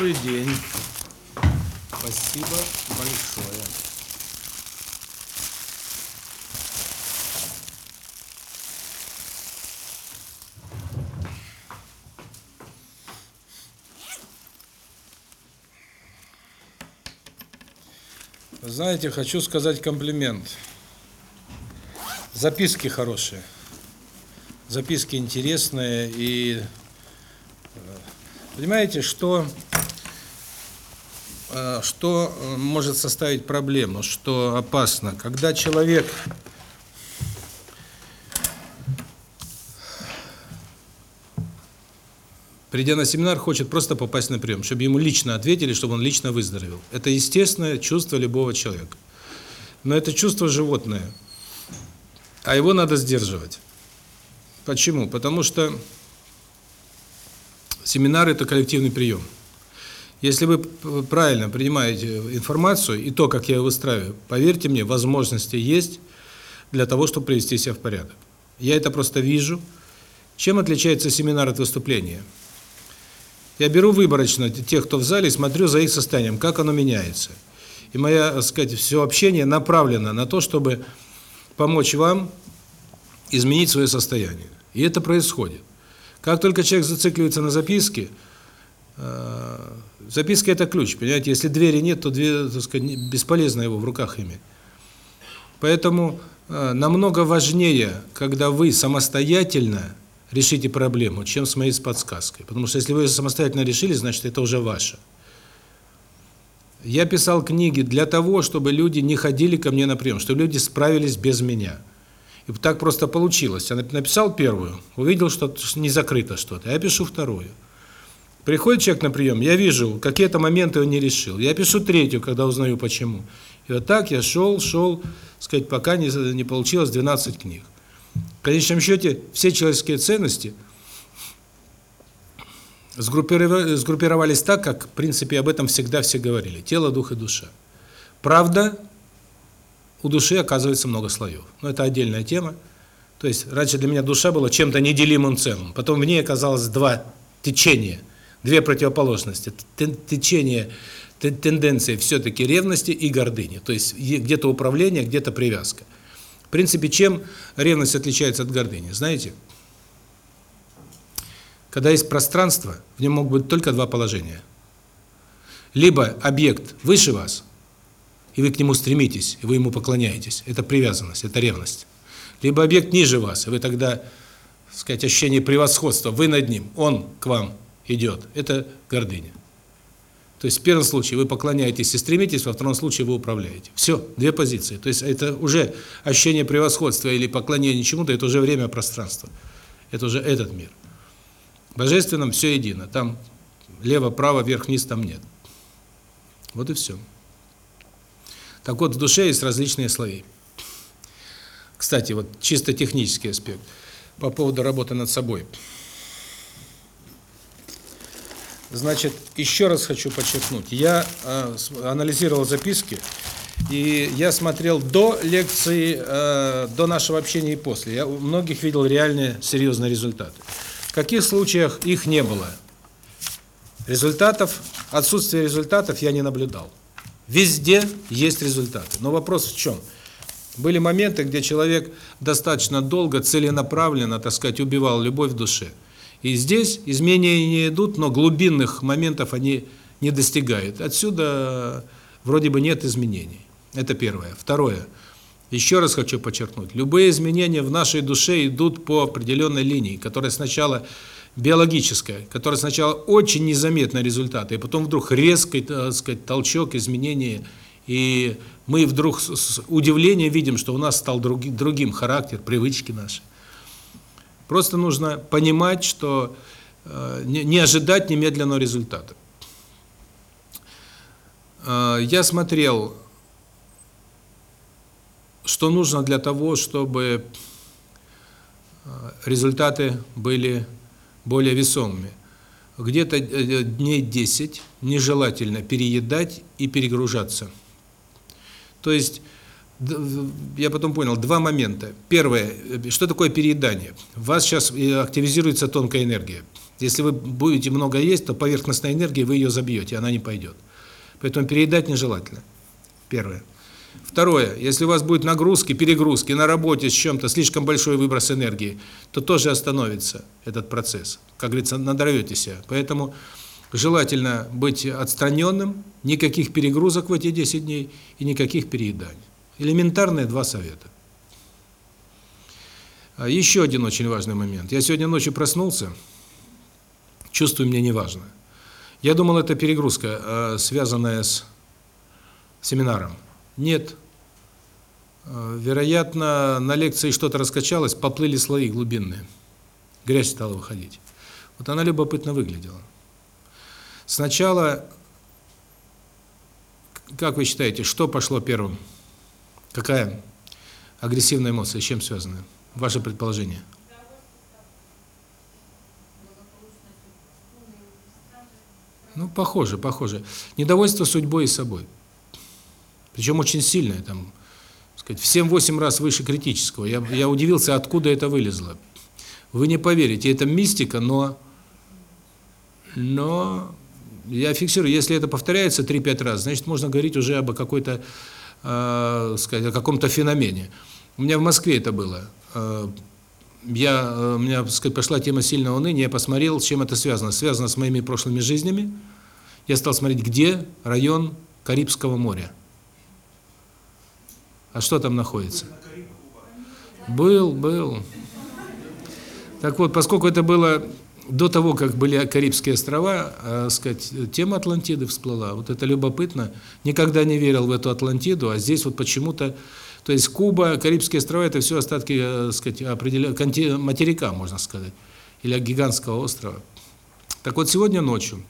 Добрый день. Спасибо большое. Знаете, хочу сказать комплимент. Записки хорошие. Записки интересные и понимаете, что что может составить проблему, что опасно, когда человек придя на семинар, хочет просто попасть на прием, чтобы ему лично ответили, чтобы он лично выздоровел. Это естественное чувство любого человека. Но это чувство животное, а его надо сдерживать. Почему? Потому что семинар – это коллективный прием. Если вы правильно принимаете информацию и то, как я ее выстраиваю, поверьте мне, возможности есть для того, чтобы привести себя в порядок. Я это просто вижу. Чем отличается семинар от выступления? Я беру выборочно тех, кто в зале, смотрю за их состоянием, как оно меняется. И моя, так сказать, все общение направлено на то, чтобы помочь вам изменить свое состояние. И это происходит. Как только человек зацикливается на записке, записка – это ключ, понимаете? Если двери нет, то двери, так сказать, бесполезно его в руках иметь. Поэтому намного важнее, когда вы самостоятельно решите проблему, чем с моей подсказкой. Потому что если вы самостоятельно решили, значит, это уже ваше. Я писал книги для того, чтобы люди не ходили ко мне на прием, чтобы люди справились без меня. И так просто получилось. Я написал первую, увидел, что не закрыто что-то, я пишу вторую. Приходит человек на прием, я вижу, какие-то моменты он не решил. Я пишу третью, когда узнаю почему. И вот так я шел, шел, сказать, пока не, не получилось 12 книг. В конечном счете, все человеческие ценности сгруппировались так, как, в принципе, об этом всегда все говорили. Тело, дух и душа. Правда, у души оказывается много слоев. Но это отдельная тема. То есть, раньше для меня душа была чем-то неделимым целым. Потом в ней оказалось два течения, две противоположности. Течение, тенденции все-таки ревности и гордыни. То есть, где-то управление, где-то привязка. В принципе, чем ревность отличается от гордыни? Знаете? Когда есть пространство, в нем могут быть только два положения. Либо объект выше вас, и вы к нему стремитесь, и вы ему поклоняетесь. Это привязанность, это ревность. Либо объект ниже вас, и вы тогда, так сказать, ощущение превосходства, вы над ним, он к вам идет. Это гордыня. То есть в первом случае вы поклоняетесь и стремитесь, во втором случае вы управляете. Все, две позиции. То есть это уже ощущение превосходства или поклонение чему-то, это уже время пространство. Это уже этот мир. В божественном все едино. Там лево, право, вверх, вниз там нет. Вот и все. Так вот, в душе есть различные слои. Кстати, вот чисто технический аспект по поводу работы над собой. Значит, еще раз хочу подчеркнуть. Я э, анализировал записки, и я смотрел до лекции, э, до нашего общения и после. Я у многих видел реальные, серьезные результаты. В каких случаях их не было? Результатов, отсутствие результатов я не наблюдал. Везде есть результаты. Но вопрос в чем? Были моменты, где человек достаточно долго, целенаправленно, так сказать, убивал любовь в душе. И здесь изменения не идут, но глубинных моментов они не достигают. Отсюда вроде бы нет изменений. Это первое. Второе. Еще раз хочу подчеркнуть. Любые изменения в нашей душе идут по определенной линии, которая сначала биологическая, которая сначала очень незаметны результаты, и потом вдруг резкий, так сказать, толчок, изменение, и мы вдруг с удивлением видим, что у нас стал другим характер, привычки наши. Просто нужно понимать, что э, не ожидать немедленного результата. Э, я смотрел, что нужно для того, чтобы э, результаты были более весомыми. Где-то дней 10 нежелательно переедать и перегружаться. То есть я потом понял, два момента. Первое, что такое переедание? У вас сейчас активизируется тонкая энергия. Если вы будете много есть, то поверхностной энергии вы ее забьете, она не пойдет. Поэтому переедать нежелательно. Первое. Второе. Если у вас будет нагрузки, перегрузки на работе с чем-то, слишком большой выброс энергии, то тоже остановится этот процесс. Как говорится, надорвете себя. Поэтому желательно быть отстраненным, никаких перегрузок в эти 10 дней и никаких перееданий. Элементарные два совета. А еще один очень важный момент. Я сегодня ночью проснулся, чувствую, мне не важно. Я думал, это перегрузка, э, связанная с семинаром. Нет. Э, вероятно, на лекции что-то раскачалось, поплыли слои глубинные. Грязь стала выходить. Вот она любопытно выглядела. Сначала, как вы считаете, что пошло первым? Какая агрессивная эмоция, с чем связана? Ваше предположение? Ну, похоже, похоже. Недовольство судьбой и собой. Причем очень сильное, там, сказать, в 7-8 раз выше критического. Я, я удивился, откуда это вылезло. Вы не поверите, это мистика, но, но я фиксирую, если это повторяется 3-5 раз, значит, можно говорить уже об какой-то, э, сказать, о каком-то феномене. У меня в Москве это было. Э, я, э, у меня, сказать, пошла тема сильного уныния, я посмотрел, с чем это связано. Связано с моими прошлыми жизнями. Я стал смотреть, где район Карибского моря. А что там находится? Был, был. Так вот, поскольку это было до того, как были Карибские острова, э, сказать, тема Атлантиды всплыла. Вот это любопытно. Никогда не верил в эту Атлантиду, а здесь вот почему-то то есть Куба, Карибские острова это все остатки, э, сказать, определенного материка, можно сказать, или гигантского острова. Так вот сегодня ночью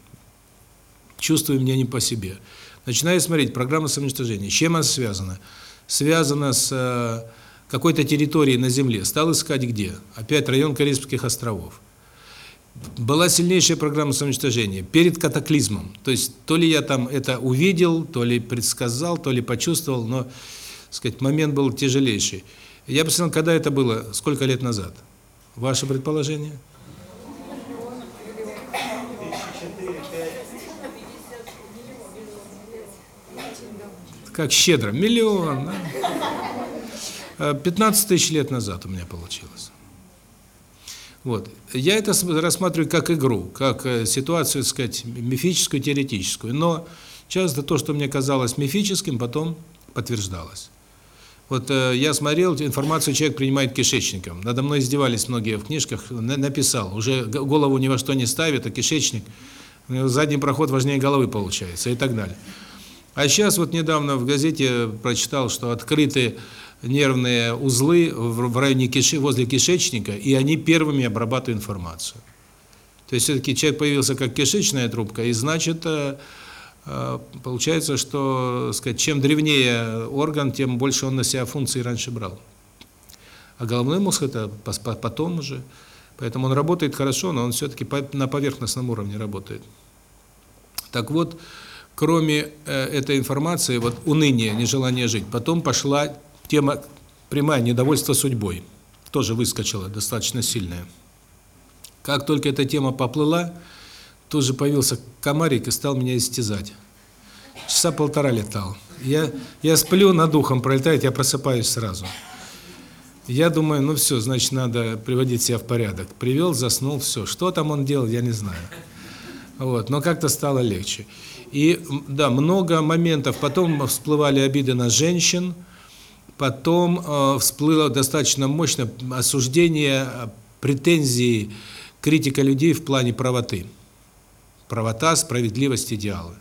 чувствую меня не по себе. Начинаю смотреть программу самоуничтожения. С чем она связана? Связана с э, какой-то территорией на Земле. Стал искать где? Опять район Карибских островов. Была сильнейшая программа самоуничтожения перед катаклизмом. То есть то ли я там это увидел, то ли предсказал, то ли почувствовал, но сказать, момент был тяжелейший. Я посмотрел, когда это было, сколько лет назад? Ваше предположение? Как щедро, миллион. Да? 15 тысяч лет назад у меня получилось. Вот. Я это рассматриваю как игру, как э, ситуацию, так сказать, мифическую, теоретическую. Но часто то, что мне казалось мифическим, потом подтверждалось. Вот э, я смотрел, информацию человек принимает кишечником. Надо мной издевались многие в книжках, на, написал, уже голову ни во что не ставит, а кишечник, задний проход важнее головы получается и так далее. А сейчас вот недавно в газете прочитал, что открыты нервные узлы в районе киши, возле кишечника, и они первыми обрабатывают информацию. То есть все-таки человек появился как кишечная трубка, и значит э, а, получается, что, сказать, чем древнее орган, тем больше он на себя функции раньше брал. А головной мозг это потом уже. Поэтому он работает хорошо, но он все-таки на поверхностном уровне работает. Так вот, кроме э, этой информации, вот уныние, нежелание жить, потом пошла тема прямая недовольство судьбой. Тоже выскочила достаточно сильная. Как только эта тема поплыла, Тут же появился комарик и стал меня истязать. Часа полтора летал. Я, я сплю, над ухом пролетает, я просыпаюсь сразу. Я думаю, ну все, значит, надо приводить себя в порядок. Привел, заснул, все. Что там он делал, я не знаю. Вот, но как-то стало легче. И, да, много моментов. Потом всплывали обиды на женщин, потом э, всплыло достаточно мощно осуждение, претензии, критика людей в плане правоты правота, справедливость, идеалы.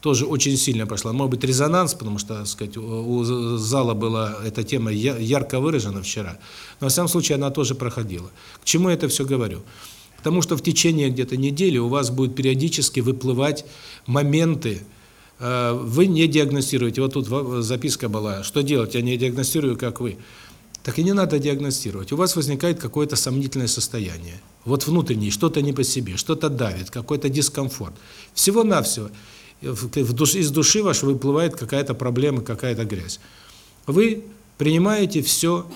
Тоже очень сильно пошла. Может быть, резонанс, потому что, так сказать, у зала была эта тема ярко выражена вчера. Но, в самом случае, она тоже проходила. К чему я это все говорю? Потому что в течение где-то недели у вас будут периодически выплывать моменты, э, вы не диагностируете. Вот тут записка была, что делать, я не диагностирую, как вы. Так и не надо диагностировать. У вас возникает какое-то сомнительное состояние. Вот внутренний, что-то не по себе, что-то давит, какой-то дискомфорт. Всего-навсего из души вашей выплывает какая-то проблема, какая-то грязь. Вы принимаете все,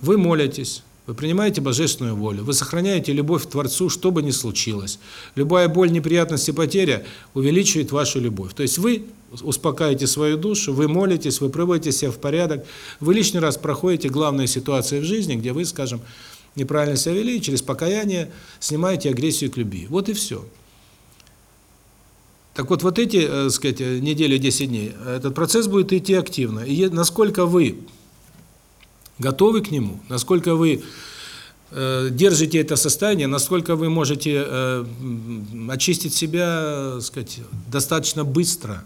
вы молитесь, Вы принимаете божественную волю, вы сохраняете любовь к Творцу, что бы ни случилось. Любая боль, неприятность и потеря увеличивает вашу любовь. То есть вы успокаиваете свою душу, вы молитесь, вы приводите себя в порядок, вы лишний раз проходите главные ситуации в жизни, где вы, скажем, неправильно себя вели, через покаяние снимаете агрессию к любви. Вот и все. Так вот, вот эти, э, сказать, недели, 10 дней, этот процесс будет идти активно. И насколько вы готовы к нему, насколько вы э, держите это состояние, насколько вы можете э, очистить себя, сказать, достаточно быстро.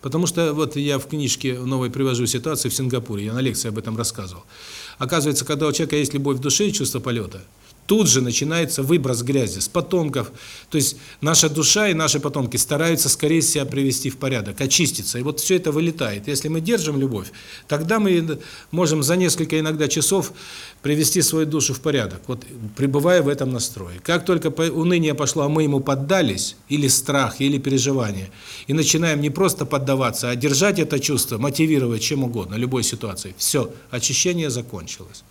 Потому что вот я в книжке новой привожу ситуацию в Сингапуре, я на лекции об этом рассказывал. Оказывается, когда у человека есть любовь в душе и чувство полета, тут же начинается выброс грязи с потомков. То есть наша душа и наши потомки стараются скорее себя привести в порядок, очиститься. И вот все это вылетает. Если мы держим любовь, тогда мы можем за несколько иногда часов привести свою душу в порядок, вот пребывая в этом настрое. Как только уныние пошло, а мы ему поддались, или страх, или переживание, и начинаем не просто поддаваться, а держать это чувство, мотивировать чем угодно, любой ситуацией, все, очищение закончилось.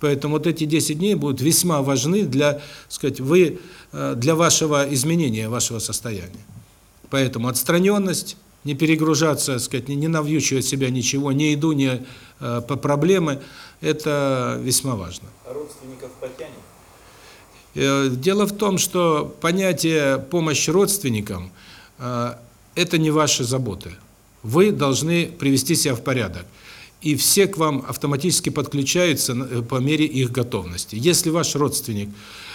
Поэтому вот эти 10 дней будут весьма важны для, сказать, вы э, для вашего изменения вашего состояния. Поэтому отстраненность, не перегружаться, сказать, не навьючивать себя ничего, не иду, не э, по проблемы это весьма важно. А родственников потянет? Э, дело в том, что понятие помощь родственникам это не ваши заботы. Вы должны привести себя в порядок и все к вам автоматически подключаются э, по мере их готовности. Если ваш родственник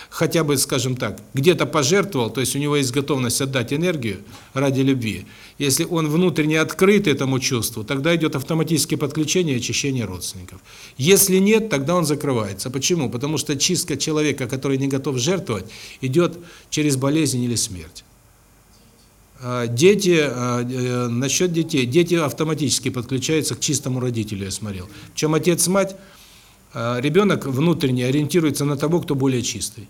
хотя бы, скажем так, где-то пожертвовал, то есть у него есть готовность отдать энергию ради любви, если он внутренне открыт этому чувству, тогда идет автоматическое подключение и очищение родственников. Если нет, тогда он закрывается. Почему? Потому что чистка человека, который не готов жертвовать, идет через болезнь или смерть. А, дети, а, э, насчет детей, дети автоматически подключаются к чистому родителю, я смотрел. Чем отец, мать, а, ребенок внутренне ориентируется на того, кто более чистый.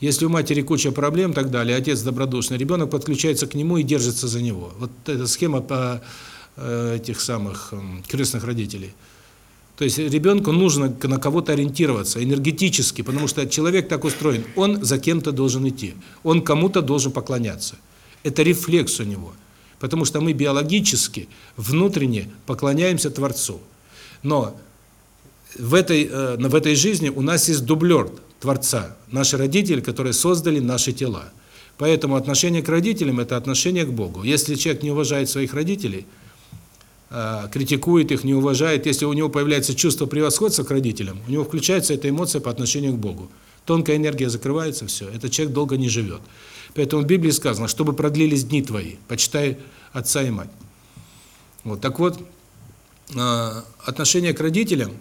Если у матери куча проблем и так далее, отец добродушный, ребенок подключается к нему и держится за него. Вот эта схема по э, этих самых крестных родителей. То есть ребенку нужно на кого-то ориентироваться энергетически, потому что человек так устроен, он за кем-то должен идти, он кому-то должен поклоняться. Это рефлекс у него. Потому что мы биологически, внутренне поклоняемся Творцу. Но в этой, э, в этой жизни у нас есть дублер Творца, наши родители, которые создали наши тела. Поэтому отношение к родителям – это отношение к Богу. Если человек не уважает своих родителей, э, критикует их, не уважает, если у него появляется чувство превосходства к родителям, у него включается эта эмоция по отношению к Богу. Тонкая энергия закрывается, все, этот человек долго не живет. Поэтому в Библии сказано, чтобы продлились дни твои, почитай отца и мать. Вот, так вот, а, отношение к родителям,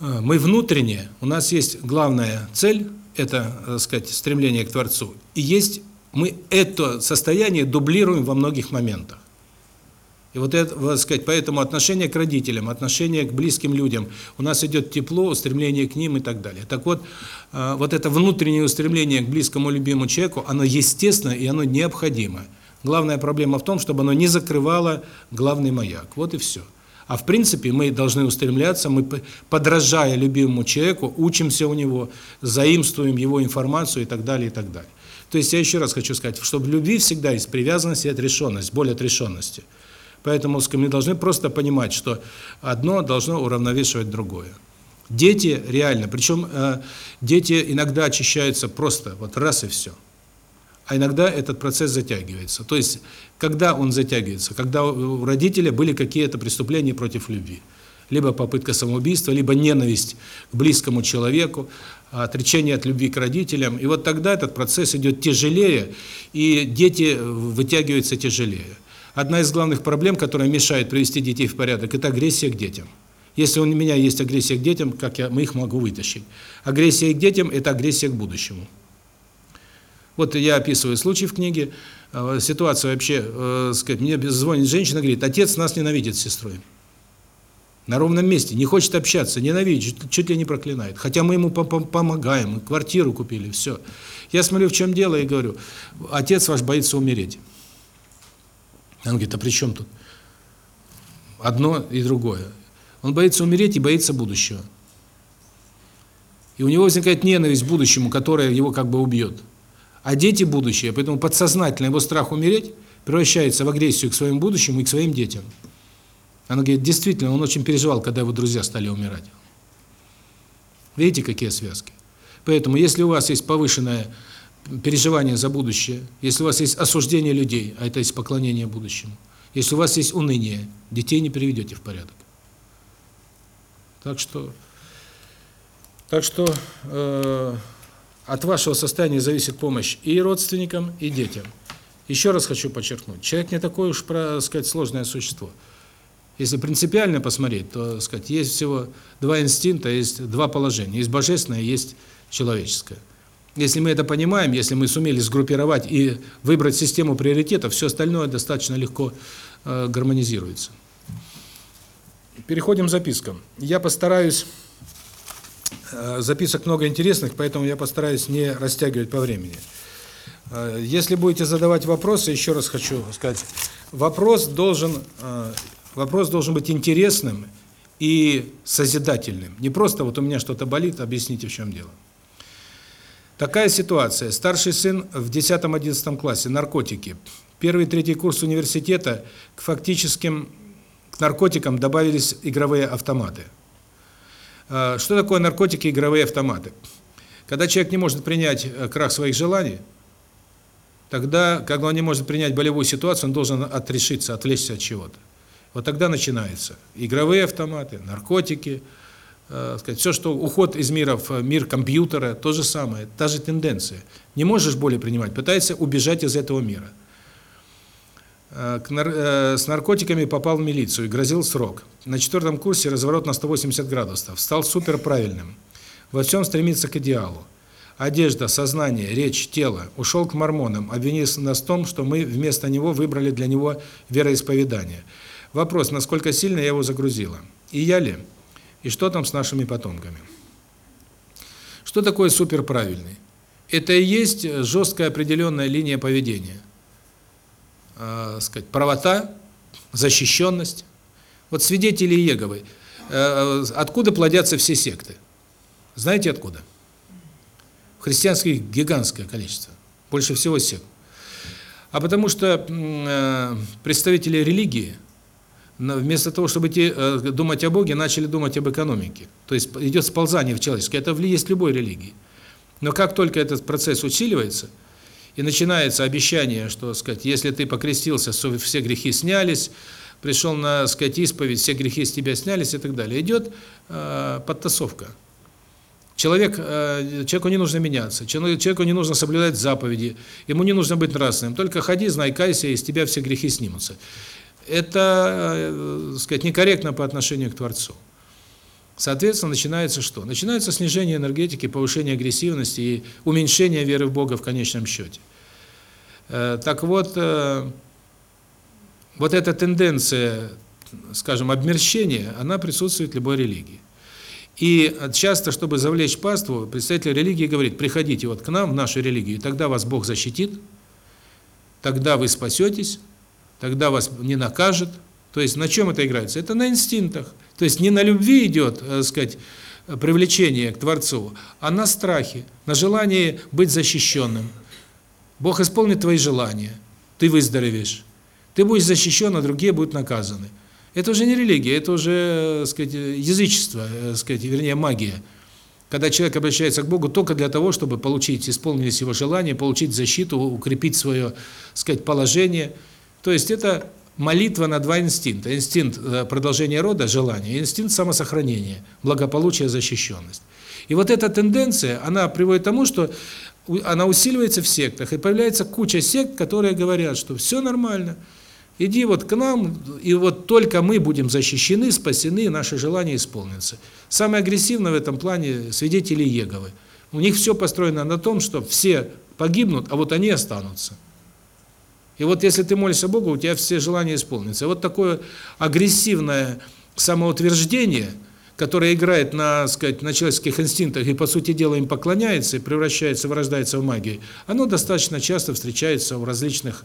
а, мы внутренне, у нас есть главная цель, это, так сказать, стремление к Творцу, и есть, мы это состояние дублируем во многих моментах. И вот это, вот сказать, поэтому отношение к родителям, отношение к близким людям, у нас идет тепло, устремление к ним и так далее. Так вот, а, вот это внутреннее устремление к близкому любимому человеку, оно естественно и оно необходимо. Главная проблема в том, чтобы оно не закрывало главный маяк. Вот и все. А в принципе мы должны устремляться, мы, подражая любимому человеку, учимся у него, заимствуем его информацию и так далее, и так далее. То есть я еще раз хочу сказать, что в любви всегда есть привязанность и отрешенность, боль отрешенности. Поэтому мы должны просто понимать, что одно должно уравновешивать другое. Дети реально, причем э, дети иногда очищаются просто, вот раз и все. А иногда этот процесс затягивается. То есть, когда он затягивается? Когда у родителя были какие-то преступления против любви. Либо попытка самоубийства, либо ненависть к близкому человеку, отречение от любви к родителям. И вот тогда этот процесс идет тяжелее, и дети вытягиваются тяжелее. Одна из главных проблем, которая мешает привести детей в порядок, это агрессия к детям. Если у меня есть агрессия к детям, как я мы их могу вытащить? Агрессия к детям – это агрессия к будущему. Вот я описываю случай в книге, э, ситуация вообще, э, сказать, мне звонит женщина, говорит, отец нас ненавидит с сестрой. На ровном месте, не хочет общаться, ненавидит, чуть ли не проклинает. Хотя мы ему помогаем, квартиру купили, все. Я смотрю, в чем дело, и говорю, отец ваш боится умереть. Он говорит, а при чем тут? Одно и другое. Он боится умереть и боится будущего. И у него возникает ненависть к будущему, которая его как бы убьет. А дети будущее, поэтому подсознательно его страх умереть превращается в агрессию к своему будущему и к своим детям. Она говорит, действительно, он очень переживал, когда его друзья стали умирать. Видите, какие связки? Поэтому, если у вас есть повышенное переживание за будущее, если у вас есть осуждение людей, а это есть поклонение будущему, если у вас есть уныние, детей не приведете в порядок. Так что, так что э, от вашего состояния зависит помощь и родственникам, и детям. Еще раз хочу подчеркнуть, человек не такое уж, про, сказать, сложное существо. Если принципиально посмотреть, то, сказать, есть всего два инстинкта, есть два положения. Есть божественное, есть человеческое. Если мы это понимаем, если мы сумели сгруппировать и выбрать систему приоритетов, все остальное достаточно легко э, гармонизируется. Переходим к запискам. Я постараюсь, э, записок много интересных, поэтому я постараюсь не растягивать по времени. Э, если будете задавать вопросы, еще раз хочу сказать, вопрос должен, э, вопрос должен быть интересным и созидательным. Не просто вот у меня что-то болит, объясните, в чем дело. Такая ситуация. Старший сын в 10-11 классе, наркотики. Первый третий курс университета к фактическим к наркотикам добавились игровые автоматы. А, что такое наркотики и игровые автоматы? Когда человек не может принять э, крах своих желаний, тогда, когда он не может принять болевую ситуацию, он должен отрешиться, отвлечься от чего-то. Вот тогда начинается игровые автоматы, наркотики, э, сказать, все, что уход из мира в мир компьютера, то же самое, та же тенденция. Не можешь более принимать, пытается убежать из этого мира. Э, э, с наркотиками попал в милицию грозил срок. На четвертом курсе разворот на 180 градусов. Стал суперправильным. Во всем стремится к идеалу. Одежда, сознание, речь, тело. Ушел к мормонам, обвинив нас в том, что мы вместо него выбрали для него вероисповедание. Вопрос, насколько сильно я его загрузила. И я ли? И что там с нашими потомками? Что такое суперправильный? Это и есть жесткая определенная линия поведения. Э, сказать, правота, защищенность. Вот свидетели Иеговы. Э, откуда плодятся все секты? Знаете откуда? В христианских гигантское количество. Больше всего сект. А потому что э, представители религии вместо того, чтобы идти, э, думать о Боге, начали думать об экономике. То есть идет сползание в человеческое. Это есть любой религии. Но как только этот процесс усиливается, и начинается обещание, что, сказать, если ты покрестился, все грехи снялись, пришел на, сказать, исповедь, все грехи с тебя снялись и так далее. Идет э, подтасовка. Человек, э, человеку не нужно меняться, человеку не нужно соблюдать заповеди, ему не нужно быть нравственным. Только ходи, знай, кайся, и с тебя все грехи снимутся это, э, сказать, некорректно по отношению к Творцу. Соответственно, начинается что? Начинается снижение энергетики, повышение агрессивности и уменьшение веры в Бога в конечном счете. Э, так вот, э, вот эта тенденция, скажем, обмерщения, она присутствует в любой религии. И часто, чтобы завлечь паству, представитель религии говорит, приходите вот к нам, в нашу религию, и тогда вас Бог защитит, тогда вы спасетесь, тогда вас не накажет. То есть на чем это играется? Это на инстинктах. То есть не на любви идет, так э, сказать, привлечение к Творцу, а на страхе, на желании быть защищенным. Бог исполнит твои желания, ты выздоровеешь. Ты будешь защищен, а другие будут наказаны. Это уже не религия, это уже, так сказать, язычество, так э, сказать, вернее, магия. Когда человек обращается к Богу только для того, чтобы получить, исполнились его желания, получить защиту, укрепить свое, так сказать, положение – то есть это молитва на два инстинкта. Инстинкт э, продолжения рода, желание, инстинкт самосохранения, благополучие, защищенность. И вот эта тенденция, она приводит к тому, что она усиливается в сектах, и появляется куча сект, которые говорят, что все нормально, иди вот к нам, и вот только мы будем защищены, спасены, наши желания исполнятся. Самое агрессивное в этом плане свидетели Еговы. У них все построено на том, что все погибнут, а вот они останутся. И вот если ты молишься Богу, у тебя все желания исполнятся. И вот такое агрессивное самоутверждение, которое играет на, сказать, на человеческих инстинктах и по сути дела им поклоняется и превращается, вырождается в магию, оно достаточно часто встречается у различных,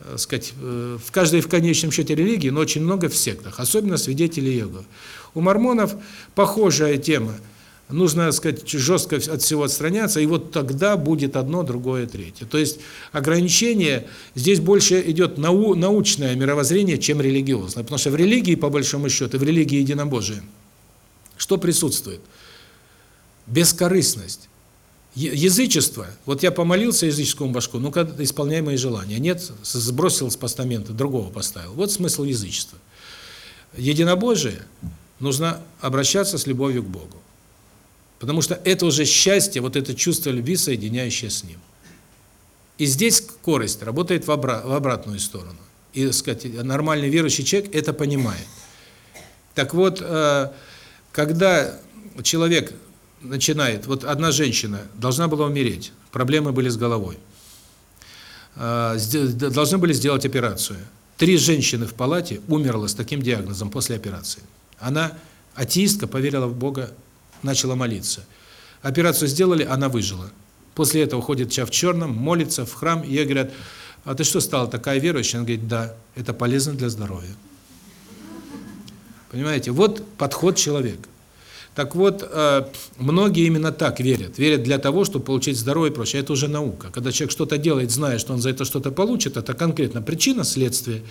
э, сказать, э, в каждой в конечном счете религии, но очень много в сектах, особенно свидетелей Иеговы. У мормонов похожая тема. Нужно, так сказать, жестко от всего отстраняться, и вот тогда будет одно, другое, третье. То есть ограничение, здесь больше идет нау научное мировоззрение, чем религиозное. Потому что в религии, по большому счету, в религии единобожия, что присутствует? Бескорыстность. Язычество, вот я помолился языческому башку, ну-ка исполняй мои желания. Нет, сбросил с постамента, другого поставил. Вот смысл язычества. Единобожие нужно обращаться с любовью к Богу. Потому что это уже счастье, вот это чувство любви, соединяющее с Ним. И здесь корость работает в, обра в обратную сторону. И, сказать, нормальный верующий человек это понимает. Так вот, э, когда человек начинает, вот одна женщина должна была умереть, проблемы были с головой, а, должны были сделать операцию. Три женщины в палате умерло с таким диагнозом после операции. Она, атеистка, поверила в Бога, начала молиться. Операцию сделали, она выжила. После этого ходит в черном, молится в храм, и ей говорят, а ты что стала такая верующая? Она говорит, да, это полезно для здоровья. Понимаете, вот подход человека. Так вот, э, многие именно так верят. Верят для того, чтобы получить здоровье и прочее. Это уже наука. Когда человек что-то делает, зная, что он за это что-то получит, это конкретно причина, следствие.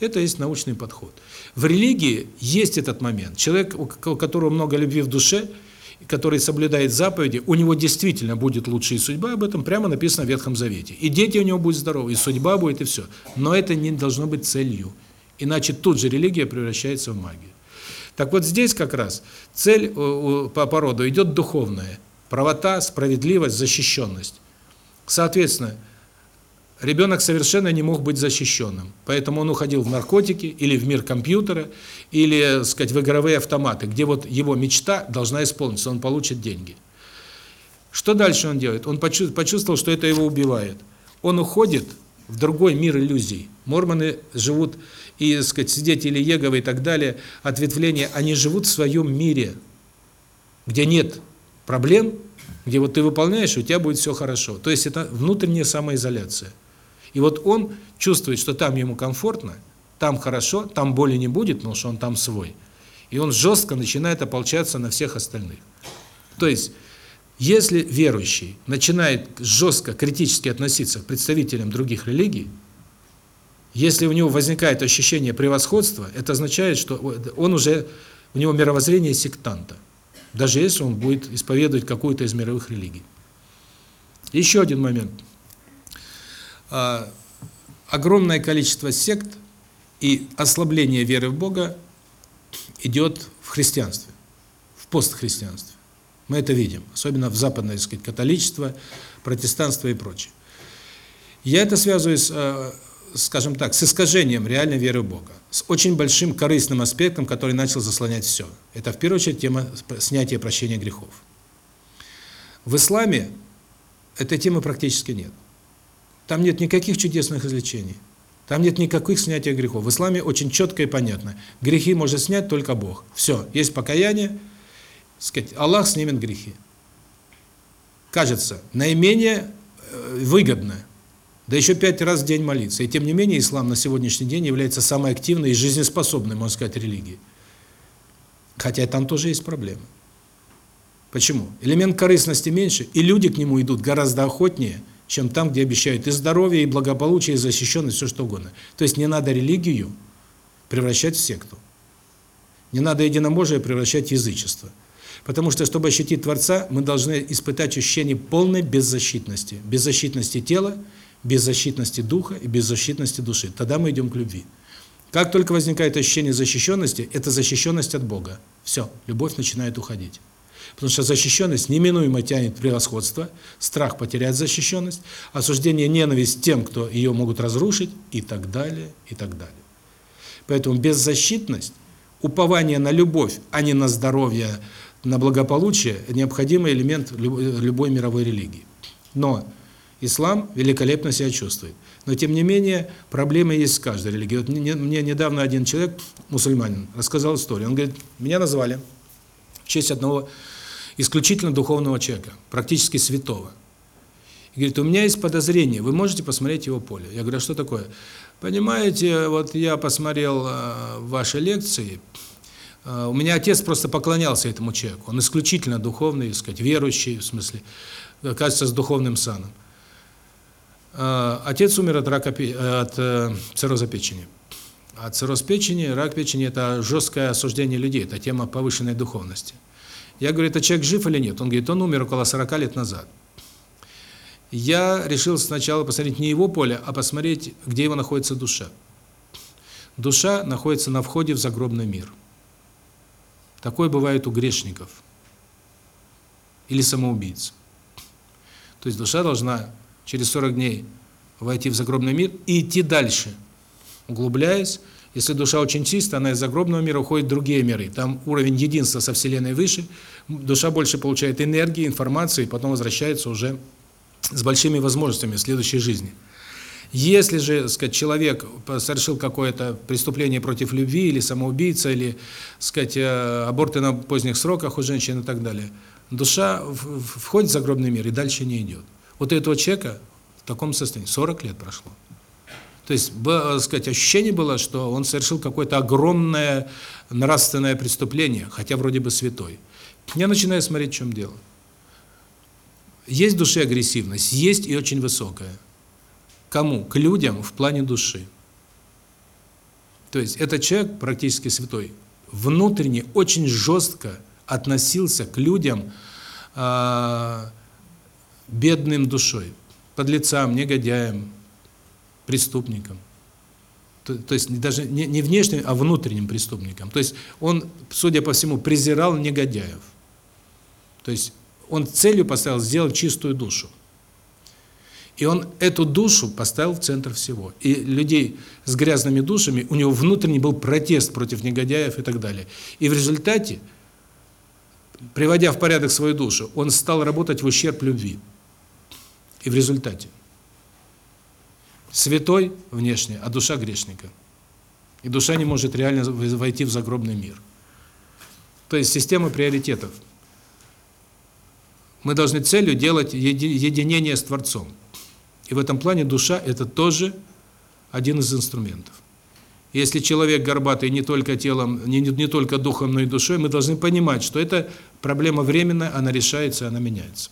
Это есть научный подход. В религии есть этот момент. Человек, у которого много любви в душе, который соблюдает заповеди, у него действительно будет лучшая судьба, об этом прямо написано в Ветхом Завете. И дети у него будут здоровы, и судьба будет, и все. Но это не должно быть целью. Иначе тут же религия превращается в магию. Так вот здесь как раз цель по породу идет духовная. Правота, справедливость, защищенность. Соответственно, ребенок совершенно не мог быть защищенным. Поэтому он уходил в наркотики или в мир компьютера, или, сказать, в игровые автоматы, где вот его мечта должна исполниться, он получит деньги. Что дальше он делает? Он почувствовал, что это его убивает. Он уходит в другой мир иллюзий. Мормоны живут и, сказать, свидетели Еговы и так далее, ответвления, они живут в своем мире, где нет проблем, где вот ты выполняешь, у тебя будет все хорошо. То есть это внутренняя самоизоляция. И вот он чувствует, что там ему комфортно, там хорошо, там боли не будет, потому что он там свой. И он жестко начинает ополчаться на всех остальных. То есть, если верующий начинает жестко, критически относиться к представителям других религий, если у него возникает ощущение превосходства, это означает, что он уже, у него мировоззрение сектанта, даже если он будет исповедовать какую-то из мировых религий. Еще один момент. А, огромное количество сект и ослабление веры в Бога идет в христианстве, в постхристианстве. Мы это видим, особенно в западное, так сказать, католичество, протестанство и прочее. Я это связываю с а, скажем так, с искажением реальной веры в Бога, с очень большим корыстным аспектом, который начал заслонять все. Это в первую очередь тема снятия прощения грехов. В исламе этой темы практически нет. Там нет никаких чудесных излечений. Там нет никаких снятия грехов. В исламе очень четко и понятно. Грехи может снять только Бог. Все, есть покаяние, сказать, Аллах снимет грехи. Кажется, наименее э, выгодно да еще пять раз в день молиться. И тем не менее ислам на сегодняшний день является самой активной и жизнеспособной, можно сказать, религией. Хотя там тоже есть проблемы. Почему? Элемент корыстности меньше, и люди к нему идут гораздо охотнее, чем там, где обещают и здоровье, и благополучие, и защищенность, все что угодно. То есть не надо религию превращать в секту. Не надо единобожие превращать в язычество. Потому что, чтобы ощутить Творца, мы должны испытать ощущение полной беззащитности. Беззащитности тела беззащитности духа и беззащитности души. Тогда мы идем к любви. Как только возникает ощущение защищенности, это защищенность от Бога. Все, любовь начинает уходить. Потому что защищенность неминуемо тянет превосходство, страх потерять защищенность, осуждение, ненависть тем, кто ее могут разрушить, и так далее, и так далее. Поэтому беззащитность, упование на любовь, а не на здоровье, на благополучие – необходимый элемент любой мировой религии. Но Ислам великолепно себя чувствует. Но тем не менее, проблемы есть с каждой религией. Вот мне, мне недавно один человек, мусульманин, рассказал историю. Он говорит, меня назвали в честь одного исключительно духовного человека, практически святого. И говорит, у меня есть подозрение, вы можете посмотреть его поле. Я говорю, а что такое? Понимаете, вот я посмотрел э, ваши лекции, У меня отец просто поклонялся этому человеку. Он исключительно духовный, сказать, верующий, в смысле, кажется, с духовным саном. Отец умер от рака от цирроза печени. А цирроз печени, рак печени – это жесткое осуждение людей, это тема повышенной духовности. Я говорю, это человек жив или нет? Он говорит, он умер около 40 лет назад. Я решил сначала посмотреть не его поле, а посмотреть, где его находится душа. Душа находится на входе в загробный мир. Такое бывает у грешников или самоубийц. То есть душа должна через 40 дней войти в загробный мир и идти дальше – углубляясь, если душа очень чистая, она из загробного мира уходит в другие миры. Там уровень единства со Вселенной выше, душа больше получает энергии, информации, и потом возвращается уже с большими возможностями в следующей жизни. Если же, сказать, человек совершил какое-то преступление против любви или самоубийца или, сказать, э, аборты на поздних сроках у женщин и так далее, душа входит в загробный мир и дальше не идет. Вот у этого человека в таком состоянии 40 лет прошло. То есть, было, сказать, ощущение было, что он совершил какое-то огромное нравственное преступление, хотя вроде бы святой. Я начинаю смотреть, в чем дело. Есть в душе агрессивность, есть и очень высокая. Кому? К людям в плане души. То есть, этот человек практически святой, внутренне очень жестко относился к людям э, бедным душой, подлецам, негодяям, преступником. То, то есть даже не, не внешним, а внутренним преступником. То есть он, судя по всему, презирал негодяев. То есть он целью поставил сделать чистую душу. И он эту душу поставил в центр всего. И людей с грязными душами, у него внутренний был протест против негодяев и так далее. И в результате, приводя в порядок свою душу, он стал работать в ущерб любви. И в результате святой внешне, а душа грешника. И душа не может реально войти в загробный мир. То есть система приоритетов. Мы должны целью делать единение с Творцом. И в этом плане душа – это тоже один из инструментов. Если человек горбатый не только телом, не, не только духом, но и душой, мы должны понимать, что это проблема временная, она решается, она меняется.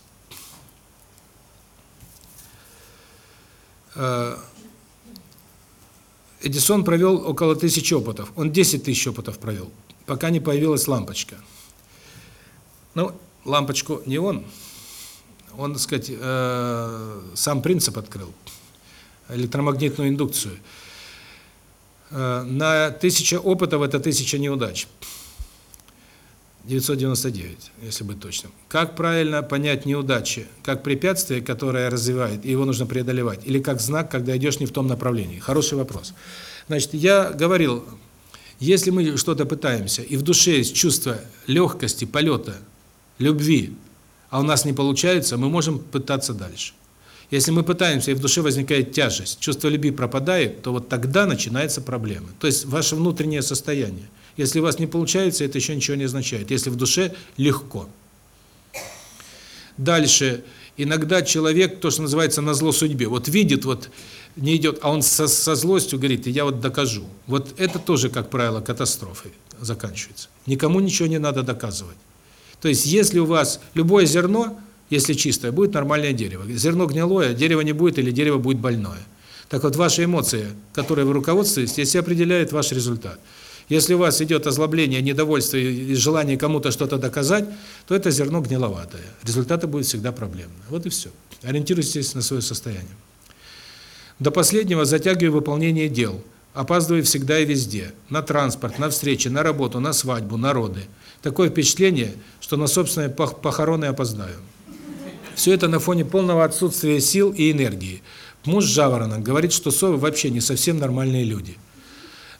Эдисон провел около тысячи опытов. Он 10 тысяч опытов провел, пока не появилась лампочка. Ну, лампочку не он. Он, так сказать, э, сам принцип открыл. Электромагнитную индукцию. Э, на тысяча опытов это тысяча неудач. 999, если быть точным. Как правильно понять неудачи? Как препятствие, которое развивает, и его нужно преодолевать? Или как знак, когда идешь не в том направлении? Хороший вопрос. Значит, я говорил, если мы что-то пытаемся, и в душе есть чувство легкости, полета, любви, а у нас не получается, мы можем пытаться дальше. Если мы пытаемся, и в душе возникает тяжесть, чувство любви пропадает, то вот тогда начинается проблема. То есть ваше внутреннее состояние. Если у вас не получается, это еще ничего не означает. Если в душе легко. Дальше. Иногда человек, то, что называется, на зло судьбе, вот видит, вот не идет, а он со, со злостью говорит, я вот докажу. Вот это тоже, как правило, катастрофой заканчивается. Никому ничего не надо доказывать. То есть, если у вас любое зерно, если чистое, будет нормальное дерево. Зерно гнилое, дерево не будет или дерево будет больное. Так вот, ваши эмоции, которые вы руководствуетесь, здесь определяет ваш результат. Если у вас идет озлобление, недовольство и желание кому-то что-то доказать, то это зерно гниловатое. Результаты будут всегда проблемные. Вот и все. Ориентируйтесь на свое состояние. До последнего затягиваю выполнение дел. Опаздываю всегда и везде. На транспорт, на встречи, на работу, на свадьбу, на роды. Такое впечатление, что на собственные похороны опоздаю. Все это на фоне полного отсутствия сил и энергии. Муж Жаворонок говорит, что совы вообще не совсем нормальные люди.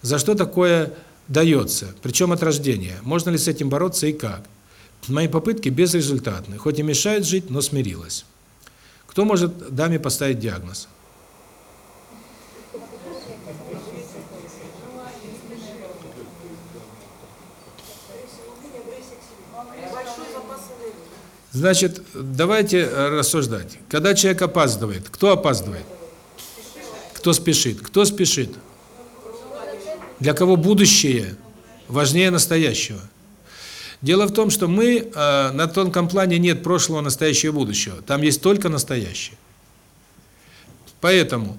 За что такое дается, причем от рождения. Можно ли с этим бороться и как? Мои попытки безрезультатны, хоть и мешают жить, но смирилась. Кто может даме поставить диагноз? Значит, давайте рассуждать. Когда человек опаздывает, кто опаздывает? Кто спешит? Кто спешит? Для кого будущее? важнее настоящего. Дело в том, что мы э, на тонком плане нет прошлого, настоящего, будущего. Там есть только настоящее. Поэтому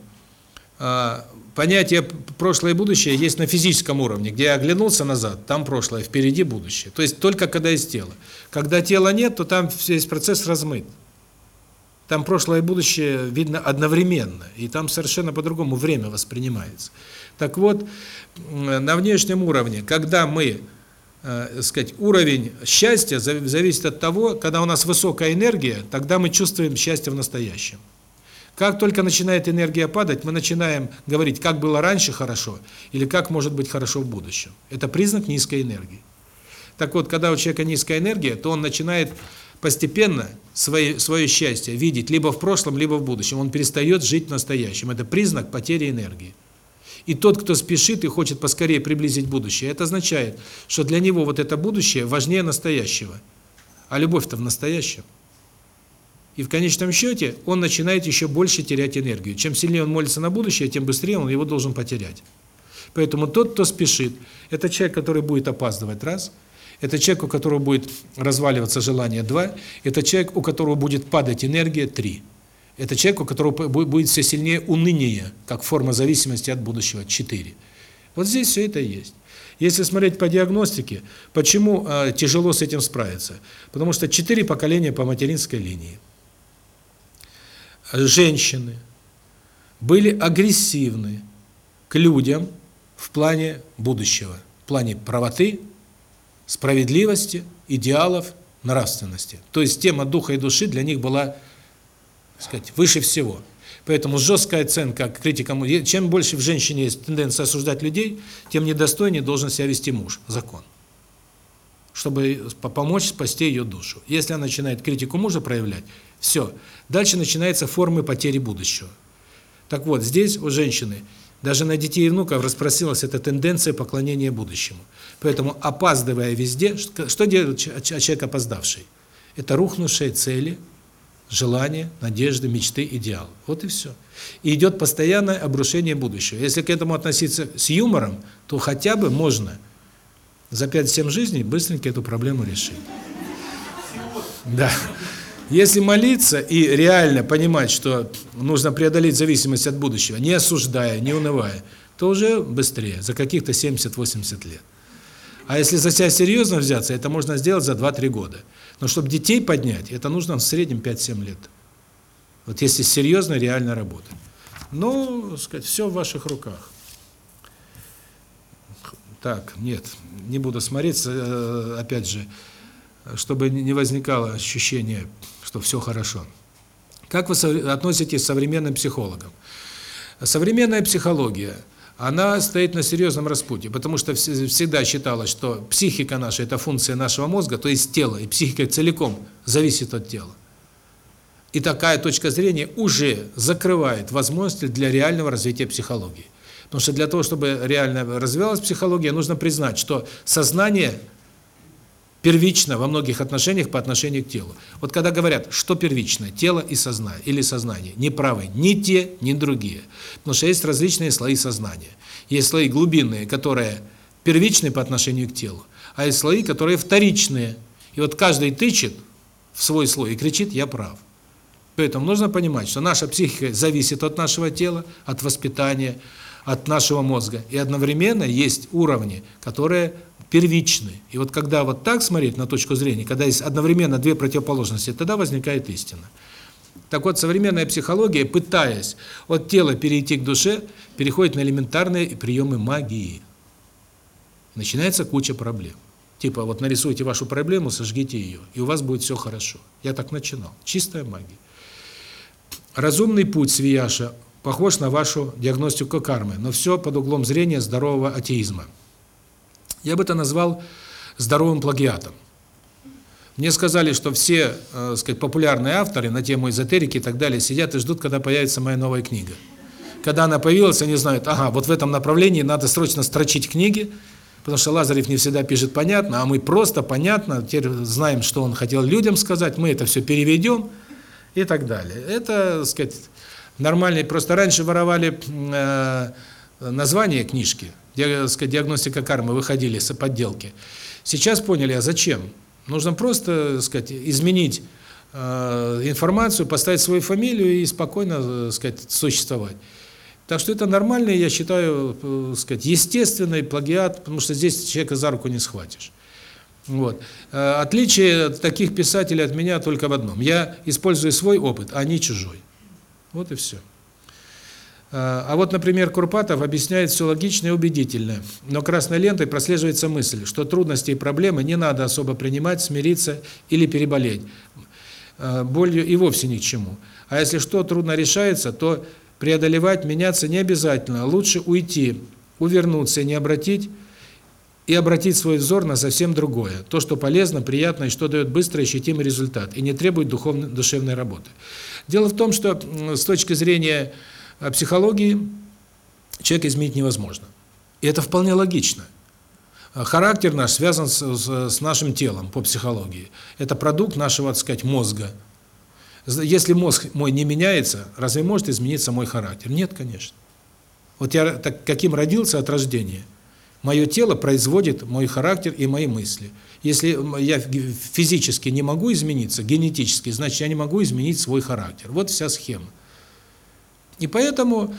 э, понятие прошлое и будущее есть на физическом уровне, где я оглянулся назад, там прошлое, впереди будущее. То есть только когда есть тело. Когда тела нет, то там весь процесс размыт. Там прошлое и будущее видно одновременно, и там совершенно по-другому время воспринимается. Так вот, на внешнем уровне, когда мы, э, сказать, уровень счастья зависит от того, когда у нас высокая энергия, тогда мы чувствуем счастье в настоящем. Как только начинает энергия падать, мы начинаем говорить, как было раньше хорошо, или как может быть хорошо в будущем. Это признак низкой энергии. Так вот, когда у человека низкая энергия, то он начинает постепенно свое, свое счастье видеть либо в прошлом, либо в будущем. Он перестает жить в настоящем. Это признак потери энергии. И тот, кто спешит и хочет поскорее приблизить будущее, это означает, что для него вот это будущее важнее настоящего. А любовь-то в настоящем. И в конечном счете он начинает еще больше терять энергию. Чем сильнее он молится на будущее, тем быстрее он его должен потерять. Поэтому тот, кто спешит, это человек, который будет опаздывать, раз – это человек, у которого будет разваливаться желание 2, это человек, у которого будет падать энергия 3. Это человек, у которого будет все сильнее уныние, как форма зависимости от будущего 4. Вот здесь все это есть. Если смотреть по диагностике, почему э, тяжело с этим справиться? Потому что четыре поколения по материнской линии. Женщины были агрессивны к людям в плане будущего, в плане правоты, справедливости, идеалов, нравственности. То есть тема духа и души для них была, так сказать, выше всего. Поэтому жесткая оценка критикам, чем больше в женщине есть тенденция осуждать людей, тем недостойнее должен себя вести муж, закон. Чтобы помочь спасти ее душу. Если она начинает критику мужа проявлять, все. Дальше начинаются формы потери будущего. Так вот, здесь у женщины даже на детей и внуков распространилась эта тенденция поклонения будущему. Поэтому, опаздывая везде, что делает человек опоздавший? Это рухнувшие цели, желания, надежды, мечты, идеалы. Вот и все. И идет постоянное обрушение будущего. Если к этому относиться с юмором, то хотя бы можно за 5-7 жизней быстренько эту проблему решить. Да. Если молиться и реально понимать, что нужно преодолеть зависимость от будущего, не осуждая, не унывая, то уже быстрее, за каких-то 70-80 лет. А если за себя серьезно взяться, это можно сделать за 2-3 года. Но чтобы детей поднять, это нужно в среднем 5-7 лет. Вот если серьезно, реально работать. Ну, сказать, все в ваших руках. Так, нет, не буду смотреться, э, опять же, чтобы не возникало ощущение что все хорошо. Как вы относитесь к современным психологам? Современная психология, она стоит на серьезном распутье, потому что всегда считалось, что психика наша – это функция нашего мозга, то есть тело, и психика целиком зависит от тела. И такая точка зрения уже закрывает возможности для реального развития психологии. Потому что для того, чтобы реально развивалась психология, нужно признать, что сознание – первично во многих отношениях по отношению к телу. Вот когда говорят, что первично, тело и сознание, или сознание, не правы ни те, ни другие. Потому что есть различные слои сознания. Есть слои глубинные, которые первичны по отношению к телу, а есть слои, которые вторичные. И вот каждый тычет в свой слой и кричит «я прав». Поэтому нужно понимать, что наша психика зависит от нашего тела, от воспитания, от нашего мозга. И одновременно есть уровни, которые первичны. И вот когда вот так смотреть на точку зрения, когда есть одновременно две противоположности, тогда возникает истина. Так вот, современная психология, пытаясь от тела перейти к душе, переходит на элементарные приемы магии. Начинается куча проблем. Типа, вот нарисуйте вашу проблему, сожгите ее, и у вас будет все хорошо. Я так начинал. Чистая магия. Разумный путь Свияша похож на вашу диагностику кармы, но все под углом зрения здорового атеизма. Я бы это назвал здоровым плагиатом. Мне сказали, что все, э, сказать, популярные авторы на тему эзотерики и так далее сидят и ждут, когда появится моя новая книга. Когда она появилась, они знают, ага, вот в этом направлении надо срочно строчить книги, потому что Лазарев не всегда пишет понятно, а мы просто понятно, теперь знаем, что он хотел людям сказать, мы это все переведем и так далее. Это, сказать, нормальный, просто раньше воровали э, название книжки, диагностика кармы, выходили с подделки. Сейчас поняли, а зачем? Нужно просто, сказать, изменить э, информацию, поставить свою фамилию и спокойно, сказать, существовать. Так что это нормально, я считаю, э, сказать, естественный плагиат, потому что здесь человека за руку не схватишь. Вот. Э, отличие таких писателей от меня только в одном. Я использую свой опыт, а не чужой. Вот и все. Э, а вот, например, Курпатов объясняет все логично и убедительно, но красной лентой прослеживается мысль, что трудности и проблемы не надо особо принимать, смириться или переболеть. Болью и вовсе ни к чему. А если что трудно решается, то преодолевать, меняться не обязательно, лучше уйти, увернуться и не обратить и обратить свой взор на совсем другое, то, что полезно, приятно и что дает быстрый ощутимый результат и не требует духовной душевной работы. Дело в том, что с точки зрения э, психологии человека изменить невозможно. И это вполне логично. Характер наш связан с, с, с нашим телом по психологии. Это продукт нашего, так сказать, мозга. Если мозг мой не меняется, разве может измениться мой характер? Нет, конечно. Вот я так, каким родился от рождения, мое тело производит мой характер и мои мысли. Если я физически не могу измениться, генетически, значит, я не могу изменить свой характер. Вот вся схема. И поэтому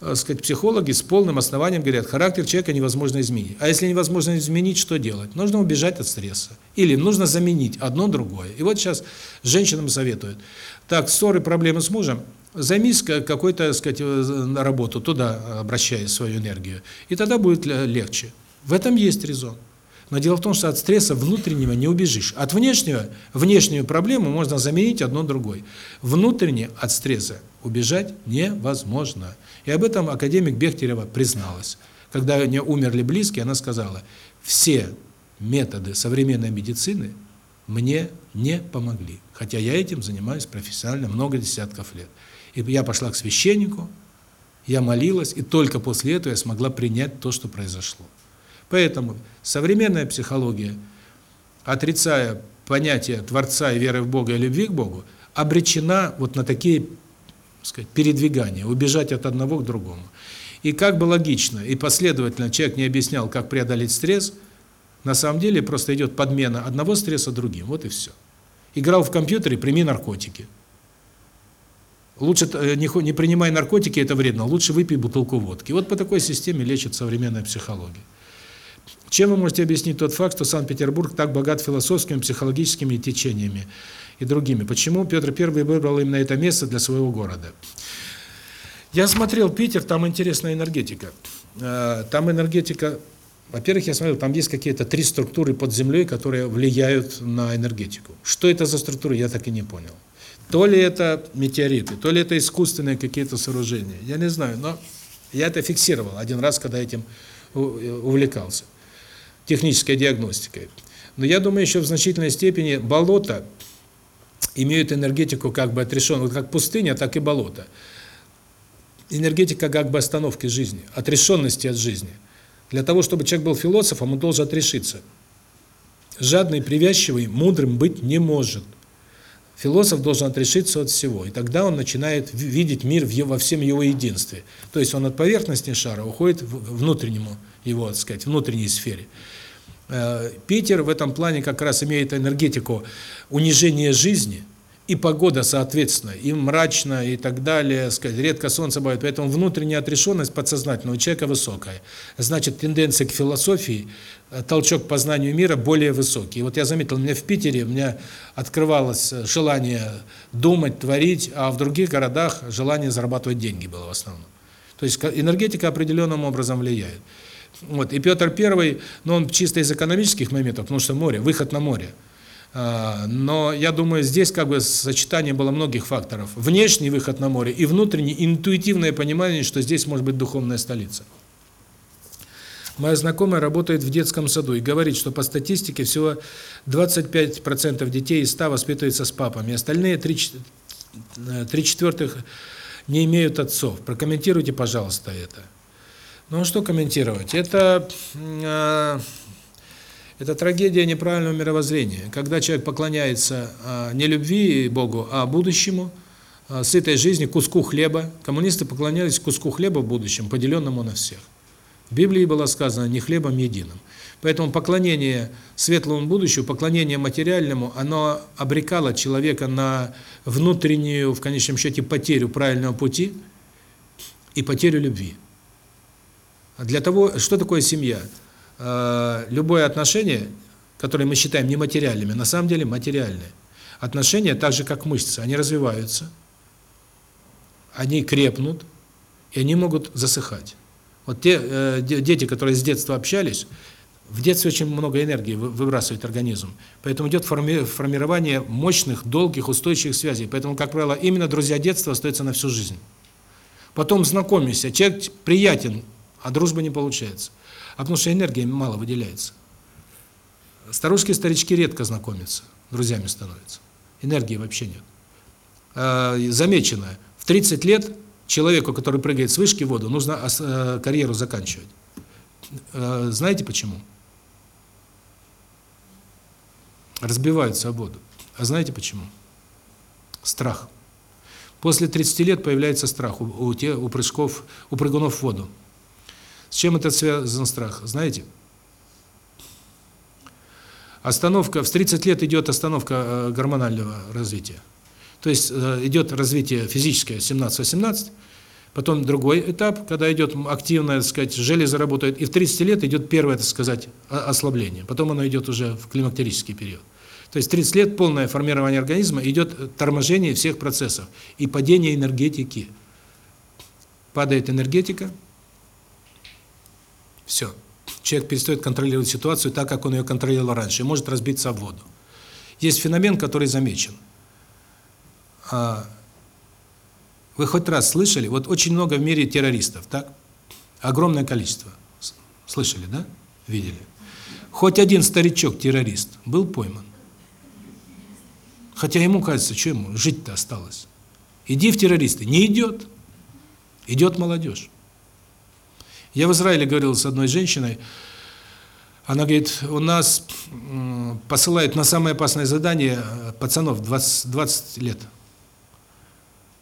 э, сказать, психологи с полным основанием говорят, характер человека невозможно изменить. А если невозможно изменить, что делать? Нужно убежать от стресса. Или нужно заменить одно другое. И вот сейчас женщинам советуют, так, ссоры, проблемы с мужем, займись какой-то, так сказать, э, работу, туда обращай свою энергию, и тогда будет легче. В этом есть резон. Но дело в том, что от стресса внутреннего не убежишь. От внешнего, внешнюю проблему можно заменить одно другой. Внутренне от стресса убежать невозможно. И об этом академик Бехтерева призналась. Когда у нее умерли близкие, она сказала, все методы современной медицины мне не помогли. Хотя я этим занимаюсь профессионально много десятков лет. И я пошла к священнику, я молилась, и только после этого я смогла принять то, что произошло. Поэтому современная психология, отрицая понятие Творца и веры в Бога и любви к Богу, обречена вот на такие сказать, передвигания, убежать от одного к другому. И как бы логично и последовательно человек не объяснял, как преодолеть стресс, на самом деле просто идет подмена одного стресса другим. Вот и все. Играл в компьютере, прими наркотики. Лучше э, не, принимай наркотики, это вредно. Лучше выпей бутылку водки. Вот по такой системе лечит современная психология. Чем вы можете объяснить тот факт, что Санкт-Петербург так богат философскими, психологическими течениями и другими? Почему Петр I выбрал именно это место для своего города? Я смотрел Питер, там интересная энергетика. Э, там энергетика во-первых, я смотрел, там есть какие-то три структуры под землей, которые влияют на энергетику. Что это за структуры, я так и не понял. То ли это метеориты, то ли это искусственные какие-то сооружения. Я не знаю, но я это фиксировал один раз, когда этим увлекался. Технической диагностикой. Но я думаю, еще в значительной степени болота имеют энергетику как бы отрешенную, как пустыня, так и болото. Энергетика как бы остановки жизни, отрешенности от жизни – для того, чтобы человек был философом, он должен отрешиться. Жадный, привязчивый, мудрым быть не может. Философ должен отрешиться от всего, и тогда он начинает видеть мир во всем его единстве. То есть он от поверхности шара уходит в внутреннему его, так сказать, внутренней сфере. Э, Питер в этом плане как раз имеет энергетику унижения жизни – и погода, соответственно, и мрачно, и так далее, сказать, редко солнце бывает, поэтому внутренняя отрешенность подсознательного человека высокая. Значит, тенденция к философии, э, толчок к познанию мира более высокий. Вот я заметил, у меня в Питере у меня открывалось желание думать, творить, а в других городах желание зарабатывать деньги было в основном. То есть энергетика определенным образом влияет. Вот. И Петр I, ну он чисто из экономических моментов, потому что море, выход на море. А, но я думаю, здесь как бы сочетание было многих факторов. Внешний выход на море и внутренний интуитивное понимание, что здесь может быть духовная столица. Моя знакомая работает в детском саду и говорит, что по статистике всего 25% детей из 100 воспитываются с папами, остальные 3, 3 четвертых не имеют отцов. Прокомментируйте, пожалуйста, это. Ну, а что комментировать? Это а, это трагедия неправильного мировоззрения. Когда человек поклоняется а, не любви Богу, а будущему, э, сытой жизни, куску хлеба. Коммунисты поклонялись куску хлеба в будущем, поделенному на всех. В Библии было сказано «не хлебом единым». Поэтому поклонение светлому будущему, поклонение материальному, оно обрекало человека на внутреннюю, в конечном счете, потерю правильного пути и потерю любви. Для того, что такое семья? Э, любое отношение, которое мы считаем нематериальными, на самом деле материальное. Отношения, так же как мышцы, они развиваются, они крепнут, и они могут засыхать. Вот те э, дети, которые с детства общались, в детстве очень много энергии выбрасывает организм. Поэтому идет форми формирование мощных, долгих, устойчивых связей. Поэтому, как правило, именно друзья детства остаются на всю жизнь. Потом знакомишься, человек приятен, а дружба не получается. А потому что энергии мало выделяется. Старушки старички редко знакомятся, друзьями становятся. Энергии вообще нет. А, замечено, в 30 лет человеку, который прыгает с вышки в воду, нужно э, карьеру заканчивать. Э, знаете почему? разбиваются об воду. А знаете почему? Страх. После 30 лет появляется страх у, у, те, у прыжков, у прыгунов в воду. С чем это связан страх? Знаете? Остановка, в 30 лет идет остановка э, гормонального развития. То есть э, идет развитие физическое 17-18, потом другой этап, когда идет активное, так сказать, железо работает, и в 30 лет идет первое, так сказать, ослабление. Потом оно идет уже в климактерический период. То есть 30 лет полное формирование организма, идет торможение всех процессов и падение энергетики. Падает энергетика, все. Человек перестает контролировать ситуацию так, как он ее контролировал раньше, и может разбиться об воду. Есть феномен, который замечен. А, вы хоть раз слышали, вот очень много в мире террористов, так? Огромное количество. Слышали, да? Видели? Хоть один старичок-террорист был пойман. Хотя ему кажется, что ему жить-то осталось. Иди в террористы. Не идет. Идет молодежь. Я в Израиле говорил с одной женщиной, она говорит, у нас посылают на самое опасное задание пацанов 20, 20 лет.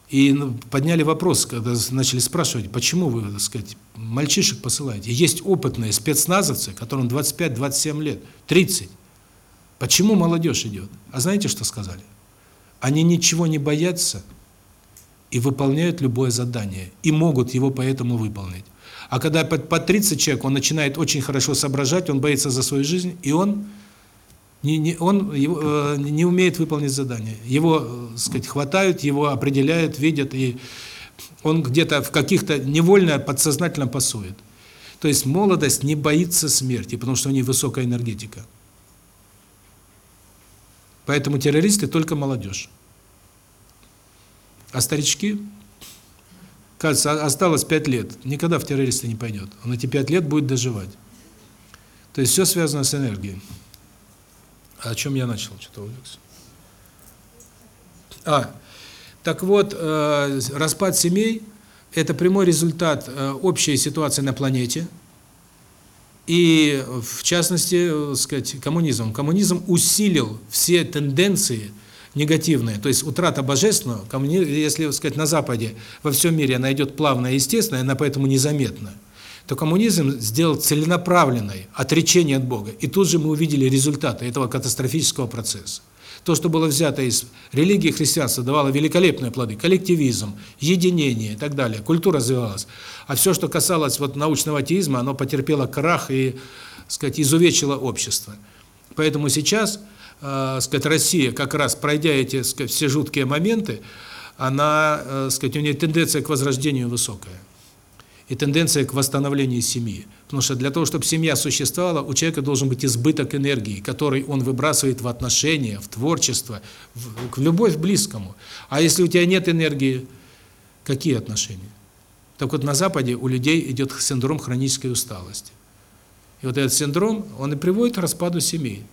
И ну, подняли вопрос, когда начали спрашивать, почему вы, так сказать, мальчишек посылаете. Есть опытные спецназовцы, которым 25-27 лет, 30. Почему молодежь идет? А знаете, что сказали? Они ничего не боятся и выполняют любое задание, и могут его поэтому выполнить. А когда под, под 30 человек он начинает очень хорошо соображать, он боится за свою жизнь, и он не, не, он его, э, не умеет выполнить задание. Его, э, сказать, хватают, его определяют, видят, и он где-то в каких-то невольно, подсознательно пасует. То есть молодость не боится смерти, потому что у нее высокая энергетика. Поэтому террористы только молодежь. А старички, кажется, осталось 5 лет, никогда в террористы не пойдет. Он эти 5 лет будет доживать. То есть все связано с энергией. А о чем я начал? Что-то увлекся. А, так вот, э, распад семей – это прямой результат э, общей ситуации на планете – и, в частности, э, сказать, коммунизм. Коммунизм усилил все тенденции негативные, то есть утрата божественного, если, сказать, на Западе, во всем мире она идет плавно и естественно, она поэтому незаметна, то коммунизм сделал целенаправленное отречение от Бога. И тут же мы увидели результаты этого катастрофического процесса. То, что было взято из религии христианства, давало великолепные плоды. Коллективизм, единение и так далее. Культура развивалась. А все, что касалось вот научного атеизма, оно потерпело крах и, сказать, изувечило общество. Поэтому сейчас, э, сказать, Россия, как раз пройдя эти, сказать, все жуткие моменты, она, э, сказать, у нее тенденция к возрождению высокая и тенденция к восстановлению семьи. Потому что для того, чтобы семья существовала, у человека должен быть избыток энергии, который он выбрасывает в отношения, в творчество, в, в любовь к близкому. А если у тебя нет энергии, какие отношения? Так вот, на Западе у людей идет синдром хронической усталости. И вот этот синдром, он и приводит к распаду семей.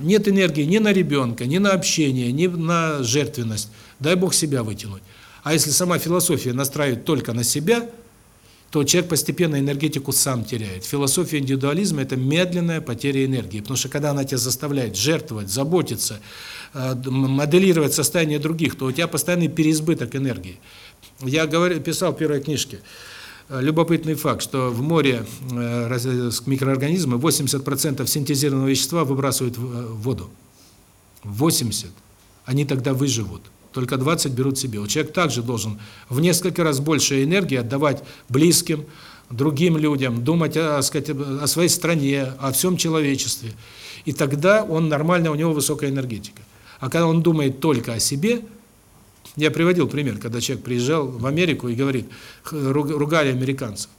Нет энергии ни на ребенка, ни на общение, ни на жертвенность. Дай Бог себя вытянуть. А если сама философия настраивает только на себя – то человек постепенно энергетику сам теряет. Философия индивидуализма – это медленная потеря энергии, потому что когда она тебя заставляет жертвовать, заботиться, э, моделировать состояние других, то у тебя постоянный переизбыток энергии. Я говорил, писал в первой книжке, любопытный факт, что в море э, микроорганизмы 80% синтезированного вещества выбрасывают в воду. 80. Они тогда выживут только 20 берут себе. Человек также должен в несколько раз больше энергии отдавать близким, другим людям, думать о, сказать, о своей стране, о всем человечестве. И тогда он нормально, у него высокая энергетика. А когда он думает только о себе, я приводил пример, когда человек приезжал в Америку и говорит, ругали американцев,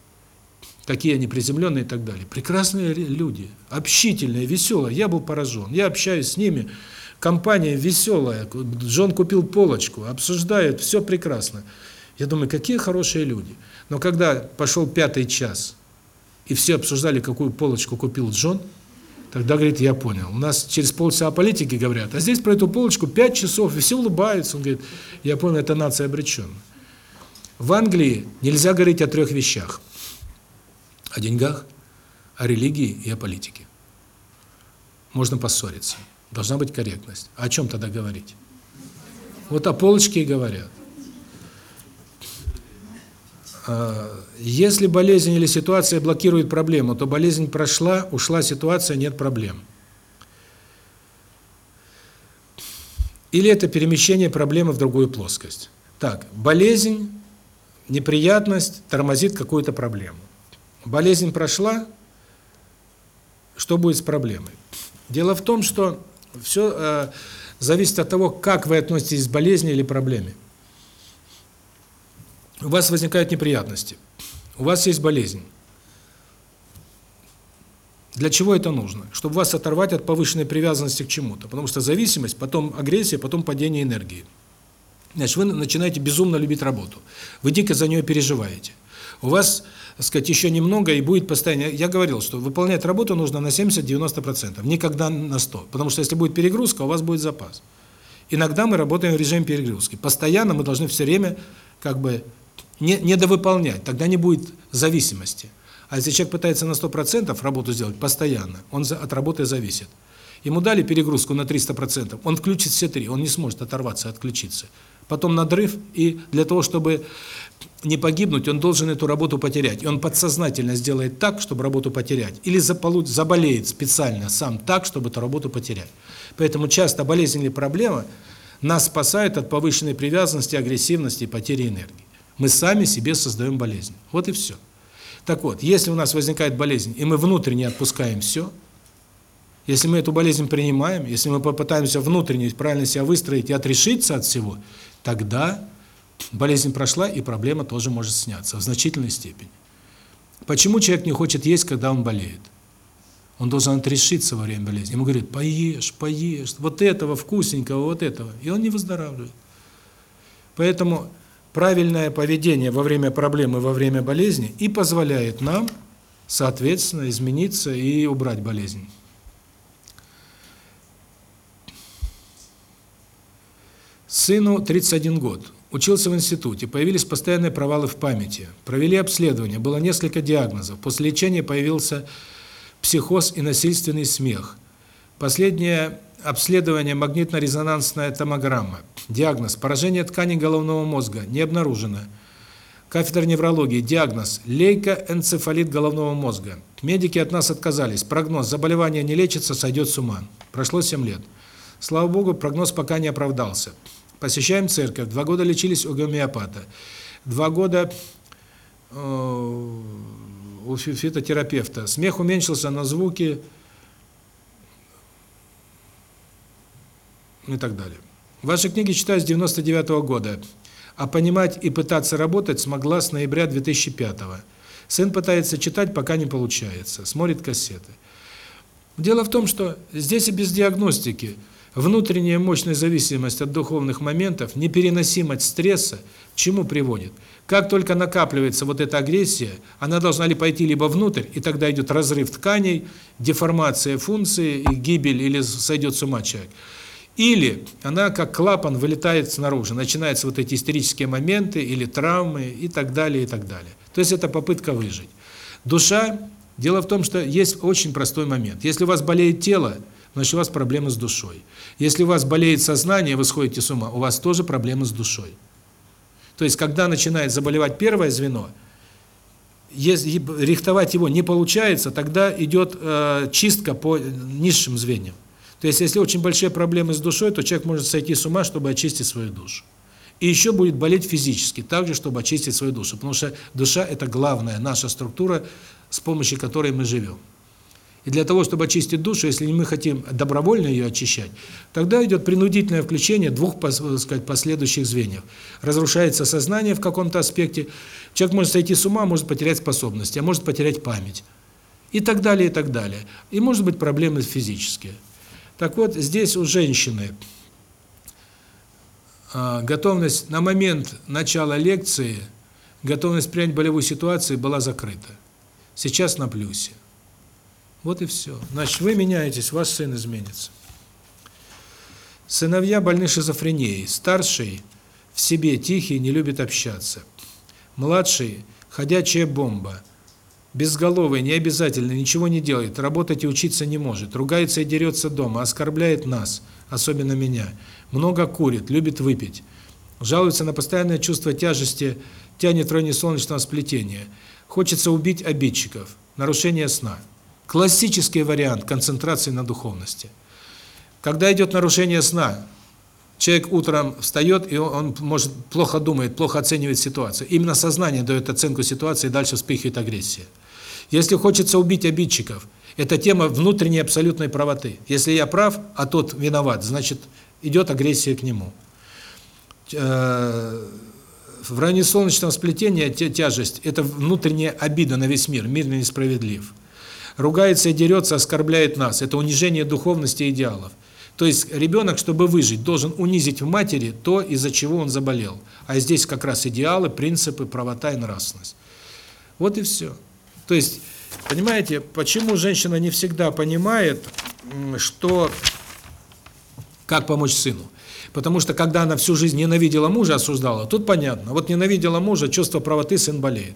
какие они приземленные и так далее. Прекрасные люди, общительные, веселые. Я был поражен. Я общаюсь с ними, компания веселая, Джон купил полочку, обсуждают, все прекрасно. Я думаю, какие хорошие люди. Но когда пошел пятый час, и все обсуждали, какую полочку купил Джон, тогда, говорит, я понял. У нас через полчаса о политике говорят, а здесь про эту полочку пять часов, и все улыбаются. Он говорит, я понял, это нация обреченная. В Англии нельзя говорить о трех вещах. О деньгах, о религии и о политике. Можно поссориться. Должна быть корректность. О чем тогда говорить? Вот о полочке и говорят. А, если болезнь или ситуация блокирует проблему, то болезнь прошла, ушла ситуация, нет проблем. Или это перемещение проблемы в другую плоскость. Так, болезнь, неприятность тормозит какую-то проблему. Болезнь прошла, что будет с проблемой? Дело в том, что все э, зависит от того, как вы относитесь к болезни или проблеме. У вас возникают неприятности. У вас есть болезнь. Для чего это нужно? Чтобы вас оторвать от повышенной привязанности к чему-то. Потому что зависимость, потом агрессия, потом падение энергии. Значит, вы начинаете безумно любить работу. Вы дико за нее переживаете. У вас так сказать, еще немного и будет постоянно. Я говорил, что выполнять работу нужно на 70-90%, никогда на 100%. Потому что если будет перегрузка, у вас будет запас. Иногда мы работаем в режиме перегрузки. Постоянно мы должны все время как бы не недовыполнять, тогда не будет зависимости. А если человек пытается на 100% работу сделать постоянно, он от работы зависит. Ему дали перегрузку на 300%, он включит все три, он не сможет оторваться, отключиться. Потом надрыв, и для того, чтобы не погибнуть, он должен эту работу потерять. И он подсознательно сделает так, чтобы работу потерять. Или заболеет специально сам так, чтобы эту работу потерять. Поэтому часто болезнь или проблема нас спасает от повышенной привязанности, агрессивности и потери энергии. Мы сами себе создаем болезнь. Вот и все. Так вот, если у нас возникает болезнь, и мы внутренне отпускаем все, если мы эту болезнь принимаем, если мы попытаемся внутренне правильно себя выстроить и отрешиться от всего, тогда болезнь прошла, и проблема тоже может сняться в значительной степени. Почему человек не хочет есть, когда он болеет? Он должен отрешиться во время болезни. Ему говорят, поешь, поешь, вот этого вкусненького, вот этого. И он не выздоравливает. Поэтому правильное поведение во время проблемы, во время болезни и позволяет нам, соответственно, измениться и убрать болезнь. Сыну 31 год. Учился в институте, появились постоянные провалы в памяти. Провели обследование, было несколько диагнозов. После лечения появился психоз и насильственный смех. Последнее обследование магнитно-резонансная томограмма. Диагноз поражение тканей головного мозга не обнаружено. Кафедра неврологии. Диагноз лейкоэнцефалит головного мозга. Медики от нас отказались. Прогноз заболевание не лечится, сойдет с ума. Прошло 7 лет. Слава богу, прогноз пока не оправдался. Посещаем церковь, два года лечились у гомеопата, два года э, у фитотерапевта. Смех уменьшился на звуки и так далее. Ваши книги читаю с 99 -го года, а понимать и пытаться работать смогла с ноября 2005 -го. Сын пытается читать, пока не получается, смотрит кассеты. Дело в том, что здесь и без диагностики – Внутренняя мощная зависимость от духовных моментов, непереносимость стресса к чему приводит? Как только накапливается вот эта агрессия, она должна ли пойти либо внутрь, и тогда идет разрыв тканей, деформация функции, и гибель, или сойдет с ума человек. Или она как клапан вылетает снаружи, начинаются вот эти истерические моменты или травмы и так далее, и так далее. То есть это попытка выжить. Душа, дело в том, что есть очень простой момент. Если у вас болеет тело, значит у вас проблемы с душой. Если у вас болеет сознание, вы сходите с ума, у вас тоже проблемы с душой. То есть, когда начинает заболевать первое звено, если рихтовать его не получается, тогда идет э, чистка по низшим звеньям. То есть, если очень большие проблемы с душой, то человек может сойти с ума, чтобы очистить свою душу. И еще будет болеть физически, также, чтобы очистить свою душу. Потому что душа – это главная наша структура, с помощью которой мы живем. И для того, чтобы очистить душу, если мы хотим добровольно ее очищать, тогда идет принудительное включение двух, так сказать, последующих звеньев. Разрушается сознание в каком-то аспекте, человек может сойти с ума, может потерять способности, а может потерять память. И так далее, и так далее. И может быть проблемы физические. Так вот, здесь у женщины а, готовность на момент начала лекции, готовность принять болевую ситуацию была закрыта. Сейчас на плюсе. Вот и все. Значит, вы меняетесь, ваш сын изменится. Сыновья больны шизофренией. Старший в себе тихий, не любит общаться. Младший – ходячая бомба. Безголовый, не обязательно, ничего не делает, работать и учиться не может. Ругается и дерется дома, оскорбляет нас, особенно меня. Много курит, любит выпить. Жалуется на постоянное чувство тяжести, тянет в солнечного сплетения. Хочется убить обидчиков. Нарушение сна. Классический вариант концентрации на духовности. Когда идет нарушение сна, человек утром встает, и он, может плохо думает, плохо оценивает ситуацию. Именно сознание дает оценку ситуации, и дальше вспыхивает агрессия. Если хочется убить обидчиков, это тема внутренней абсолютной правоты. Если я прав, а тот виноват, значит, идет агрессия к нему. Э, в районе солнечного сплетения тяжесть – это внутренняя обида на весь мир, мир несправедлив ругается и дерется, оскорбляет нас. Это унижение духовности и идеалов. То есть ребенок, чтобы выжить, должен унизить в матери то, из-за чего он заболел. А здесь как раз идеалы, принципы, правота и нравственность. Вот и все. То есть, понимаете, почему женщина не всегда понимает, что как помочь сыну? Потому что когда она всю жизнь ненавидела мужа, осуждала, тут понятно. Вот ненавидела мужа, чувство правоты, сын болеет.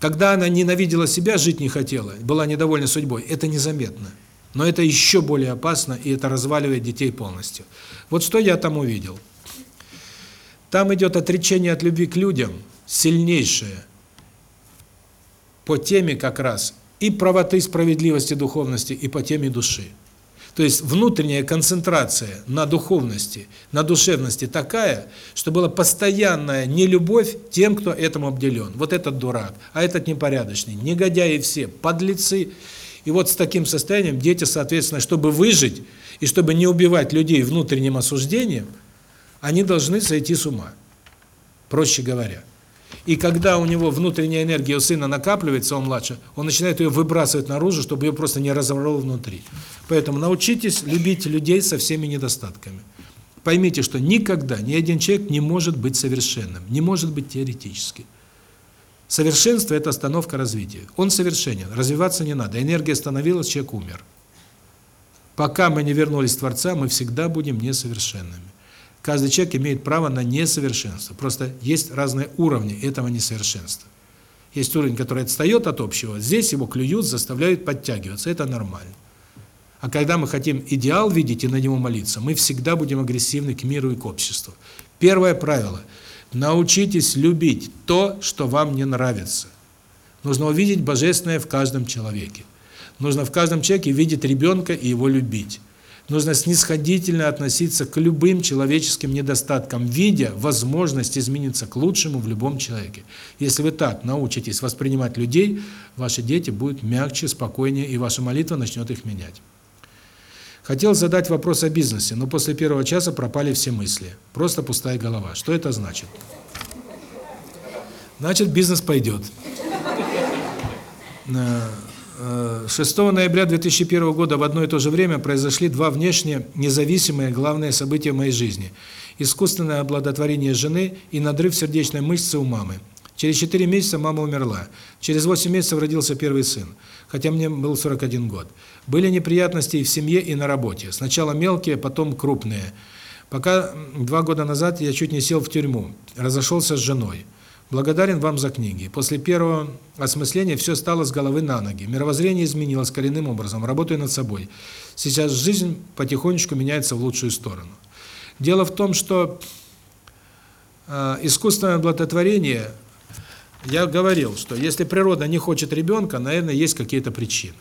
Когда она ненавидела себя, жить не хотела, была недовольна судьбой, это незаметно. Но это еще более опасно, и это разваливает детей полностью. Вот что я там увидел. Там идет отречение от любви к людям, сильнейшее, по теме как раз и правоты, справедливости, духовности, и по теме души. То есть внутренняя концентрация на духовности, на душевности такая, что была постоянная нелюбовь тем, кто этому обделен. Вот этот дурак, а этот непорядочный, негодяи все, подлецы. И вот с таким состоянием дети, соответственно, чтобы выжить и чтобы не убивать людей внутренним осуждением, они должны сойти с ума, проще говоря. И когда у него внутренняя энергия у сына накапливается, он младше, он начинает ее выбрасывать наружу, чтобы ее просто не разорвало внутри. Поэтому научитесь любить людей со всеми недостатками. Поймите, что никогда ни один человек не может быть совершенным, не может быть теоретически. Совершенство – это остановка развития. Он совершенен, развиваться не надо. Энергия остановилась, человек умер. Пока мы не вернулись в Творца, мы всегда будем несовершенными. Каждый человек имеет право на несовершенство. Просто есть разные уровни этого несовершенства. Есть уровень, который отстает от общего, здесь его клюют, заставляют подтягиваться. Это нормально. А когда мы хотим идеал видеть и на него молиться, мы всегда будем агрессивны к миру и к обществу. Первое правило – научитесь любить то, что вам не нравится. Нужно увидеть божественное в каждом человеке. Нужно в каждом человеке видеть ребенка и его любить. Нужно снисходительно относиться к любым человеческим недостаткам, видя возможность измениться к лучшему в любом человеке. Если вы так научитесь воспринимать людей, ваши дети будут мягче, спокойнее, и ваша молитва начнет их менять. Хотел задать вопрос о бизнесе, но после первого часа пропали все мысли. Просто пустая голова. Что это значит? Значит, бизнес пойдет. Э, 6 ноября 2001 года в одно и то же время произошли два внешне независимые главные события в моей жизни. Искусственное обладотворение жены и надрыв сердечной мышцы у мамы. Через 4 месяца мама умерла. Через 8 месяцев родился первый сын, хотя мне был 41 год. Были неприятности и в семье, и на работе. Сначала мелкие, потом крупные. Пока два года назад я чуть не сел в тюрьму, разошелся с женой. Благодарен вам за книги. После первого осмысления все стало с головы на ноги. Мировоззрение изменилось коренным образом. Работаю над собой. Сейчас жизнь потихонечку меняется в лучшую сторону. Дело в том, что э, искусственное благотворение, я говорил, что если природа не хочет ребенка, наверное, есть какие-то причины.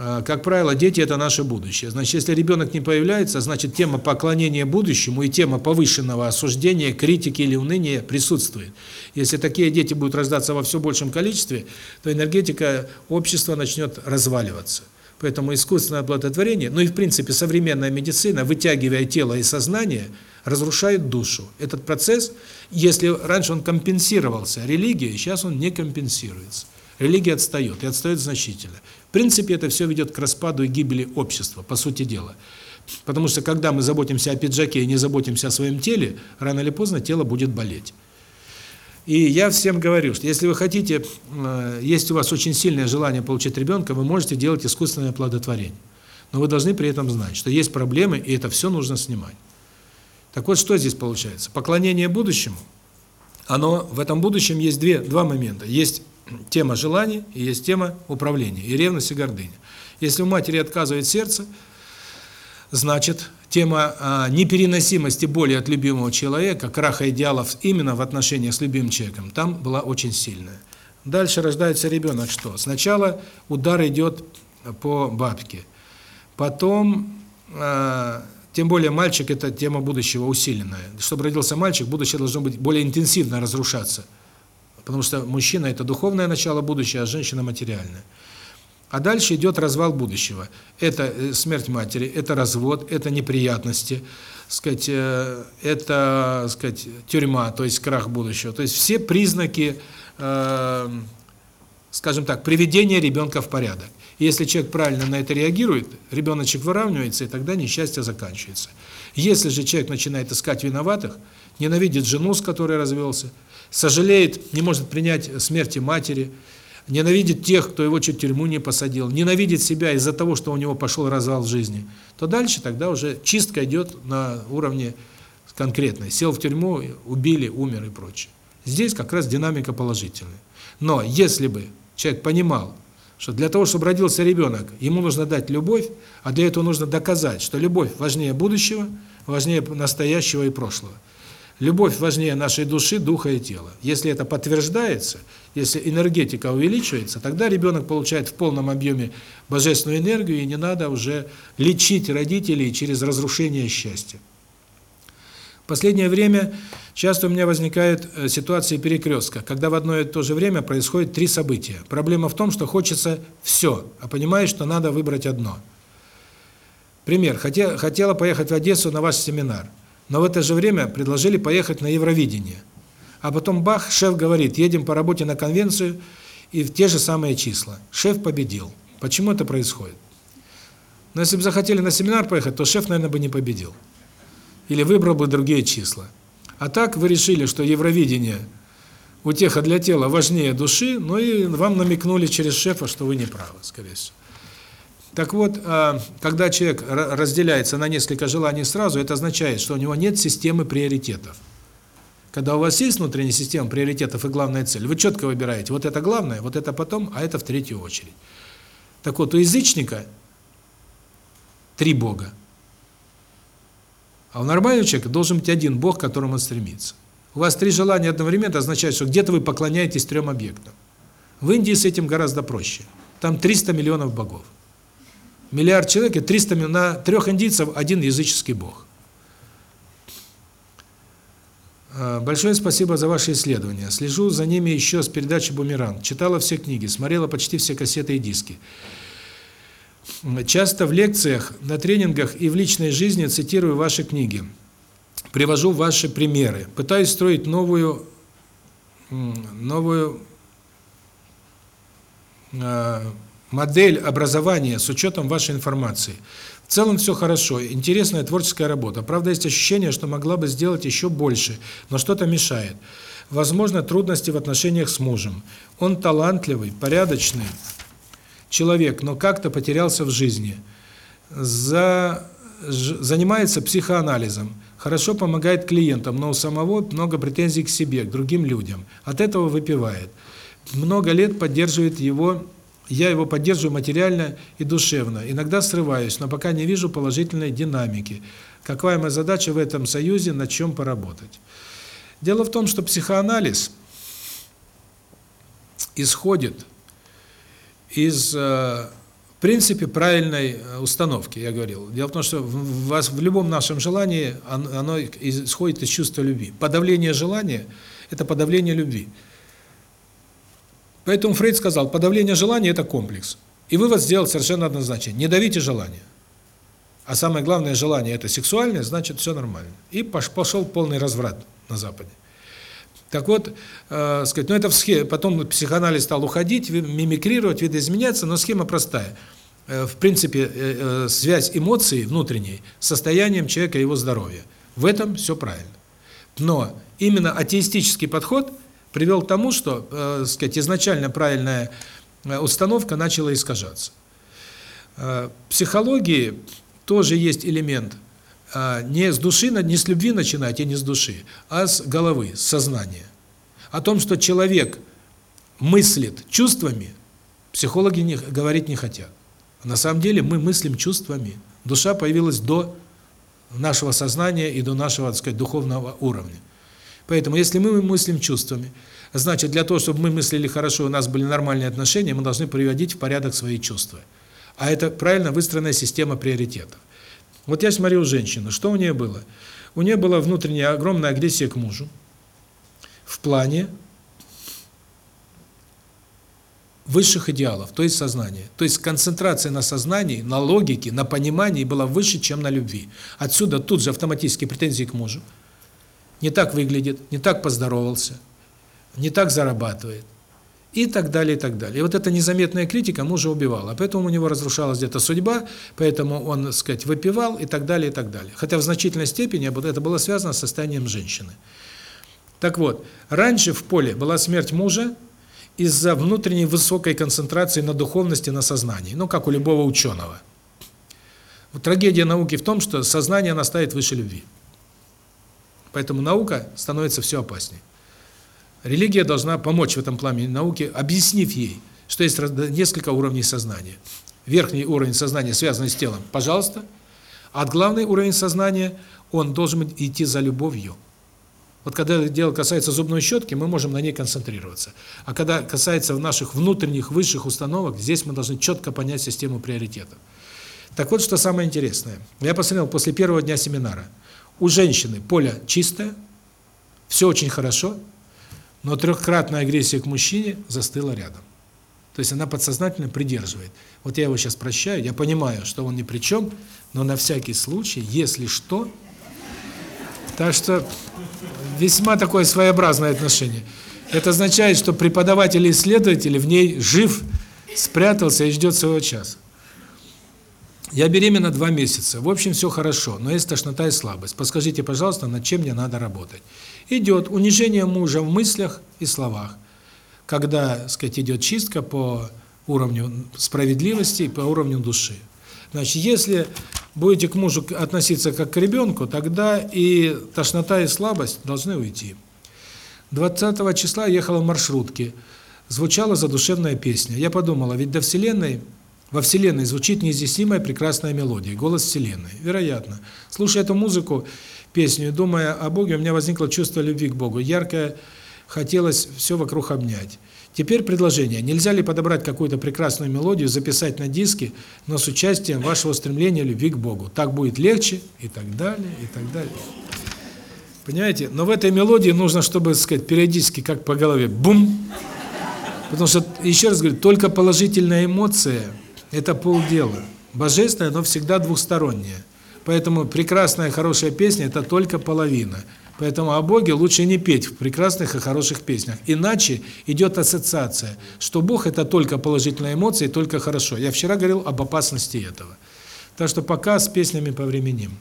А, как правило, дети – это наше будущее. Значит, если ребенок не появляется, значит, тема поклонения будущему и тема повышенного осуждения, критики или уныния присутствует. Если такие дети будут рождаться во все большем количестве, то энергетика общества начнет разваливаться. Поэтому искусственное оплодотворение, ну и в принципе современная медицина, вытягивая тело и сознание, разрушает душу. Этот процесс, если раньше он компенсировался религией, сейчас он не компенсируется. Религия отстает, и отстает значительно. В принципе, это все ведет к распаду и гибели общества, по сути дела. Потому что когда мы заботимся о пиджаке и не заботимся о своем теле, рано или поздно тело будет болеть. И я всем говорю, что если вы хотите, э, есть у вас очень сильное желание получить ребенка, вы можете делать искусственное оплодотворение. Но вы должны при этом знать, что есть проблемы, и это все нужно снимать. Так вот, что здесь получается? Поклонение будущему, оно в этом будущем есть две, два момента. Есть тема желаний и есть тема управления, и ревность, и гордыня. Если у матери отказывает сердце, значит, тема а, непереносимости боли от любимого человека, краха идеалов именно в отношениях с любимым человеком, там была очень сильная. Дальше рождается ребенок что? Сначала удар идет по бабке, потом, а, тем более мальчик – это тема будущего усиленная. Чтобы родился мальчик, будущее должно быть более интенсивно разрушаться – Потому что мужчина – это духовное начало будущего, а женщина – материальное. А дальше идет развал будущего. Это э, смерть матери, это развод, это неприятности, сказать, э, это, сказать, тюрьма, то есть крах будущего. То есть все признаки, э, скажем так, приведения ребенка в порядок. Если человек правильно на это реагирует, ребеночек выравнивается, и тогда несчастье заканчивается. Если же человек начинает искать виноватых, ненавидит жену, с которой развелся, сожалеет, не может принять смерти матери, ненавидит тех, кто его чуть тюрьму не посадил, ненавидит себя из-за того, что у него пошел развал жизни, то дальше тогда уже чистка идет на уровне конкретной. Сел в тюрьму, убили, умер и прочее. Здесь как раз динамика положительная. Но если бы человек понимал, что для того, чтобы родился ребенок, ему нужно дать любовь, а для этого нужно доказать, что любовь важнее будущего, важнее настоящего и прошлого. Любовь важнее нашей души, духа и тела. Если это подтверждается, если энергетика увеличивается, тогда ребенок получает в полном объеме божественную энергию, и не надо уже лечить родителей через разрушение счастья. В последнее время часто у меня возникают э, ситуации перекрестка, когда в одно и то же время происходит три события. Проблема в том, что хочется все, а понимаешь, что надо выбрать одно. Пример. Хотела поехать в Одессу на ваш семинар но в это же время предложили поехать на Евровидение. А потом бах, шеф говорит, едем по работе на конвенцию, и в те же самые числа. Шеф победил. Почему это происходит? Но если бы захотели на семинар поехать, то шеф, наверное, бы не победил. Или выбрал бы другие числа. А так вы решили, что Евровидение утеха для тела важнее души, ну и вам намекнули через шефа, что вы не правы, скорее всего. Так вот, а, когда человек разделяется на несколько желаний сразу, это означает, что у него нет системы приоритетов. Когда у вас есть внутренняя система приоритетов и главная цель, вы четко выбираете, вот это главное, вот это потом, а это в третью очередь. Так вот, у язычника три бога. А у нормального человека должен быть один бог, к которому он стремится. У вас три желания одновременно означает, что где-то вы поклоняетесь трем объектам. В Индии с этим гораздо проще. Там 300 миллионов богов. Миллиард человек и 300 на трех индийцев один языческий бог. А, большое спасибо за ваши исследования. Слежу за ними еще с передачи «Бумеранг». Читала все книги, смотрела почти все кассеты и диски. Часто в лекциях, на тренингах и в личной жизни цитирую ваши книги. Привожу ваши примеры. Пытаюсь строить новую новую а, модель образования с учетом вашей информации. В целом все хорошо, интересная творческая работа. Правда, есть ощущение, что могла бы сделать еще больше, но что-то мешает. Возможно, трудности в отношениях с мужем. Он талантливый, порядочный человек, но как-то потерялся в жизни. За занимается психоанализом. Хорошо помогает клиентам, но у самого много претензий к себе, к другим людям. От этого выпивает. Много лет поддерживает его, я его поддерживаю материально и душевно. Иногда срываюсь, но пока не вижу положительной динамики. Какая моя задача в этом союзе, на чем поработать? Дело в том, что психоанализ исходит из, э, в принципе, правильной э, установки, я говорил. Дело в том, что в в любом нашем желании оно исходит из чувства любви. Подавление желания – это подавление любви. Поэтому Фрейд сказал, подавление желания – это комплекс. И вывод сделал совершенно однозначно. Не давите желание. А самое главное желание – это сексуальное, значит, все нормально. И пошел полный разврат на Западе. Так вот, э, сказать, ну это в схеме, потом психоанализ стал уходить, мимикрировать, видоизменяться, но схема простая. Э, в принципе, э, э, связь эмоций внутренней с состоянием человека и его здоровья. В этом все правильно. Но именно атеистический подход привел к тому, что, э, сказать, изначально правильная э, установка начала искажаться. Э, в психологии тоже есть элемент – а, не с души, не с любви начинать, и не с души, а с головы, с сознания. О том, что человек мыслит чувствами, психологи не, говорить не хотят. На самом деле мы мыслим чувствами. Душа появилась до нашего сознания и до нашего, так сказать, духовного уровня. Поэтому, если мы мыслим чувствами, значит, для того, чтобы мы мыслили хорошо, у нас были нормальные отношения, мы должны приводить в порядок свои чувства. А это правильно выстроенная система приоритетов. Вот я смотрел женщину, что у нее было? У нее была внутренняя огромная агрессия к мужу в плане высших идеалов, то есть сознания. То есть концентрация на сознании, на логике, на понимании была выше, чем на любви. Отсюда тут же автоматически претензии к мужу. Не так выглядит, не так поздоровался, не так зарабатывает и так далее, и так далее. И вот эта незаметная критика мужа убивала. Поэтому у него разрушалась где-то судьба, поэтому он, так сказать, выпивал и так далее, и так далее. Хотя в значительной степени это было связано с состоянием женщины. Так вот, раньше в поле была смерть мужа из-за внутренней высокой концентрации на духовности, на сознании, ну, как у любого ученого. Трагедия науки в том, что сознание она ставит выше любви. Поэтому наука становится все опаснее. Религия должна помочь в этом плане науке, объяснив ей, что есть несколько уровней сознания. Верхний уровень сознания, связанный с телом, пожалуйста. А главный уровень сознания, он должен идти за любовью. Вот когда дело касается зубной щетки, мы можем на ней концентрироваться. А когда касается наших внутренних высших установок, здесь мы должны четко понять систему приоритетов. Так вот, что самое интересное. Я посмотрел после первого дня семинара. У женщины поле чистое, все очень хорошо, но трехкратная агрессия к мужчине застыла рядом. То есть она подсознательно придерживает. Вот я его сейчас прощаю, я понимаю, что он ни при чем, но на всякий случай, если что... Так что весьма такое своеобразное отношение. Это означает, что преподаватель и исследователь в ней жив, спрятался и ждет своего часа. Я беременна два месяца. В общем, все хорошо, но есть тошнота и слабость. Подскажите, пожалуйста, над чем мне надо работать? Идет унижение мужа в мыслях и словах. Когда, сказать, идет чистка по уровню справедливости и по уровню души. Значит, если будете к мужу относиться как к ребенку, тогда и тошнота, и слабость должны уйти. 20 числа ехала в маршрутке. Звучала задушевная песня. Я подумала, ведь до Вселенной во Вселенной звучит неизъяснимая прекрасная мелодия, голос Вселенной. Вероятно. Слушая эту музыку, песню, думая о Боге, у меня возникло чувство любви к Богу. Яркое хотелось все вокруг обнять. Теперь предложение. Нельзя ли подобрать какую-то прекрасную мелодию, записать на диске, но с участием вашего стремления любви к Богу? Так будет легче и так далее, и так далее. Понимаете? Но в этой мелодии нужно, чтобы, сказать, периодически как по голове бум. Потому что, еще раз говорю, только положительная эмоция – это полдела. Божественное, оно всегда двухстороннее. Поэтому прекрасная, хорошая песня – это только половина. Поэтому о Боге лучше не петь в прекрасных и хороших песнях. Иначе идет ассоциация, что Бог – это только положительные эмоции, только хорошо. Я вчера говорил об опасности этого. Так что пока с песнями повременим.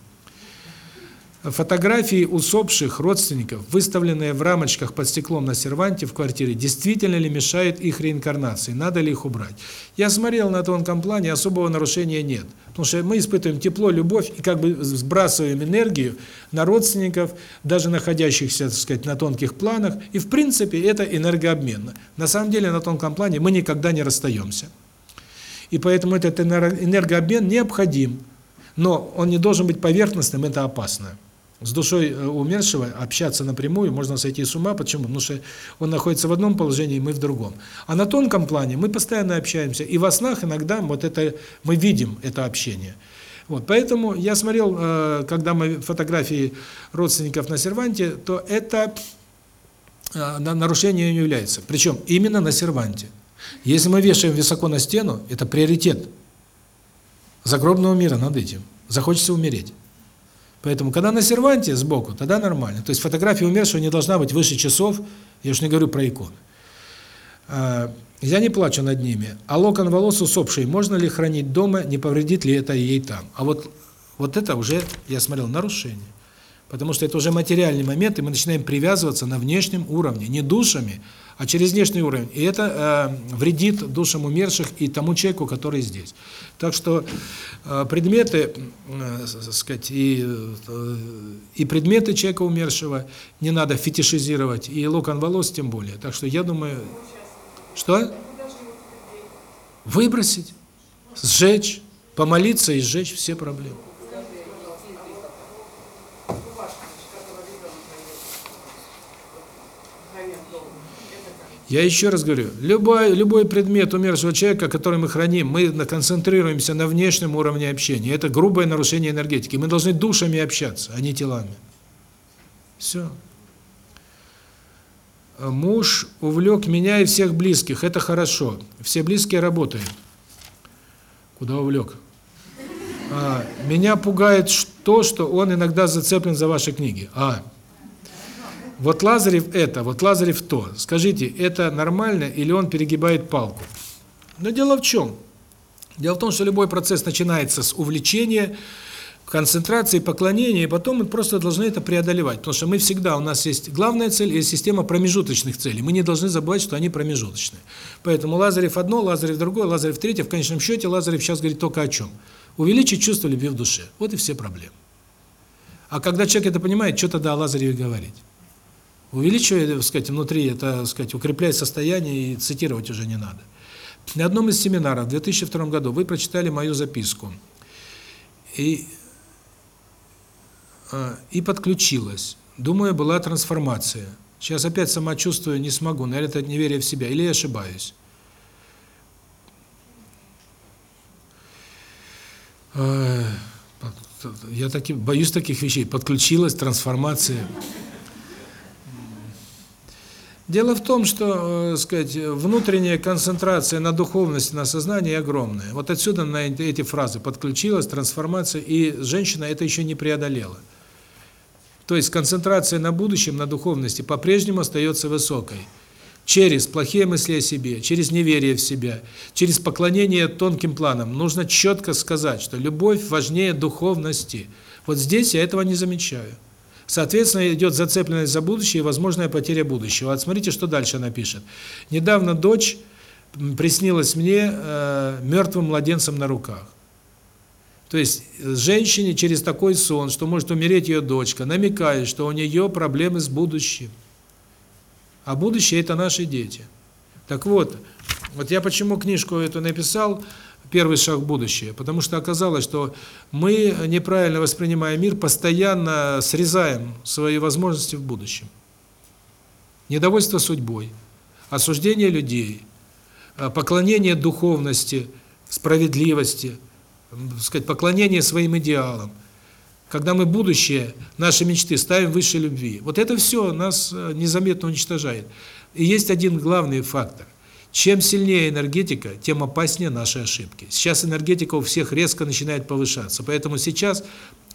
Фотографии усопших родственников, выставленные в рамочках под стеклом на серванте в квартире, действительно ли мешают их реинкарнации, надо ли их убрать. Я смотрел на тонком плане, особого нарушения нет. Потому что мы испытываем тепло, любовь и как бы сбрасываем энергию на родственников, даже находящихся, так сказать, на тонких планах. И в принципе это энергообмен. На самом деле на тонком плане мы никогда не расстаемся. И поэтому этот энергообмен необходим. Но он не должен быть поверхностным, это опасно. С душой э, умершего общаться напрямую можно сойти с ума. Почему? Потому что он находится в одном положении, мы в другом. А на тонком плане мы постоянно общаемся. И во снах иногда вот это мы видим это общение. Вот, поэтому я смотрел, э, когда мы фотографии родственников на серванте, то это э, нарушение не является. Причем именно на серванте. Если мы вешаем высоко на стену, это приоритет загробного мира над этим. Захочется умереть. Поэтому, когда на серванте сбоку, тогда нормально. То есть фотография умершего не должна быть выше часов, я уж не говорю про иконы. А, я не плачу над ними. А локон волос усопшей можно ли хранить дома, не повредит ли это ей там? А вот, вот это уже, я смотрел, нарушение. Потому что это уже материальный момент, и мы начинаем привязываться на внешнем уровне, не душами, а через внешний уровень. И это э, вредит душам умерших и тому человеку, который здесь. Так что э, предметы, э, сказать, и, э, и предметы человека умершего не надо фетишизировать, и локон волос тем более. Так что я думаю... Что? Выбросить, сжечь, помолиться и сжечь все проблемы. Я еще раз говорю, любой любой предмет умершего человека, который мы храним, мы концентрируемся на внешнем уровне общения. Это грубое нарушение энергетики. Мы должны душами общаться, а не телами. Все. Муж увлек меня и всех близких. Это хорошо. Все близкие работают. Куда увлек? А, меня пугает то, что он иногда зацеплен за ваши книги. А, вот Лазарев это, вот Лазарев то. Скажите, это нормально или он перегибает палку? Но дело в чем? Дело в том, что любой процесс начинается с увлечения, концентрации, поклонения, и потом мы просто должны это преодолевать. Потому что мы всегда, у нас есть главная цель и система промежуточных целей. Мы не должны забывать, что они промежуточные. Поэтому Лазарев одно, Лазарев другое, Лазарев третье. В конечном счете Лазарев сейчас говорит только о чем? Увеличить чувство любви в душе. Вот и все проблемы. А когда человек это понимает, что тогда о Лазареве говорить? Увеличивает, так сказать, внутри, это, так сказать, укрепляет состояние, и цитировать уже не надо. На одном из семинаров в 2002 году вы прочитали мою записку. И а, и подключилась. Думаю, была трансформация. Сейчас опять сама чувствую, не смогу, наверное, это неверие в себя. Или я ошибаюсь? А, я таки боюсь таких вещей. Подключилась, трансформация. Дело в том, что, э, сказать, внутренняя концентрация на духовности, на сознании огромная. Вот отсюда на эти фразы подключилась трансформация, и женщина это еще не преодолела. То есть концентрация на будущем, на духовности по-прежнему остается высокой. Через плохие мысли о себе, через неверие в себя, через поклонение тонким планам. Нужно четко сказать, что любовь важнее духовности. Вот здесь я этого не замечаю. Соответственно, идет зацепленность за будущее и возможная потеря будущего. Вот смотрите, что дальше она пишет. Недавно дочь приснилась мне э, мертвым младенцем на руках. То есть женщине через такой сон, что может умереть ее дочка, намекает, что у нее проблемы с будущим. А будущее – это наши дети. Так вот, вот я почему книжку эту написал – первый шаг в будущее, потому что оказалось, что мы, неправильно воспринимая мир, постоянно срезаем свои возможности в будущем. Недовольство судьбой, осуждение людей, э, поклонение духовности, справедливости, сказать, поклонение своим идеалам. Когда мы будущее, наши мечты ставим выше любви. Вот это все нас э, незаметно уничтожает. И есть один главный фактор. Чем сильнее энергетика, тем опаснее наши ошибки. Сейчас энергетика у всех резко начинает повышаться, поэтому сейчас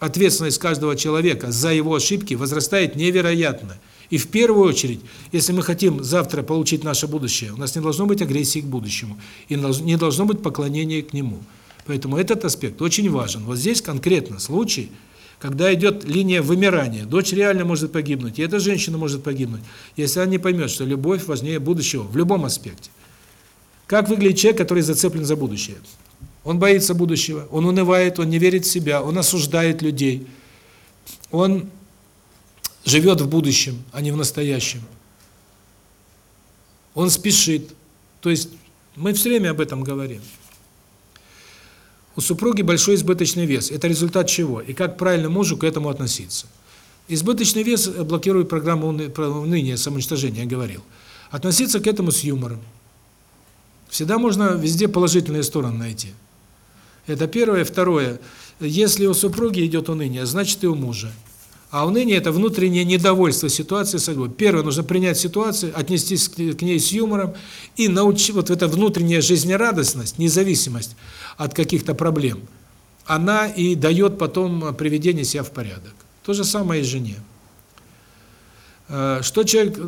ответственность каждого человека за его ошибки возрастает невероятно. И в первую очередь, если мы хотим завтра получить наше будущее, у нас не должно быть агрессии к будущему, и не должно быть поклонения к нему. Поэтому этот аспект очень важен. Вот здесь конкретно случай, когда идет линия вымирания, дочь реально может погибнуть, и эта женщина может погибнуть, если она не поймет, что любовь важнее будущего в любом аспекте. Как выглядит человек, который зацеплен за будущее? Он боится будущего, он унывает, он не верит в себя, он осуждает людей, он живет в будущем, а не в настоящем. Он спешит. То есть мы все время об этом говорим. У супруги большой избыточный вес. Это результат чего? И как правильно мужу к этому относиться? Избыточный вес блокирует программу уныния, самоуничтожения, я говорил. Относиться к этому с юмором. Всегда можно везде положительные стороны найти. Это первое. Второе. Если у супруги идет уныние, значит и у мужа. А уныние – это внутреннее недовольство ситуацией собой. Первое, нужно принять ситуацию, отнестись к ней с юмором и научить, вот эта внутренняя жизнерадостность, независимость от каких-то проблем, она и дает потом приведение себя в порядок. То же самое и жене. Э, что человек...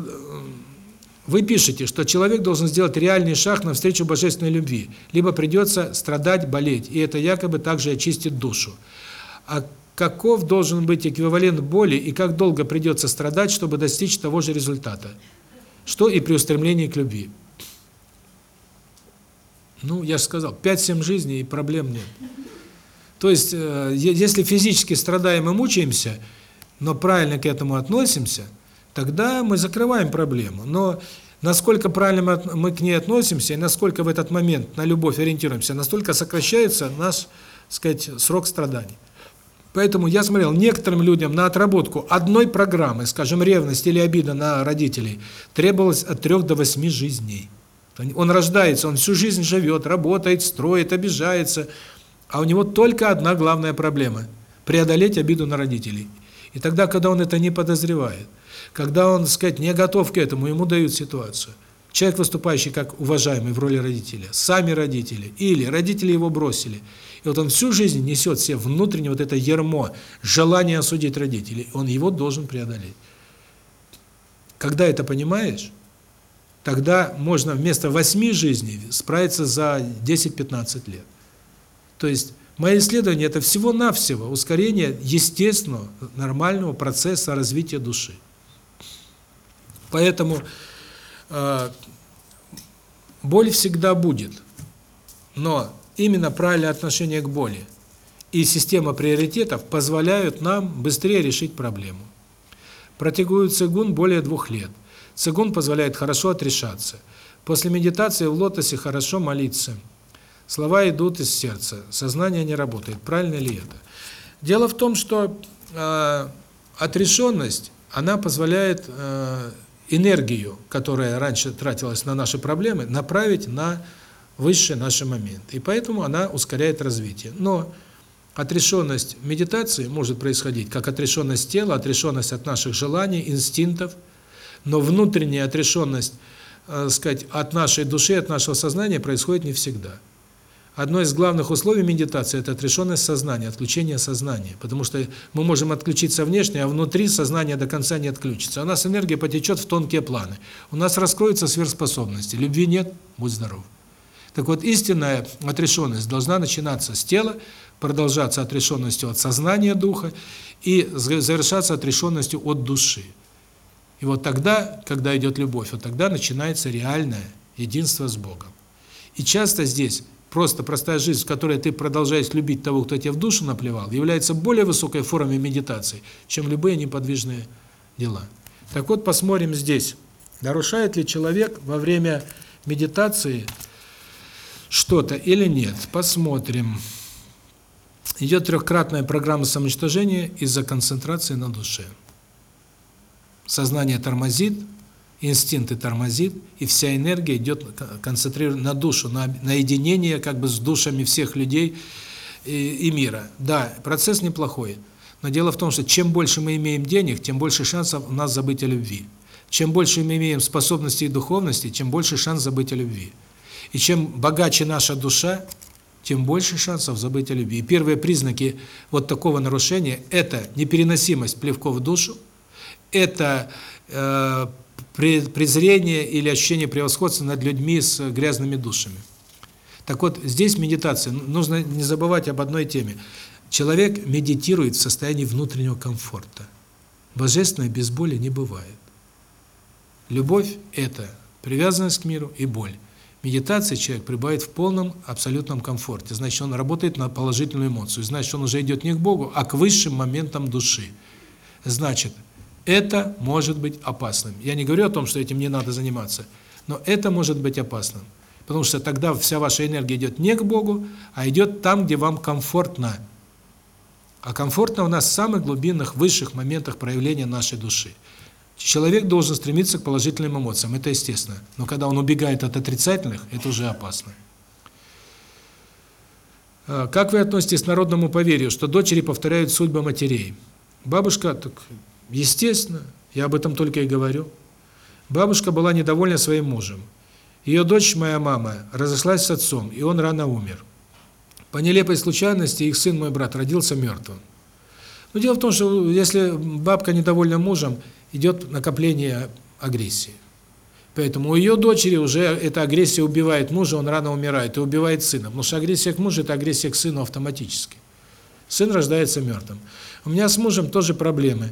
Вы пишете, что человек должен сделать реальный шаг навстречу божественной любви, либо придется страдать, болеть, и это якобы также очистит душу. А каков должен быть эквивалент боли и как долго придется страдать, чтобы достичь того же результата, что и при устремлении к любви. Ну, я же сказал, 5-7 жизней и проблем нет. То есть, э, если физически страдаем и мучаемся, но правильно к этому относимся, тогда мы закрываем проблему. Но насколько правильно мы к ней относимся и насколько в этот момент на любовь ориентируемся, настолько сокращается наш, сказать, срок страданий. Поэтому я смотрел, некоторым людям на отработку одной программы, скажем, ревность или обида на родителей, требовалось от 3 до 8 жизней. Он рождается, он всю жизнь живет, работает, строит, обижается, а у него только одна главная проблема – преодолеть обиду на родителей. И тогда, когда он это не подозревает, когда он, так сказать, не готов к этому, ему дают ситуацию. Человек, выступающий как уважаемый в роли родителя, сами родители, или родители его бросили – и вот он всю жизнь несет себе внутреннее вот это ермо, желание осудить родителей. Он его должен преодолеть. Когда это понимаешь, тогда можно вместо восьми жизней справиться за 10-15 лет. То есть мои исследования – это всего-навсего ускорение естественного, нормального процесса развития души. Поэтому э, боль всегда будет, но именно правильное отношение к боли и система приоритетов позволяют нам быстрее решить проблему. Практикую цигун более двух лет. Цигун позволяет хорошо отрешаться. После медитации в лотосе хорошо молиться. Слова идут из сердца, сознание не работает. Правильно ли это? Дело в том, что э, отрешенность, она позволяет э, энергию, которая раньше тратилась на наши проблемы, направить на высший наш момент. И поэтому она ускоряет развитие. Но отрешенность медитации может происходить как отрешенность тела, отрешенность от наших желаний, инстинктов, но внутренняя отрешенность, э, сказать, от нашей души, от нашего сознания происходит не всегда. Одно из главных условий медитации – это отрешенность сознания, отключение сознания. Потому что мы можем отключиться внешне, а внутри сознание до конца не отключится. У нас энергия потечет в тонкие планы. У нас раскроются сверхспособности. Любви нет – будь здоров. Так вот, истинная отрешенность должна начинаться с тела, продолжаться отрешенностью от сознания духа и завершаться отрешенностью от души. И вот тогда, когда идет любовь, вот тогда начинается реальное единство с Богом. И часто здесь просто простая жизнь, в которой ты продолжаешь любить того, кто тебе в душу наплевал, является более высокой формой медитации, чем любые неподвижные дела. Так вот, посмотрим здесь, нарушает ли человек во время медитации что-то или нет. Посмотрим. Идет трехкратная программа самоуничтожения из-за концентрации на душе. Сознание тормозит, инстинкты тормозит, и вся энергия идет концентрирована на душу, на, на единение как бы с душами всех людей и, и мира. Да, процесс неплохой, но дело в том, что чем больше мы имеем денег, тем больше шансов у нас забыть о любви. Чем больше мы имеем способностей и духовности, тем больше шанс забыть о любви. И чем богаче наша душа, тем больше шансов забыть о любви. И первые признаки вот такого нарушения – это непереносимость плевков в душу, это э, презрение или ощущение превосходства над людьми с грязными душами. Так вот, здесь медитация. Нужно не забывать об одной теме. Человек медитирует в состоянии внутреннего комфорта. Божественное без боли не бывает. Любовь – это привязанность к миру и боль. Медитация человек пребывает в полном, абсолютном комфорте. Значит, он работает на положительную эмоцию. Значит, он уже идет не к Богу, а к высшим моментам души. Значит, это может быть опасным. Я не говорю о том, что этим не надо заниматься, но это может быть опасным. Потому что тогда вся ваша энергия идет не к Богу, а идет там, где вам комфортно. А комфортно у нас в самых глубинных, высших моментах проявления нашей души. Человек должен стремиться к положительным эмоциям, это естественно. Но когда он убегает от отрицательных, это уже опасно. А, как вы относитесь к народному поверью, что дочери повторяют судьбы матерей? Бабушка, так, естественно, я об этом только и говорю. Бабушка была недовольна своим мужем. Ее дочь, моя мама, разошлась с отцом, и он рано умер. По нелепой случайности их сын, мой брат, родился мертвым. Но дело в том, что если бабка недовольна мужем, идет накопление агрессии. Поэтому у ее дочери уже эта агрессия убивает мужа, он рано умирает, и убивает сына. Потому что агрессия к мужу – это агрессия к сыну автоматически. Сын рождается мертвым. У меня с мужем тоже проблемы,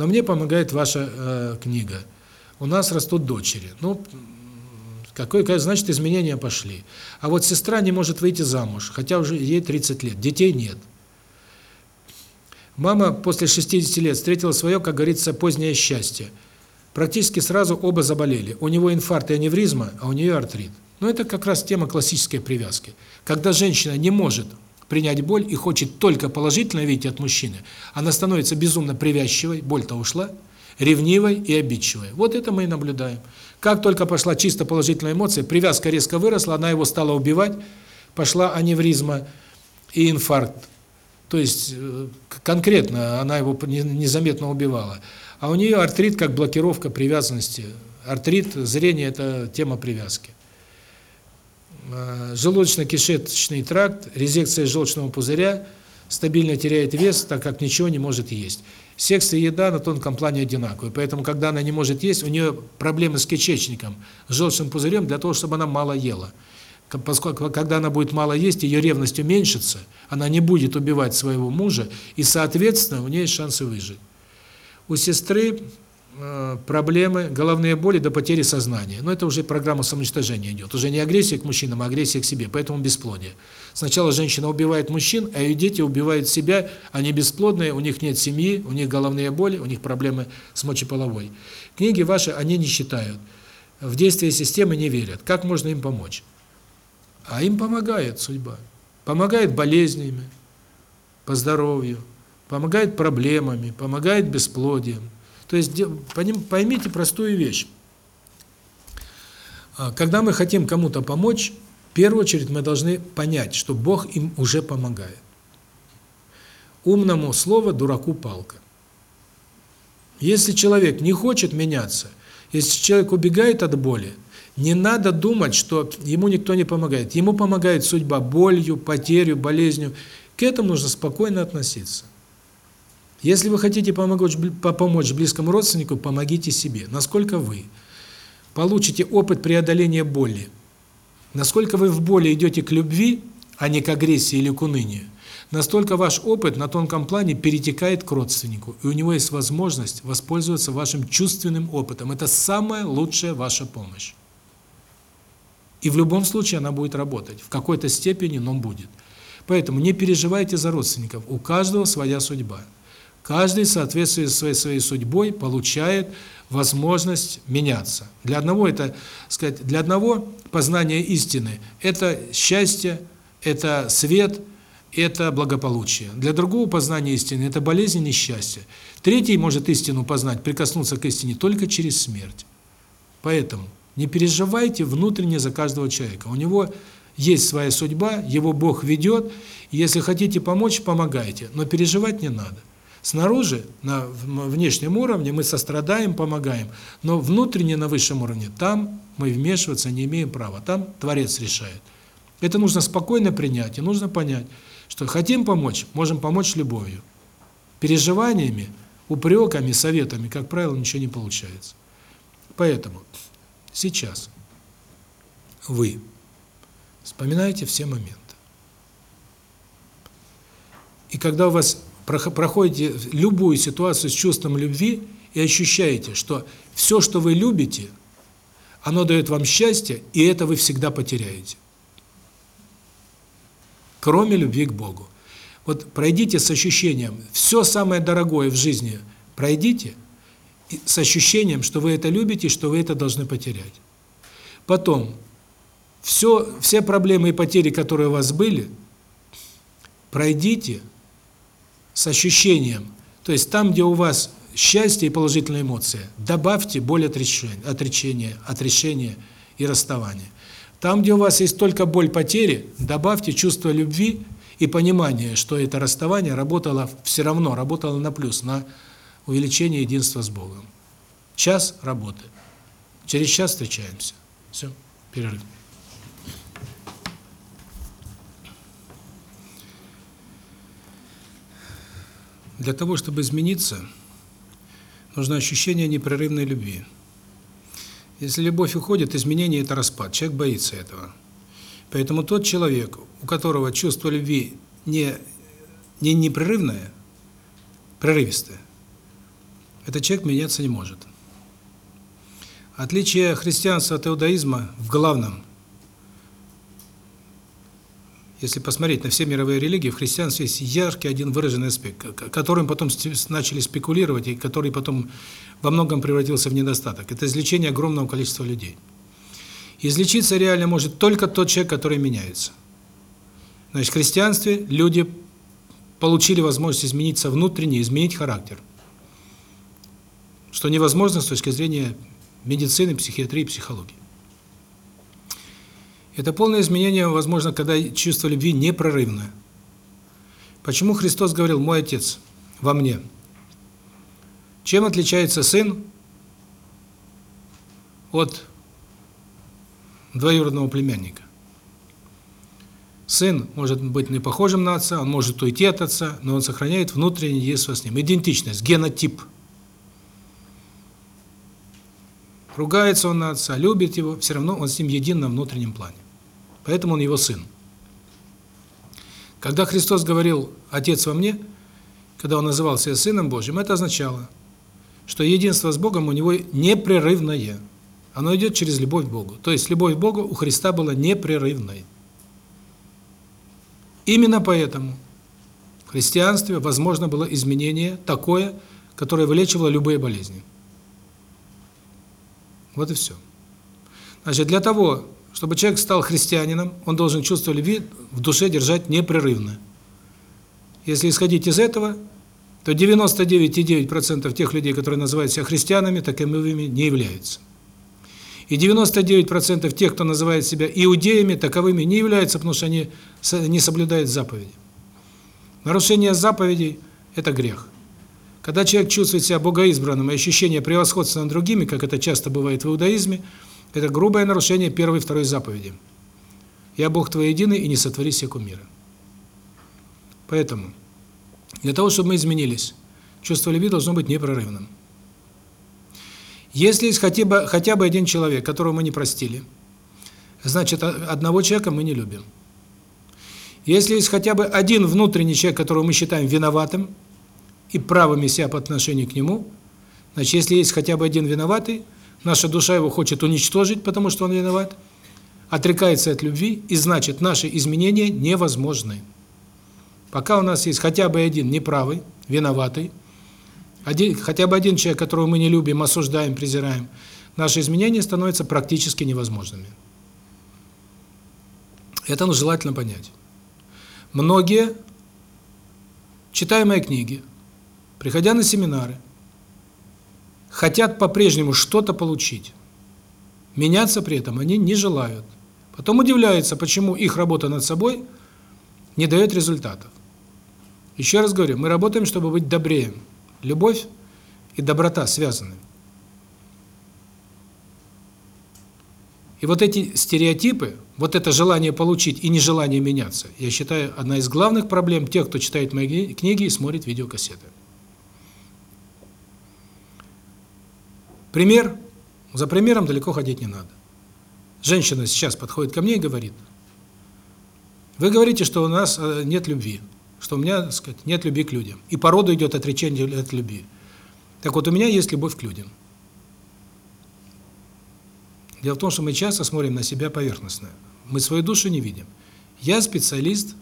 но мне помогает ваша э, книга. У нас растут дочери. Ну, какой, значит, изменения пошли. А вот сестра не может выйти замуж, хотя уже ей 30 лет, детей нет. Мама после 60 лет встретила свое, как говорится, позднее счастье. Практически сразу оба заболели. У него инфаркт и аневризма, а у нее артрит. Но это как раз тема классической привязки. Когда женщина не может принять боль и хочет только положительно видеть от мужчины, она становится безумно привязчивой, боль-то ушла, ревнивой и обидчивой. Вот это мы и наблюдаем. Как только пошла чисто положительная эмоция, привязка резко выросла, она его стала убивать, пошла аневризма и инфаркт. То есть э, конкретно она его незаметно убивала. А у нее артрит как блокировка привязанности. Артрит, зрение – это тема привязки. Э, желудочно-кишечный тракт, резекция желчного пузыря стабильно теряет вес, так как ничего не может есть. Секс и еда на тонком плане одинаковые, поэтому когда она не может есть, у нее проблемы с кишечником, с желчным пузырем для того, чтобы она мало ела поскольку когда она будет мало есть, ее ревность уменьшится, она не будет убивать своего мужа, и, соответственно, у нее есть шансы выжить. У сестры проблемы, головные боли до потери сознания. Но это уже программа самоуничтожения идет. Уже не агрессия к мужчинам, а агрессия к себе, поэтому бесплодие. Сначала женщина убивает мужчин, а ее дети убивают себя, они бесплодные, у них нет семьи, у них головные боли, у них проблемы с мочеполовой. Книги ваши они не читают, в действие системы не верят. Как можно им помочь? А им помогает судьба. Помогает болезнями, по здоровью, помогает проблемами, помогает бесплодием. То есть поймите простую вещь. А, когда мы хотим кому-то помочь, в первую очередь мы должны понять, что Бог им уже помогает. Умному слово, дураку палка. Если человек не хочет меняться, если человек убегает от боли, не надо думать, что ему никто не помогает. Ему помогает судьба болью, потерю, болезнью. К этому нужно спокойно относиться. Если вы хотите помочь, помочь близкому родственнику, помогите себе. Насколько вы получите опыт преодоления боли, насколько вы в боли идете к любви, а не к агрессии или к унынию, настолько ваш опыт на тонком плане перетекает к родственнику, и у него есть возможность воспользоваться вашим чувственным опытом. Это самая лучшая ваша помощь. И в любом случае она будет работать. В какой-то степени, но будет. Поэтому не переживайте за родственников. У каждого своя судьба. Каждый, в соответствии со своей, судьбой, получает возможность меняться. Для одного это, сказать, для одного познание истины – это счастье, это свет, это благополучие. Для другого познание истины – это болезнь и несчастье. Третий может истину познать, прикоснуться к истине только через смерть. Поэтому не переживайте внутренне за каждого человека. У него есть своя судьба, его Бог ведет. Если хотите помочь, помогайте, но переживать не надо. Снаружи, на внешнем уровне, мы сострадаем, помогаем, но внутренне, на высшем уровне, там мы вмешиваться не имеем права, там Творец решает. Это нужно спокойно принять, и нужно понять, что хотим помочь, можем помочь любовью. Переживаниями, упреками, советами, как правило, ничего не получается. Поэтому Сейчас вы вспоминаете все моменты. И когда у вас проходите любую ситуацию с чувством любви и ощущаете, что все, что вы любите, оно дает вам счастье, и это вы всегда потеряете. Кроме любви к Богу. Вот пройдите с ощущением, все самое дорогое в жизни пройдите, с ощущением, что вы это любите, что вы это должны потерять. Потом, все, все проблемы и потери, которые у вас были, пройдите с ощущением, то есть там, где у вас счастье и положительные эмоции, добавьте боль отречения, отречения, отрешения и расставания. Там, где у вас есть только боль потери, добавьте чувство любви и понимание, что это расставание работало все равно, работало на плюс, на увеличение единства с Богом. Час работы. Через час встречаемся. Все, перерыв. Для того, чтобы измениться, нужно ощущение непрерывной любви. Если любовь уходит, изменение – это распад. Человек боится этого. Поэтому тот человек, у которого чувство любви не, не непрерывное, прерывистое, этот человек меняться не может. Отличие христианства от иудаизма в главном если посмотреть на все мировые религии, в христианстве есть яркий один выраженный аспект, которым потом начали спекулировать и который потом во многом превратился в недостаток. Это излечение огромного количества людей. Излечиться реально может только тот человек, который меняется. Значит, в христианстве люди получили возможность измениться внутренне, изменить характер. Что невозможно с точки зрения медицины, психиатрии, психологии. Это полное изменение возможно, когда чувство любви непрерывное. Почему Христос говорил «Мой Отец во мне»? Чем отличается сын от двоюродного племянника? Сын может быть не похожим на отца, он может уйти от отца, но он сохраняет внутреннее единство с ним. Идентичность, генотип. Ругается он на отца, любит его, все равно он с ним един на внутреннем плане. Поэтому он его сын. Когда Христос говорил «Отец во мне», когда он называл себя Сыном Божьим, это означало, что единство с Богом у него непрерывное. Оно идет через любовь к Богу. То есть любовь к Богу у Христа была непрерывной. Именно поэтому в христианстве возможно было изменение такое, которое вылечивало любые болезни. Вот и все. Значит, для того, чтобы человек стал христианином, он должен чувство любви в душе держать непрерывно. Если исходить из этого, то 99,9% тех людей, которые называют себя христианами, таковыми не являются. И 99% тех, кто называет себя иудеями, таковыми не являются, потому что они не соблюдают заповеди. Нарушение заповедей – это грех. Когда человек чувствует себя богоизбранным и ощущение превосходства над другими, как это часто бывает в иудаизме – это грубое нарушение первой и второй заповеди. «Я Бог твой единый, и не сотвори себе кумира». Поэтому, для того, чтобы мы изменились, чувство любви должно быть непрерывным. Если есть хотя бы, хотя бы один человек, которого мы не простили, значит, одного человека мы не любим. Если есть хотя бы один внутренний человек, которого мы считаем виноватым и правыми себя по отношению к нему, значит, если есть хотя бы один виноватый – Наша душа его хочет уничтожить, потому что он виноват, отрекается от любви, и значит, наши изменения невозможны. Пока у нас есть хотя бы один неправый, виноватый, один, хотя бы один человек, которого мы не любим, осуждаем, презираем, наши изменения становятся практически невозможными. Это ну, желательно понять. Многие, читая мои книги, приходя на семинары, хотят по-прежнему что-то получить. Меняться при этом они не желают. Потом удивляются, почему их работа над собой не дает результатов. Еще раз говорю, мы работаем, чтобы быть добрее. Любовь и доброта связаны. И вот эти стереотипы, вот это желание получить и нежелание меняться, я считаю, одна из главных проблем тех, кто читает мои книги и смотрит видеокассеты. Пример. За примером далеко ходить не надо. Женщина сейчас подходит ко мне и говорит, вы говорите, что у нас э, нет любви. что у меня, так сказать, нет любви к людям. И по роду идет отречение от любви. Так вот, у меня есть любовь к людям. Дело в том, что мы часто смотрим на себя поверхностно. Мы свою душу не видим. Я специалист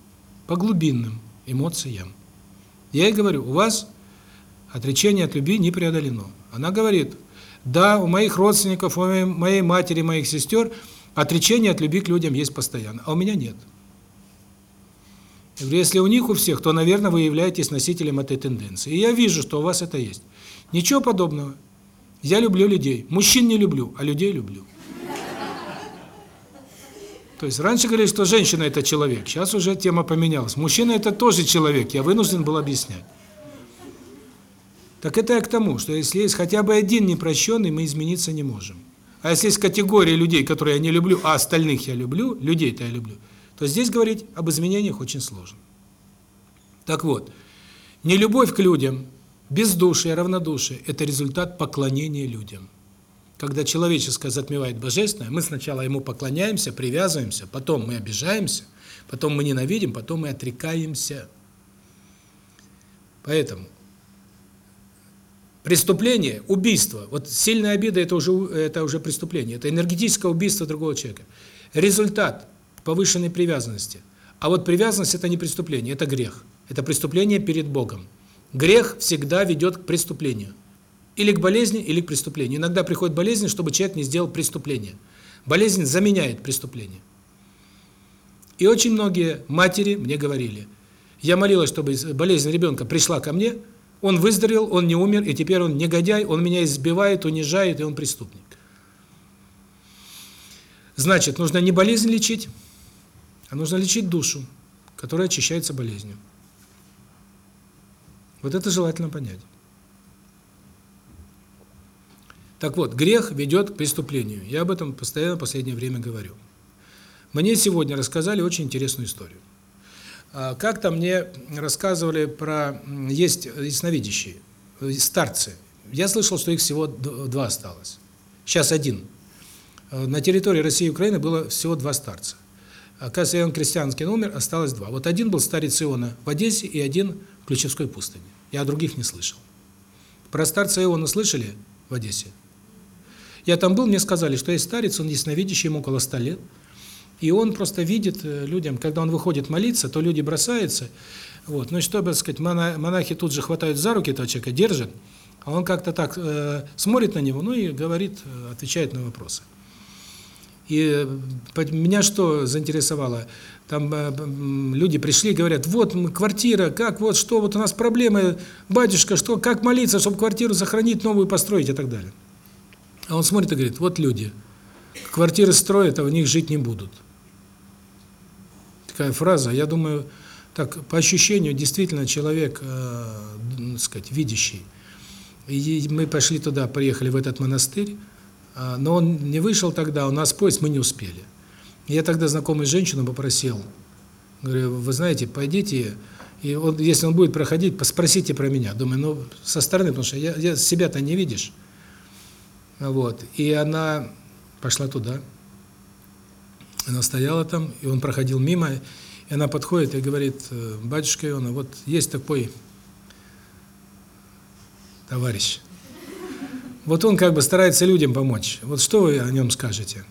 по глубинным эмоциям. Я ей говорю, у вас отречение от любви не преодолено. Она говорит, да, у моих родственников, у моей матери, моих сестер отречение от любви к людям есть постоянно, а у меня нет. Если у них у всех, то, наверное, вы являетесь носителем этой тенденции. И я вижу, что у вас это есть. Ничего подобного. Я люблю людей. Мужчин не люблю, а людей люблю. То есть раньше говорили, что женщина – это человек. Сейчас уже тема поменялась. Мужчина – это тоже человек. Я вынужден был объяснять. Так это я к тому, что если есть хотя бы один непрощенный, мы измениться не можем. А если есть категория людей, которые я не люблю, а остальных я люблю, людей-то я люблю, то здесь говорить об изменениях очень сложно. Так вот, нелюбовь к людям, бездушие, равнодушие – это результат поклонения людям. Когда человеческое затмевает божественное, мы сначала ему поклоняемся, привязываемся, потом мы обижаемся, потом мы ненавидим, потом мы отрекаемся. Поэтому Преступление, убийство. Вот сильная обида это уже это уже преступление. Это энергетическое убийство другого человека. Результат повышенной привязанности. А вот привязанность это не преступление, это грех. Это преступление перед Богом. Грех всегда ведет к преступлению. Или к болезни, или к преступлению. Иногда приходит болезнь, чтобы человек не сделал преступление. Болезнь заменяет преступление. И очень многие матери мне говорили: "Я молилась, чтобы болезнь ребенка пришла ко мне, он выздоровел, он не умер, и теперь он негодяй, он меня избивает, унижает, и он преступник. Значит, нужно не болезнь лечить, а нужно лечить душу, которая очищается болезнью. Вот это желательно понять. Так вот, грех ведет к преступлению. Я об этом постоянно в последнее время говорю. Мне сегодня рассказали очень интересную историю. А, как-то мне рассказывали про... Есть ясновидящие, старцы. Я слышал, что их всего два осталось. Сейчас один. А, на территории России и Украины было всего два старца. Оказывается, Иоанн Крестьянский умер, осталось два. Вот один был старец Иона в Одессе и один в Ключевской пустыне. Я о других не слышал. Про старца Иона слышали в Одессе? Я там был, мне сказали, что есть старец, он ясновидящий, ему около 100 лет. И он просто видит э, людям, когда он выходит молиться, то люди бросаются. Вот. Ну и что, так сказать, монахи тут же хватают за руки этого человека, держат, а он как-то так э, смотрит на него, ну и говорит, э, отвечает на вопросы. И э, меня что заинтересовало? Там люди пришли, говорят, вот квартира, как, вот что, вот у нас проблемы, батюшка, что, как молиться, чтобы квартиру сохранить, новую построить и так далее. А он смотрит и говорит, вот люди, квартиры строят, а в них жить не будут такая фраза. Я думаю, так по ощущению действительно человек, э, сказать, видящий. И мы пошли туда, приехали в этот монастырь, э, но он не вышел тогда, у нас поезд, мы не успели. Я тогда знакомый женщину попросил, говорю, вы знаете, пойдите, и он, если он будет проходить, спросите про меня. Думаю, ну, со стороны, потому что я, я себя-то не видишь. Вот. И она пошла туда. Она стояла там, и он проходил мимо, и она подходит и говорит, «Э, батюшка Иона, вот есть такой товарищ. Вот он как бы старается людям помочь. Вот что вы о нем скажете?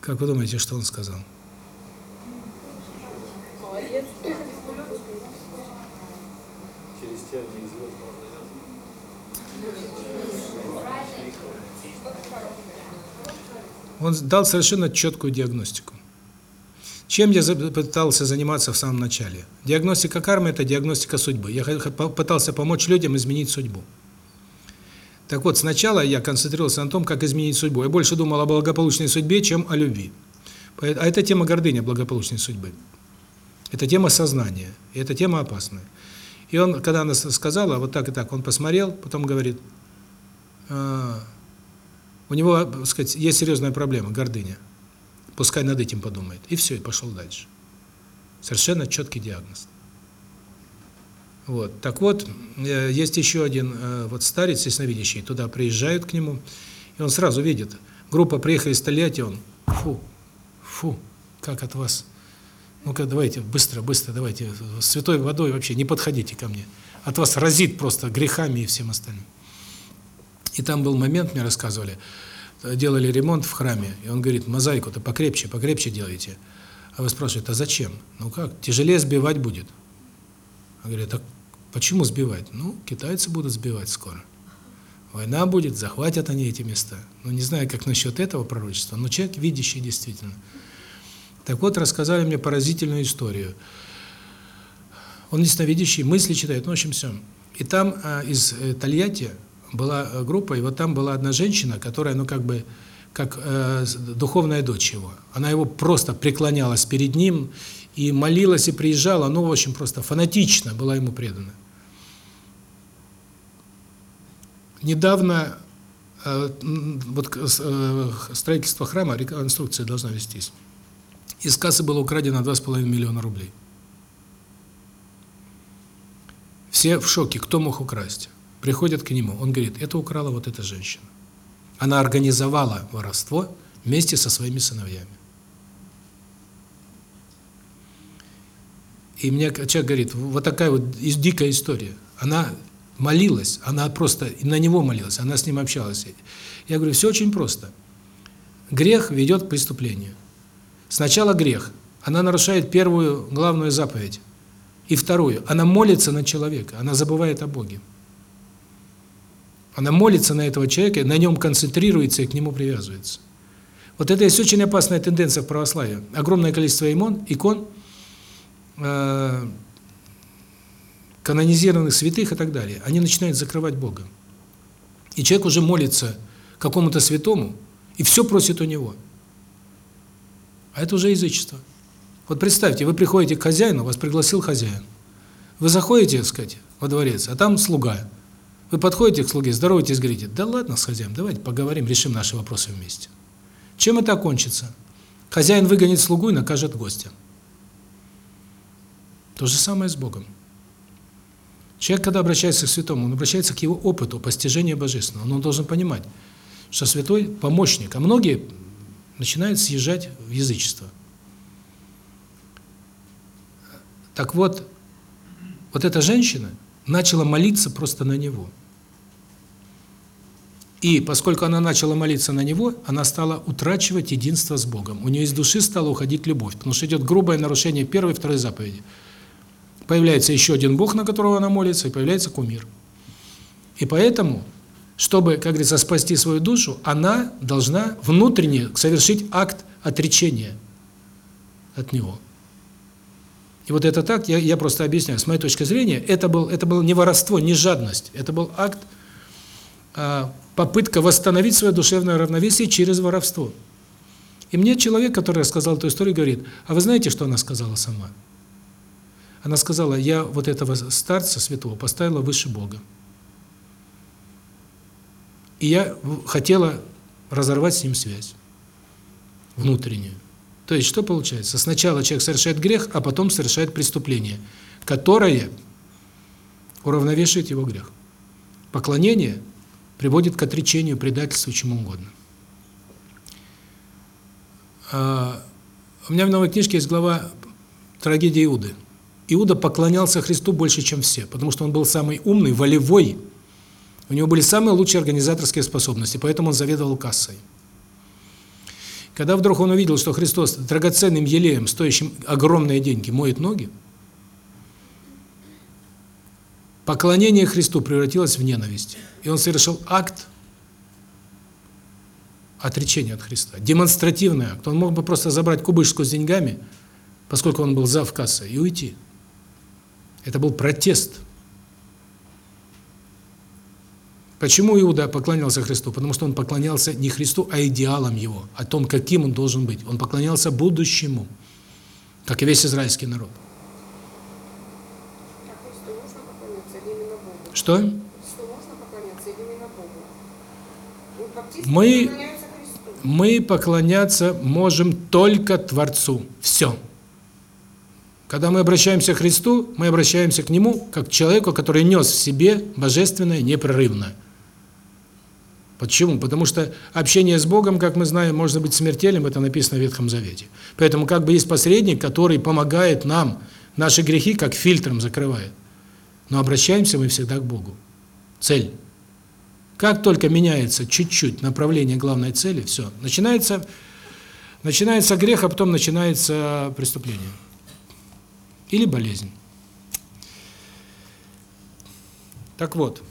Как вы думаете, что он сказал? Он дал совершенно четкую диагностику. Чем я пытался заниматься в самом начале? Диагностика кармы – это диагностика судьбы. Я пытался помочь людям изменить судьбу. Так вот, сначала я концентрировался на том, как изменить судьбу. Я больше думал о благополучной судьбе, чем о любви. А это тема гордыни благополучной судьбы. Это тема сознания, и это тема опасная. И он, когда она сказала, вот так и так, он посмотрел, потом говорит, «А, у него, так сказать, есть серьезная проблема гордыня. Пускай над этим подумает. И все, и пошел дальше. Совершенно четкий диагноз. Вот. Так вот, э, есть еще один э, вот старец ясновидящий, туда приезжают к нему, и он сразу видит, группа приехали столетия, он, фу, фу, как от вас Ну-ка, давайте, быстро, быстро, давайте, святой водой вообще не подходите ко мне. От вас разит просто грехами и всем остальным. И там был момент, мне рассказывали, делали ремонт в храме, и он говорит, мозаику-то покрепче, покрепче делайте. А вы спрашиваете, а зачем? Ну как, тяжелее сбивать будет. Он говорит, а почему сбивать? Ну, китайцы будут сбивать скоро. Война будет, захватят они эти места. Ну, не знаю, как насчет этого пророчества, но человек видящий действительно. Так вот, рассказали мне поразительную историю. Он ясновидящий, мысли читает, ну, в общем, все. И там а, из э, Тольятти была э, группа, и вот там была одна женщина, которая, ну, как бы, как э, духовная дочь его. Она его просто преклонялась перед ним и молилась, и приезжала, ну, в общем, просто фанатично была ему предана. Недавно э, вот э, строительство храма, реконструкция должна вестись. Из кассы было украдено 2,5 миллиона рублей. Все в шоке, кто мог украсть. Приходят к нему, он говорит, это украла вот эта женщина. Она организовала воровство вместе со своими сыновьями. И мне человек говорит, вот такая вот дикая история. Она молилась, она просто на него молилась, она с ним общалась. Я говорю, все очень просто. Грех ведет к преступлению. Сначала грех. Она нарушает первую главную заповедь. И вторую. Она молится на человека, она забывает о Боге. Она молится на этого человека, на нем концентрируется и к нему привязывается. Вот это есть очень опасная тенденция в православии. Огромное количество икон, икон э, канонизированных святых и так далее. Они начинают закрывать Бога. И человек уже молится какому-то святому, и все просит у него – а это уже язычество. Вот представьте, вы приходите к хозяину, вас пригласил хозяин. Вы заходите, так сказать, во дворец, а там слуга. Вы подходите к слуге, здороваетесь, говорите, да ладно с хозяином, давайте поговорим, решим наши вопросы вместе. Чем это окончится? Хозяин выгонит слугу и накажет гостя. То же самое с Богом. Человек, когда обращается к святому, он обращается к его опыту постижения божественного. Но он должен понимать, что святой – помощник. А многие начинает съезжать в язычество. Так вот, вот эта женщина начала молиться просто на него. И поскольку она начала молиться на него, она стала утрачивать единство с Богом. У нее из души стала уходить любовь, потому что идет грубое нарушение первой и второй заповеди. Появляется еще один Бог, на которого она молится, и появляется кумир. И поэтому чтобы, как говорится, спасти свою душу, она должна внутренне совершить акт отречения от него. И вот это так, я, я просто объясняю, с моей точки зрения, это, был, это было не воровство, не жадность, это был акт, а, попытка восстановить свое душевное равновесие через воровство. И мне человек, который рассказал эту историю, говорит, а вы знаете, что она сказала сама? Она сказала, я вот этого старца святого поставила выше Бога. И я хотела разорвать с ним связь внутреннюю. То есть что получается? Сначала человек совершает грех, а потом совершает преступление, которое уравновешивает его грех. Поклонение приводит к отречению, предательству, чему угодно. А, у меня в новой книжке есть глава «Трагедия Иуды». Иуда поклонялся Христу больше, чем все, потому что он был самый умный, волевой, у него были самые лучшие организаторские способности, поэтому он заведовал кассой. Когда вдруг он увидел, что Христос драгоценным елеем, стоящим огромные деньги, моет ноги, поклонение Христу превратилось в ненависть. И он совершил акт отречения от Христа. Демонстративный акт. Он мог бы просто забрать кубышку с деньгами, поскольку он был зав кассы, и уйти. Это был протест. Почему Иуда поклонялся Христу? Потому что он поклонялся не Христу, а идеалам его, о том, каким он должен быть. Он поклонялся будущему, как и весь израильский народ. Что? Мы, мы поклоняться можем только Творцу. Все. Когда мы обращаемся к Христу, мы обращаемся к Нему, как к человеку, который нес в себе божественное непрерывное. Почему? Потому что общение с Богом, как мы знаем, может быть смертельным, это написано в Ветхом Завете. Поэтому как бы есть посредник, который помогает нам, наши грехи как фильтром закрывает. Но обращаемся мы всегда к Богу. Цель. Как только меняется чуть-чуть направление главной цели, все, начинается начинается грех, а потом начинается преступление. Или болезнь. Так вот,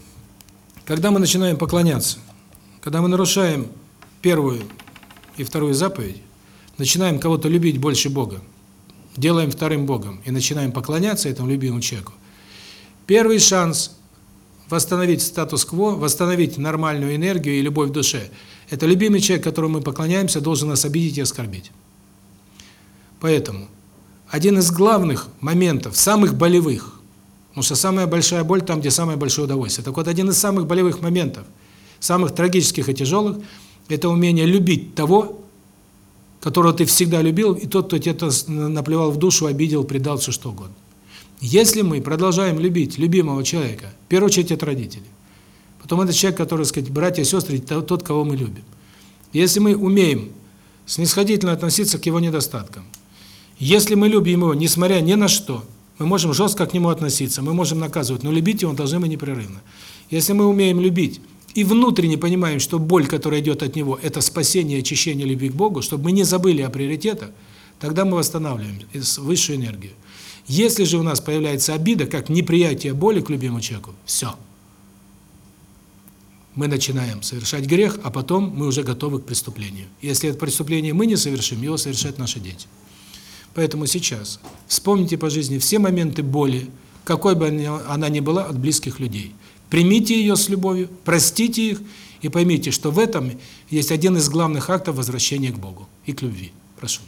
когда мы начинаем поклоняться, когда мы нарушаем первую и вторую заповедь, начинаем кого-то любить больше Бога, делаем вторым Богом и начинаем поклоняться этому любимому человеку, первый шанс восстановить статус-кво, восстановить нормальную энергию и любовь в душе – это любимый человек, которому мы поклоняемся, должен нас обидеть и оскорбить. Поэтому один из главных моментов, самых болевых, потому что самая большая боль там, где самое большое удовольствие. Так вот, один из самых болевых моментов – самых трагических и тяжелых, это умение любить того, которого ты всегда любил, и тот, кто тебе наплевал в душу, обидел, предал, все что угодно. Если мы продолжаем любить любимого человека, в первую очередь это родители, потом это человек, который, так сказать, братья сестры, тот, кого мы любим. Если мы умеем снисходительно относиться к его недостаткам, если мы любим его, несмотря ни на что, мы можем жестко к нему относиться, мы можем наказывать, но любить его должны мы непрерывно. Если мы умеем любить и внутренне понимаем, что боль, которая идет от него, это спасение, очищение любви к Богу, чтобы мы не забыли о приоритетах, тогда мы восстанавливаем высшую энергию. Если же у нас появляется обида, как неприятие боли к любимому человеку, все. Мы начинаем совершать грех, а потом мы уже готовы к преступлению. Если это преступление мы не совершим, его совершают наши дети. Поэтому сейчас вспомните по жизни все моменты боли, какой бы она ни была, от близких людей – Примите ее с любовью, простите их и поймите, что в этом есть один из главных актов возвращения к Богу и к любви. Прошу.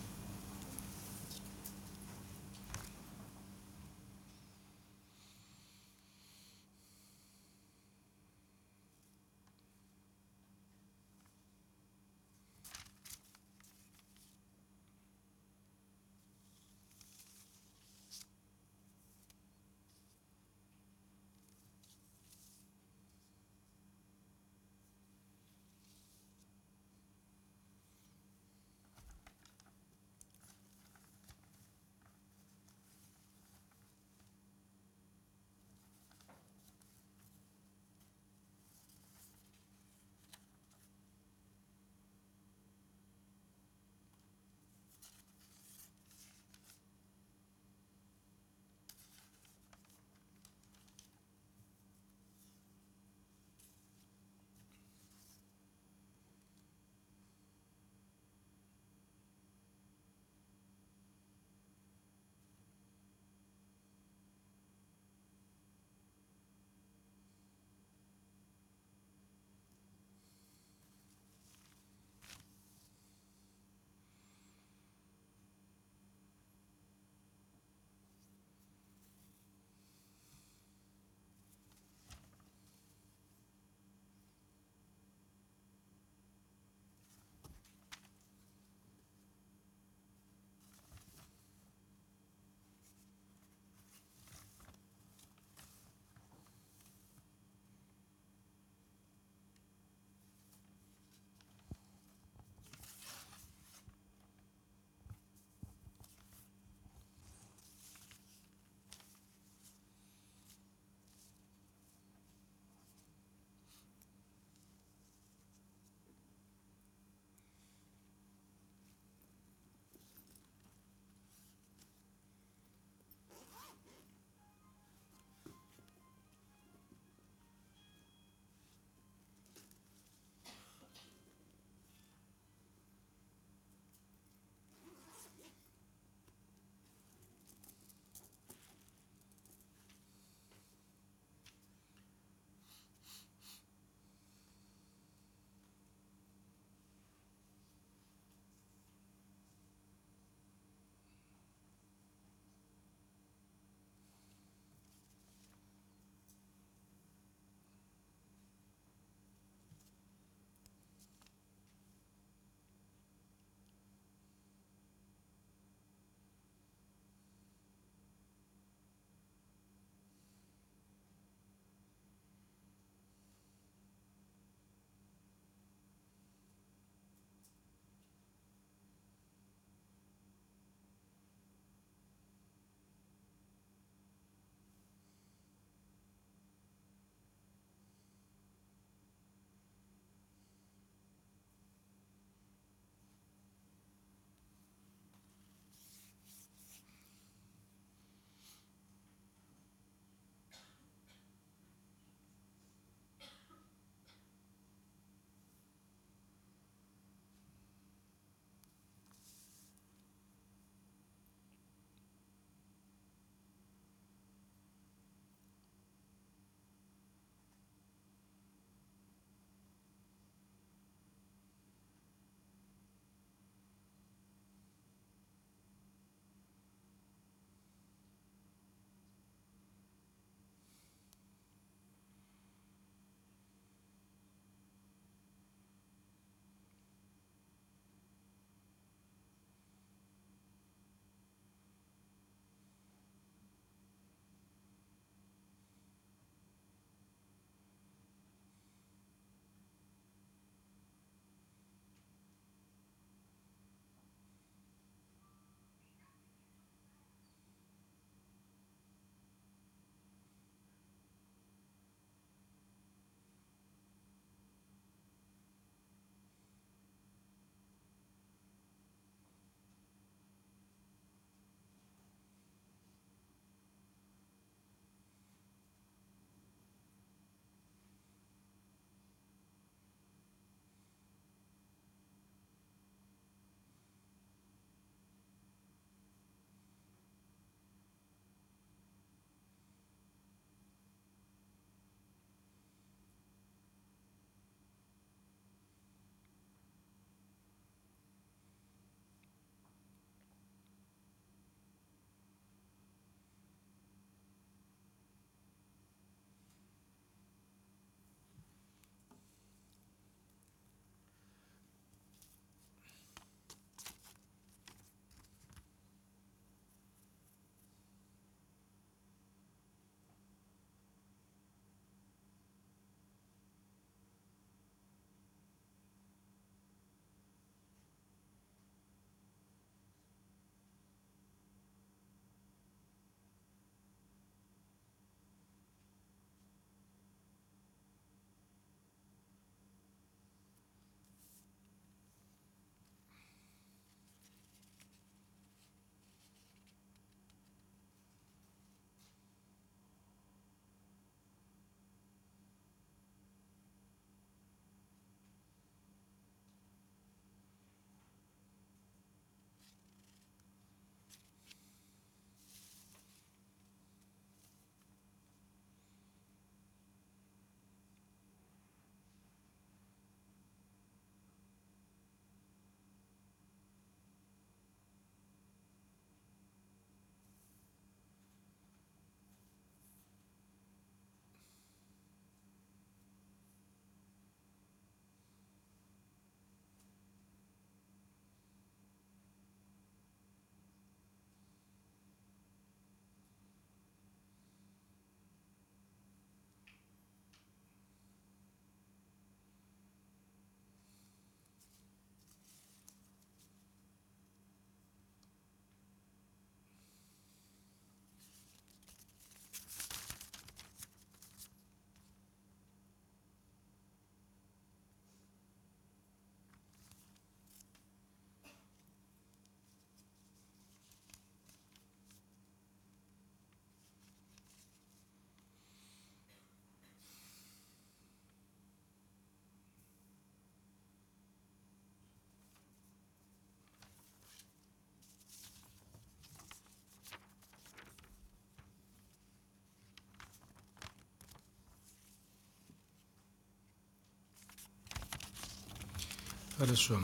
Хорошо.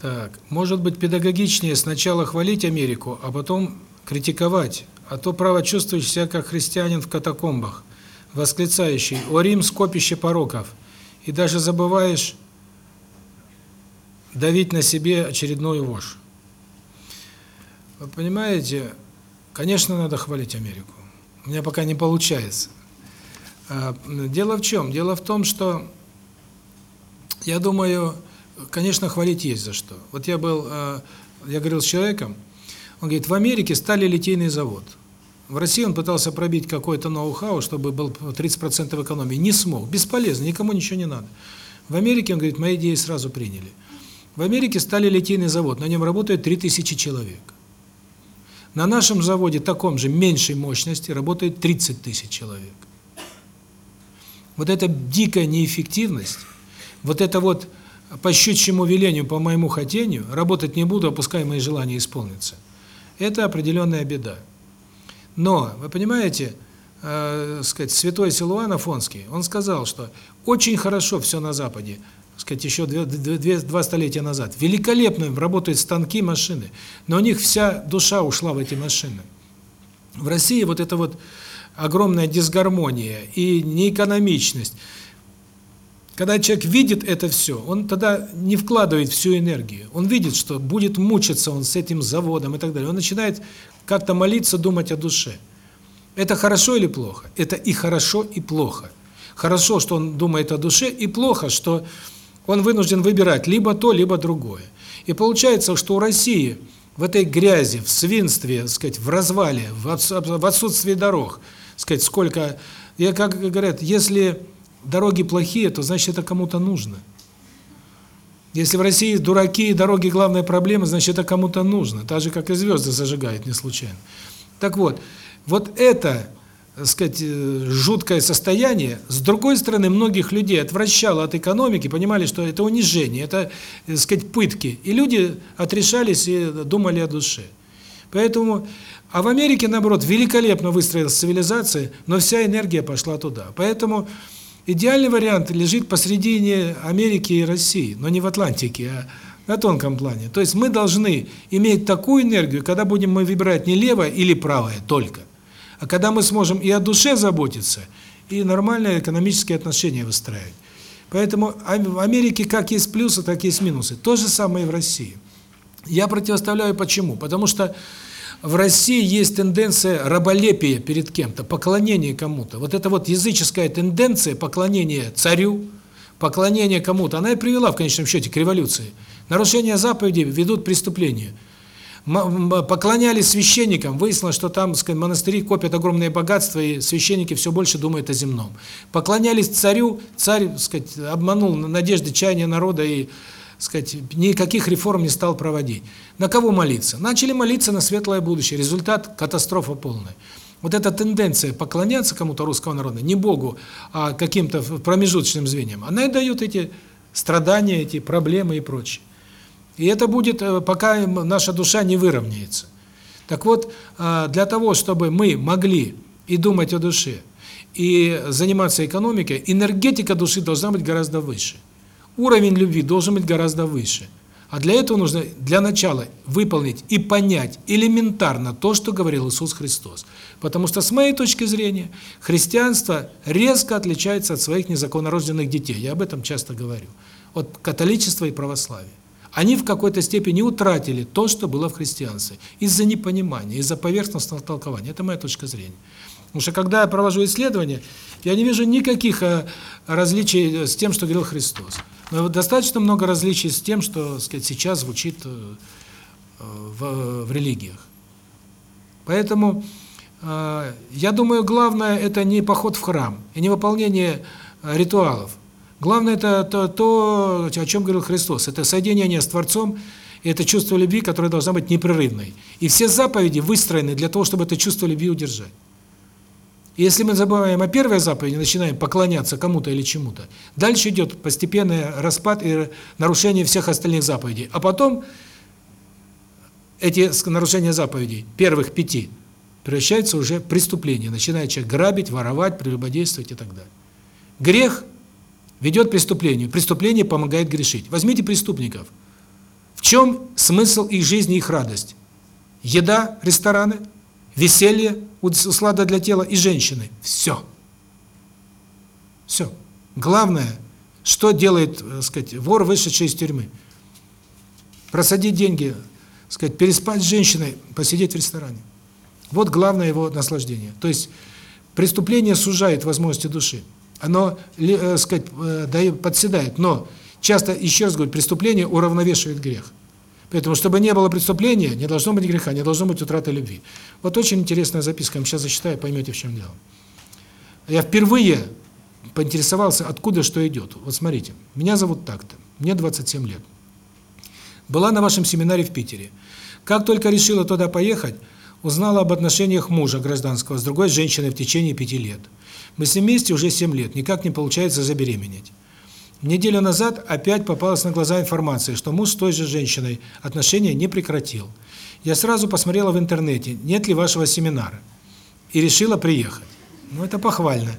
Так, может быть, педагогичнее сначала хвалить Америку, а потом критиковать, а то право чувствуешь себя как христианин в катакомбах, восклицающий «О Рим, скопище пороков!» и даже забываешь давить на себе очередную вошь. Вы понимаете, конечно, надо хвалить Америку. У меня пока не получается. А, дело в чем? Дело в том, что я думаю, конечно, хвалить есть за что. Вот я был, э, я говорил с человеком, он говорит, в Америке стали литейный завод. В России он пытался пробить какой-то ноу-хау, чтобы был 30% экономии. Не смог. Бесполезно, никому ничего не надо. В Америке, он говорит, мои идеи сразу приняли. В Америке стали литейный завод, на нем работает 3000 человек. На нашем заводе, таком же, меньшей мощности, работает 30 тысяч человек. Вот эта дикая неэффективность, вот это вот по щучьему велению, по моему хотению, работать не буду, опускай мои желания исполнятся. Это определенная беда. Но, вы понимаете, э, сказать, святой Силуан Афонский, он сказал, что очень хорошо все на Западе, сказать, еще две, две, два столетия назад. Великолепно работают станки, машины, но у них вся душа ушла в эти машины. В России вот это вот огромная дисгармония и неэкономичность – когда человек видит это все, он тогда не вкладывает всю энергию. Он видит, что будет мучиться он с этим заводом и так далее. Он начинает как-то молиться, думать о душе. Это хорошо или плохо? Это и хорошо, и плохо. Хорошо, что он думает о душе, и плохо, что он вынужден выбирать либо то, либо другое. И получается, что у России в этой грязи, в свинстве, сказать, в развале, в отсутствии дорог, сказать, сколько... Я как говорят, если дороги плохие, то значит это кому-то нужно. Если в России дураки и дороги главная проблема, значит это кому-то нужно. Так же, как и звезды зажигают не случайно. Так вот, вот это, так сказать, э, жуткое состояние, с другой стороны, многих людей отвращало от экономики, понимали, что это унижение, это, так сказать, пытки. И люди отрешались и думали о душе. Поэтому, а в Америке, наоборот, великолепно выстроилась цивилизация, но вся энергия пошла туда. Поэтому Идеальный вариант лежит посредине Америки и России, но не в Атлантике, а на тонком плане. То есть мы должны иметь такую энергию, когда будем мы выбирать не левое или правое только, а когда мы сможем и о душе заботиться, и нормальные экономические отношения выстраивать. Поэтому в Америке как есть плюсы, так и есть минусы. То же самое и в России. Я противоставляю почему? Потому что в России есть тенденция раболепия перед кем-то, поклонение кому-то. Вот эта вот языческая тенденция поклонения царю, поклонение кому-то, она и привела в конечном счете к революции. Нарушения заповедей ведут к преступлению. Поклонялись священникам, выяснилось, что там, сказать, монастыри копят огромные богатства, и священники все больше думают о земном. Поклонялись царю, царь, сказать, обманул надежды, чаяния народа и сказать, никаких реформ не стал проводить. На кого молиться? Начали молиться на светлое будущее. Результат – катастрофа полная. Вот эта тенденция поклоняться кому-то русского народа, не Богу, а каким-то промежуточным звеньям, она и дает эти страдания, эти проблемы и прочее. И это будет, э, пока наша душа не выровняется. Так вот, э, для того, чтобы мы могли и думать о душе, и заниматься экономикой, энергетика души должна быть гораздо выше уровень любви должен быть гораздо выше. А для этого нужно для начала выполнить и понять элементарно то, что говорил Иисус Христос. Потому что, с моей точки зрения, христианство резко отличается от своих незаконнорожденных детей. Я об этом часто говорю. От католичества и православия. Они в какой-то степени утратили то, что было в христианстве. Из-за непонимания, из-за поверхностного толкования. Это моя точка зрения. Потому что когда я провожу исследования, я не вижу никаких э, различий с тем, что говорил Христос. Но достаточно много различий с тем, что, сказать, сейчас звучит э, в, в религиях. Поэтому э, я думаю, главное это не поход в храм и не выполнение э, ритуалов. Главное это то, то, о чем говорил Христос. Это соединение с Творцом, и это чувство любви, которое должно быть непрерывной. И все заповеди выстроены для того, чтобы это чувство любви удержать. Если мы забываем о первой заповеди, начинаем поклоняться кому-то или чему-то, дальше идет постепенный распад и нарушение всех остальных заповедей. А потом эти нарушения заповедей, первых пяти, превращаются уже в преступления. Начинает человек грабить, воровать, прелюбодействовать и так далее. Грех ведет к преступлению. Преступление помогает грешить. Возьмите преступников. В чем смысл их жизни, их радость? Еда, рестораны, веселье, услада для тела и женщины. Все. Все. Главное, что делает, так э, сказать, вор, вышедший из тюрьмы? Просадить деньги, сказать, переспать с женщиной, посидеть в ресторане. Вот главное его наслаждение. То есть преступление сужает возможности души. Оно, э, сказать, э, дает, подседает, но часто, еще раз говорю, преступление уравновешивает грех. Поэтому, чтобы не было преступления, не должно быть греха, не должно быть утраты любви. Вот очень интересная записка, я сейчас зачитаю, поймете, в чем дело. Я впервые поинтересовался, откуда что идет. Вот смотрите, меня зовут так-то, мне 27 лет. Была на вашем семинаре в Питере. Как только решила туда поехать, узнала об отношениях мужа гражданского с другой женщиной в течение пяти лет. Мы с ним вместе уже семь лет, никак не получается забеременеть. Неделю назад опять попалась на глаза информация, что муж с той же женщиной отношения не прекратил. Я сразу посмотрела в интернете, нет ли вашего семинара, и решила приехать. Ну, это похвально.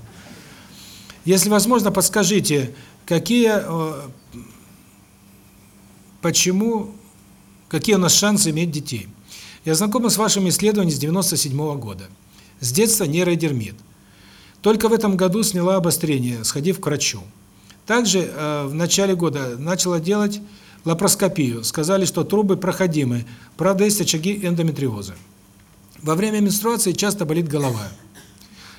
Если возможно, подскажите, какие, э, почему, какие у нас шансы иметь детей? Я знакома с вашим исследованием с 97 -го года. С детства нейродермит. Только в этом году сняла обострение, сходив к врачу. Также э, в начале года начала делать лапароскопию. Сказали, что трубы проходимы. Правда, есть очаги эндометриоза. Во время менструации часто болит голова.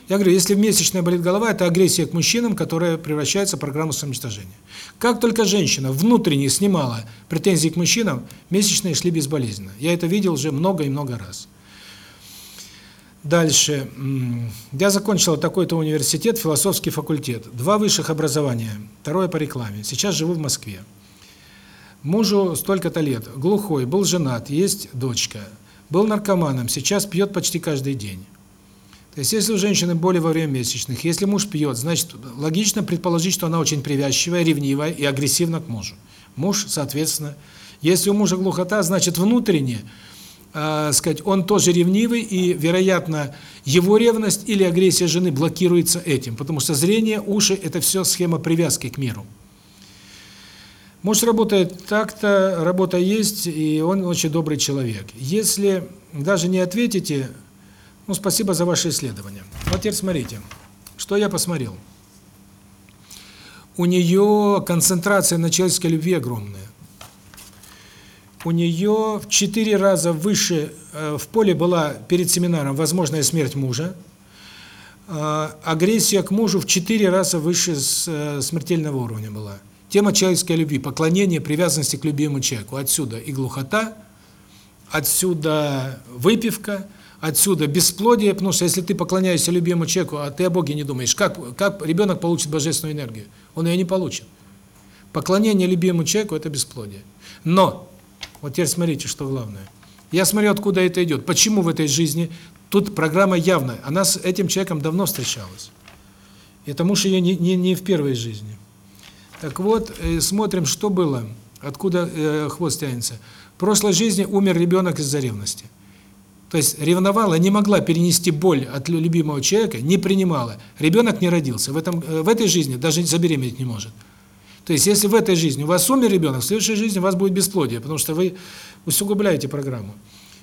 Я говорю, если месячная болит голова, это агрессия к мужчинам, которая превращается в программу самоуничтожения. Как только женщина внутренне снимала претензии к мужчинам, месячные шли безболезненно. Я это видел уже много и много раз. Дальше. Я закончила такой-то университет, философский факультет. Два высших образования, второе по рекламе. Сейчас живу в Москве. Мужу столько-то лет, глухой, был женат, есть дочка. Был наркоманом, сейчас пьет почти каждый день. То есть, если у женщины боли во время месячных, если муж пьет, значит, логично предположить, что она очень привязчивая, ревнивая и агрессивна к мужу. Муж, соответственно, если у мужа глухота, значит, внутренне, э, сказать, он тоже ревнивый, и, вероятно, его ревность или агрессия жены блокируется этим, потому что зрение, уши – это все схема привязки к миру. Муж работает так-то, работа есть, и он очень добрый человек. Если даже не ответите, ну, спасибо за ваше исследование. Вот теперь смотрите, что я посмотрел. У нее концентрация на человеческой любви огромная. У нее в четыре раза выше э, в поле была перед семинаром возможная смерть мужа. Э, агрессия к мужу в четыре раза выше с, э, смертельного уровня была. Тема человеческой любви, поклонение, привязанности к любимому человеку. Отсюда и глухота, отсюда выпивка, отсюда бесплодие, потому что если ты поклоняешься любимому человеку, а ты о Боге не думаешь, как, как ребенок получит божественную энергию? Он ее не получит. Поклонение любимому человеку – это бесплодие. Но, вот теперь смотрите, что главное. Я смотрю, откуда это идет. Почему в этой жизни? Тут программа явная. Она с этим человеком давно встречалась. Это муж ее не, не, не в первой жизни. Так вот, э, смотрим, что было, откуда э, хвост тянется. В прошлой жизни умер ребенок из-за ревности. То есть ревновала, не могла перенести боль от любимого человека, не принимала. Ребенок не родился. В этом э, в этой жизни даже забеременеть не может. То есть если в этой жизни у вас умер ребенок, в следующей жизни у вас будет бесплодие, потому что вы усугубляете программу.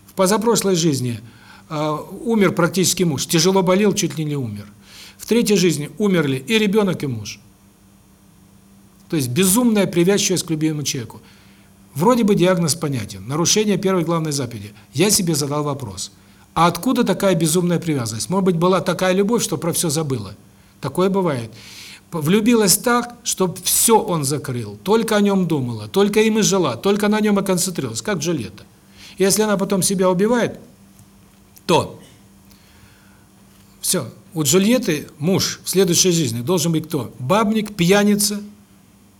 В позапрошлой жизни э, умер практически муж, тяжело болел, чуть ли не умер. В третьей жизни умерли и ребенок, и муж. То есть безумная привязчивость к любимому человеку. Вроде бы диагноз понятен. Нарушение первой главной заповеди. Я себе задал вопрос. А откуда такая безумная привязанность? Может быть, была такая любовь, что про все забыла. Такое бывает. Влюбилась так, что все он закрыл. Только о нем думала, только им и жила, только на нем и концентрировалась, как Джульетта. Если она потом себя убивает, то все. У Джульетты муж в следующей жизни должен быть кто? Бабник, пьяница,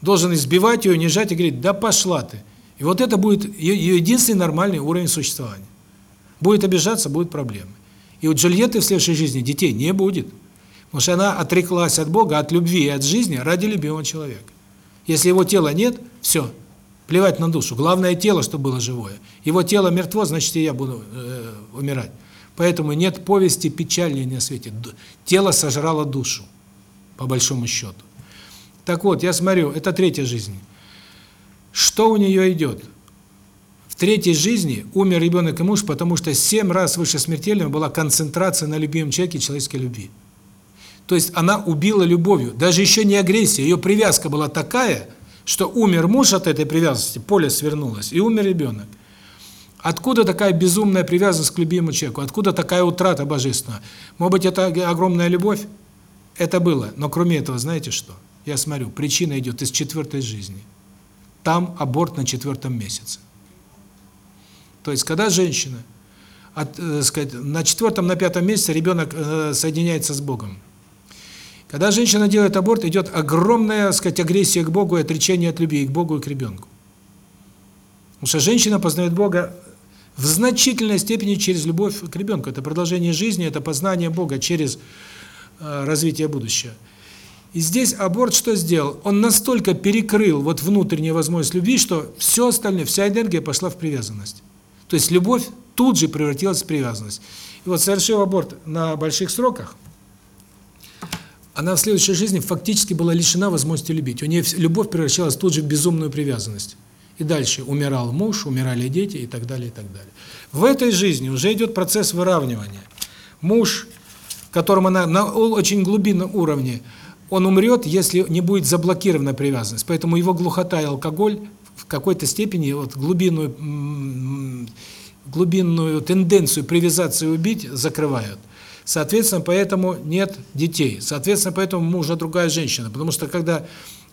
должен избивать ее, унижать и говорить, да пошла ты. И вот это будет ее единственный нормальный уровень существования. Будет обижаться, будут проблемы. И у Джульетты в следующей жизни детей не будет. Потому что она отреклась от Бога, от любви и от жизни ради любимого человека. Если его тела нет, все, плевать на душу. Главное тело, чтобы было живое. Его тело мертво, значит и я буду э, умирать. Поэтому нет повести печальнее на свете. Тело сожрало душу, по большому счету. Так вот, я смотрю, это третья жизнь. Что у нее идет? В третьей жизни умер ребенок и муж, потому что семь раз выше смертельного была концентрация на любимом человеке человеческой любви. То есть она убила любовью, даже еще не агрессия, ее привязка была такая, что умер муж от этой привязанности, поле свернулось, и умер ребенок. Откуда такая безумная привязанность к любимому человеку? Откуда такая утрата божественного? Может быть, это огромная любовь? Это было. Но кроме этого, знаете что? Я смотрю, причина идет из четвертой жизни. Там аборт на четвертом месяце. То есть, когда женщина, от, э, сказать, на четвертом, на пятом месяце ребенок э, соединяется с Богом. Когда женщина делает аборт, идет огромная, так сказать, агрессия к Богу и отречение от любви к Богу, и к ребенку. Потому что женщина познает Бога в значительной степени через любовь к ребенку. Это продолжение жизни, это познание Бога через э, развитие будущего. И здесь аборт что сделал? Он настолько перекрыл вот внутреннюю возможность любви, что все остальное, вся энергия пошла в привязанность. То есть любовь тут же превратилась в привязанность. И вот совершив аборт на больших сроках, она в следующей жизни фактически была лишена возможности любить. У нее любовь превращалась тут же в безумную привязанность. И дальше умирал муж, умирали дети и так далее, и так далее. В этой жизни уже идет процесс выравнивания. Муж, которому она на очень глубинном уровне, он умрет, если не будет заблокирована привязанность. Поэтому его глухота и алкоголь в какой-то степени вот глубинную глубинную тенденцию привязаться и убить закрывают. Соответственно, поэтому нет детей. Соответственно, поэтому мужа другая женщина. Потому что когда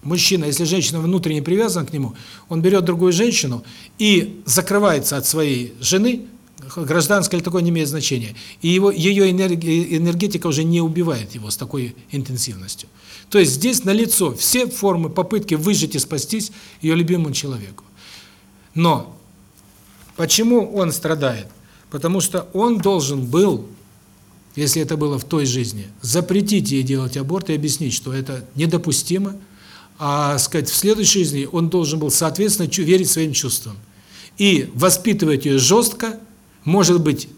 мужчина, если женщина внутренне привязана к нему, он берет другую женщину и закрывается от своей жены, гражданское такое не имеет значения, и его ее энергетика уже не убивает его с такой интенсивностью. То есть здесь налицо все формы попытки выжить и спастись ее любимому человеку. Но почему он страдает? Потому что он должен был, если это было в той жизни, запретить ей делать аборт и объяснить, что это недопустимо, а сказать, в следующей жизни он должен был, соответственно, верить своим чувствам. И воспитывать ее жестко, может быть,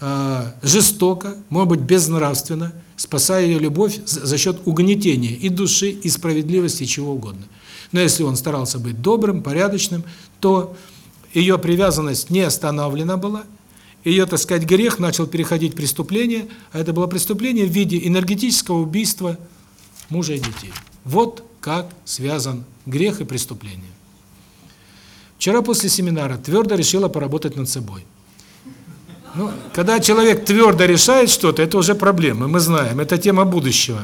э, жестоко, может быть, безнравственно, спасая ее любовь за счет угнетения и души, и справедливости, и чего угодно. Но если он старался быть добрым, порядочным, то ее привязанность не остановлена была, ее, так сказать, грех начал переходить в преступление, а это было преступление в виде энергетического убийства мужа и детей. Вот как связан грех и преступление. Вчера после семинара твердо решила поработать над собой. Ну, когда человек твердо решает что-то, это уже проблема, мы знаем, это тема будущего.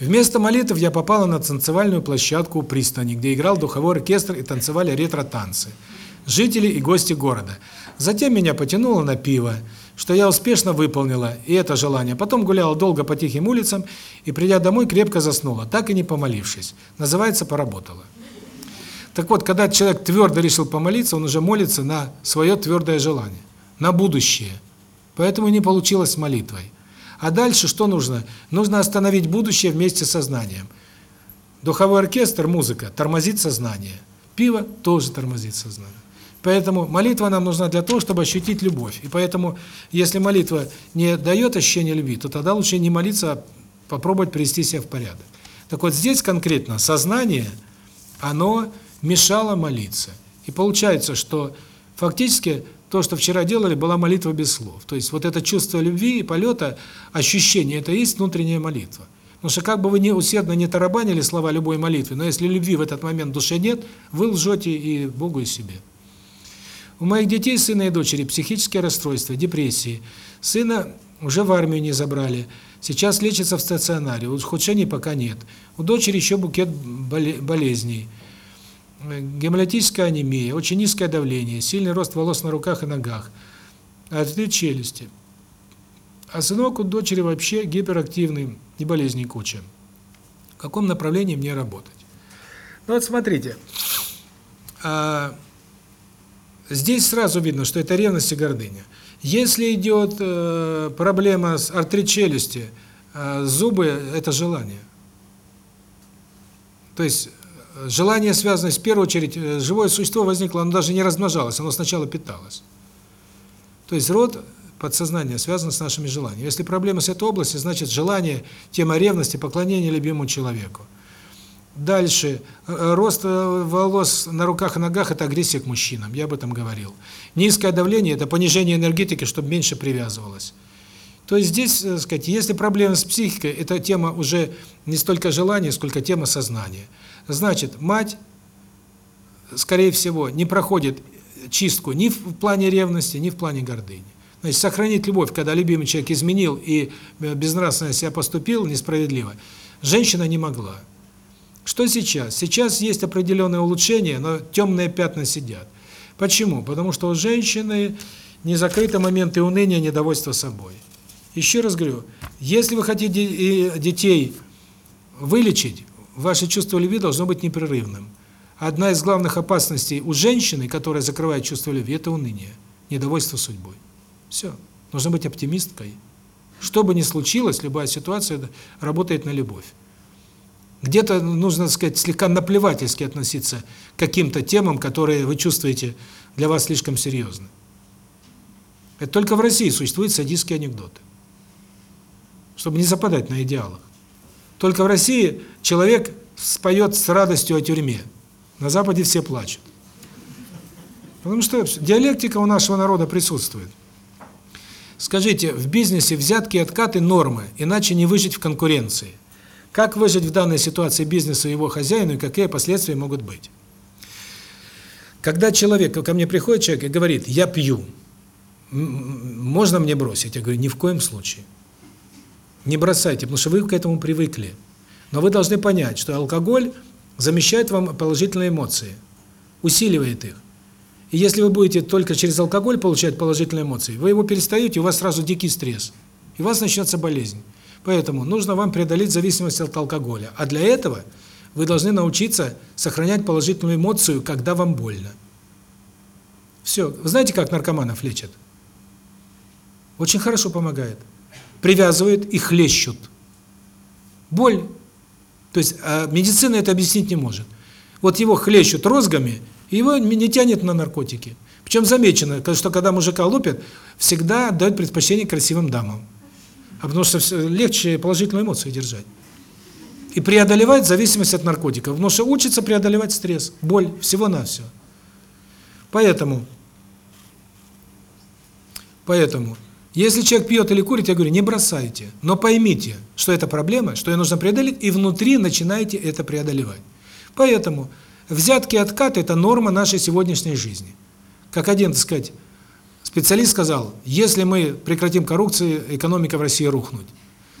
Вместо молитв я попала на танцевальную площадку у пристани, где играл духовой оркестр и танцевали ретро-танцы. Жители и гости города. Затем меня потянуло на пиво что я успешно выполнила и это желание. Потом гуляла долго по тихим улицам и, придя домой, крепко заснула, так и не помолившись. Называется «поработала». Так вот, когда человек твердо решил помолиться, он уже молится на свое твердое желание, на будущее. Поэтому не получилось молитвой. А дальше что нужно? Нужно остановить будущее вместе с сознанием. Духовой оркестр, музыка тормозит сознание. Пиво тоже тормозит сознание. Поэтому молитва нам нужна для того, чтобы ощутить любовь. И поэтому, если молитва не дает ощущения любви, то тогда лучше не молиться, а попробовать привести себя в порядок. Так вот здесь конкретно сознание, оно мешало молиться. И получается, что фактически то, что вчера делали, была молитва без слов. То есть вот это чувство любви и полета, ощущение, это и есть внутренняя молитва. Потому что как бы вы не усердно не тарабанили слова любой молитвы, но если любви в этот момент в душе нет, вы лжете и Богу, и себе. У моих детей, сына и дочери, психические расстройства, депрессии. Сына уже в армию не забрали. Сейчас лечится в стационаре. Ухудшений пока нет. У дочери еще букет болезней. Гемолитическая анемия, очень низкое давление, сильный рост волос на руках и ногах, ответ челюсти. А сынок у дочери вообще гиперактивный, и болезней куча. В каком направлении мне работать? Ну вот смотрите, а, Здесь сразу видно, что это ревность и гордыня. Если идет э, проблема с артрит челюсти, э, зубы – это желание. То есть э, желание связано, в первую очередь, э, живое существо возникло, оно даже не размножалось, оно сначала питалось. То есть род, подсознание связано с нашими желаниями. Если проблема с этой областью, значит желание, тема ревности, поклонения любимому человеку. Дальше. Э, рост э, волос на руках и ногах – это агрессия к мужчинам, я об этом говорил. Низкое давление – это понижение энергетики, чтобы меньше привязывалось. То есть здесь, так сказать, если проблемы с психикой, это тема уже не столько желания, сколько тема сознания. Значит, мать, скорее всего, не проходит чистку ни в плане ревности, ни в плане гордыни. Значит, сохранить любовь, когда любимый человек изменил и э, безнравственно себя поступил несправедливо, женщина не могла. Что сейчас? Сейчас есть определенные улучшения, но темные пятна сидят. Почему? Потому что у женщины не закрыты моменты уныния, недовольства собой. Еще раз говорю, если вы хотите детей вылечить, ваше чувство любви должно быть непрерывным. Одна из главных опасностей у женщины, которая закрывает чувство любви, это уныние, недовольство судьбой. Все. Нужно быть оптимисткой. Что бы ни случилось, любая ситуация работает на любовь. Где-то нужно, сказать, слегка наплевательски относиться к каким-то темам, которые вы чувствуете для вас слишком серьезны. Это только в России существуют садистские анекдоты чтобы не западать на идеалах. Только в России человек споет с радостью о тюрьме. На Западе все плачут. Потому что диалектика у нашего народа присутствует. Скажите, в бизнесе взятки и откаты нормы, иначе не выжить в конкуренции. Как выжить в данной ситуации бизнесу и его хозяину, и какие последствия могут быть? Когда человек, ко мне приходит человек и говорит, я пью, можно мне бросить? Я говорю, ни в коем случае. Не бросайте, потому что вы к этому привыкли. Но вы должны понять, что алкоголь замещает вам положительные эмоции, усиливает их. И если вы будете только через алкоголь получать положительные эмоции, вы его перестаете, у вас сразу дикий стресс. И у вас начнется болезнь. Поэтому нужно вам преодолеть зависимость от алкоголя. А для этого вы должны научиться сохранять положительную эмоцию, когда вам больно. Все. Вы знаете, как наркоманов лечат? Очень хорошо помогает привязывают и хлещут. Боль. То есть а медицина это объяснить не может. Вот его хлещут розгами, и его не тянет на наркотики. Причем замечено, что когда мужика лупят, всегда дают предпочтение красивым дамам. А потому что легче положительную эмоцию держать. И преодолевать зависимость от наркотиков. Потому что учится преодолевать стресс, боль, всего-навсего. Поэтому, поэтому если человек пьет или курит, я говорю, не бросайте. Но поймите, что это проблема, что ее нужно преодолеть, и внутри начинайте это преодолевать. Поэтому взятки откаты – это норма нашей сегодняшней жизни. Как один, так сказать, специалист сказал, если мы прекратим коррупцию, экономика в России рухнуть.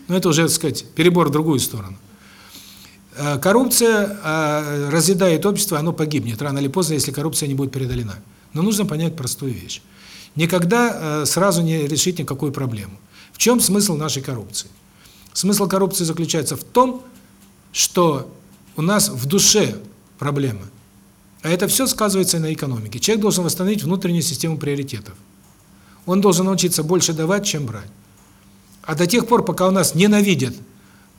Но это уже, так сказать, перебор в другую сторону. Э, коррупция э, разъедает общество, оно погибнет рано или поздно, если коррупция не будет преодолена. Но нужно понять простую вещь. Никогда э, сразу не решить никакую проблему. В чем смысл нашей коррупции? Смысл коррупции заключается в том, что у нас в душе проблемы. А это все сказывается на экономике. Человек должен восстановить внутреннюю систему приоритетов. Он должен научиться больше давать, чем брать. А до тех пор, пока у нас ненавидят,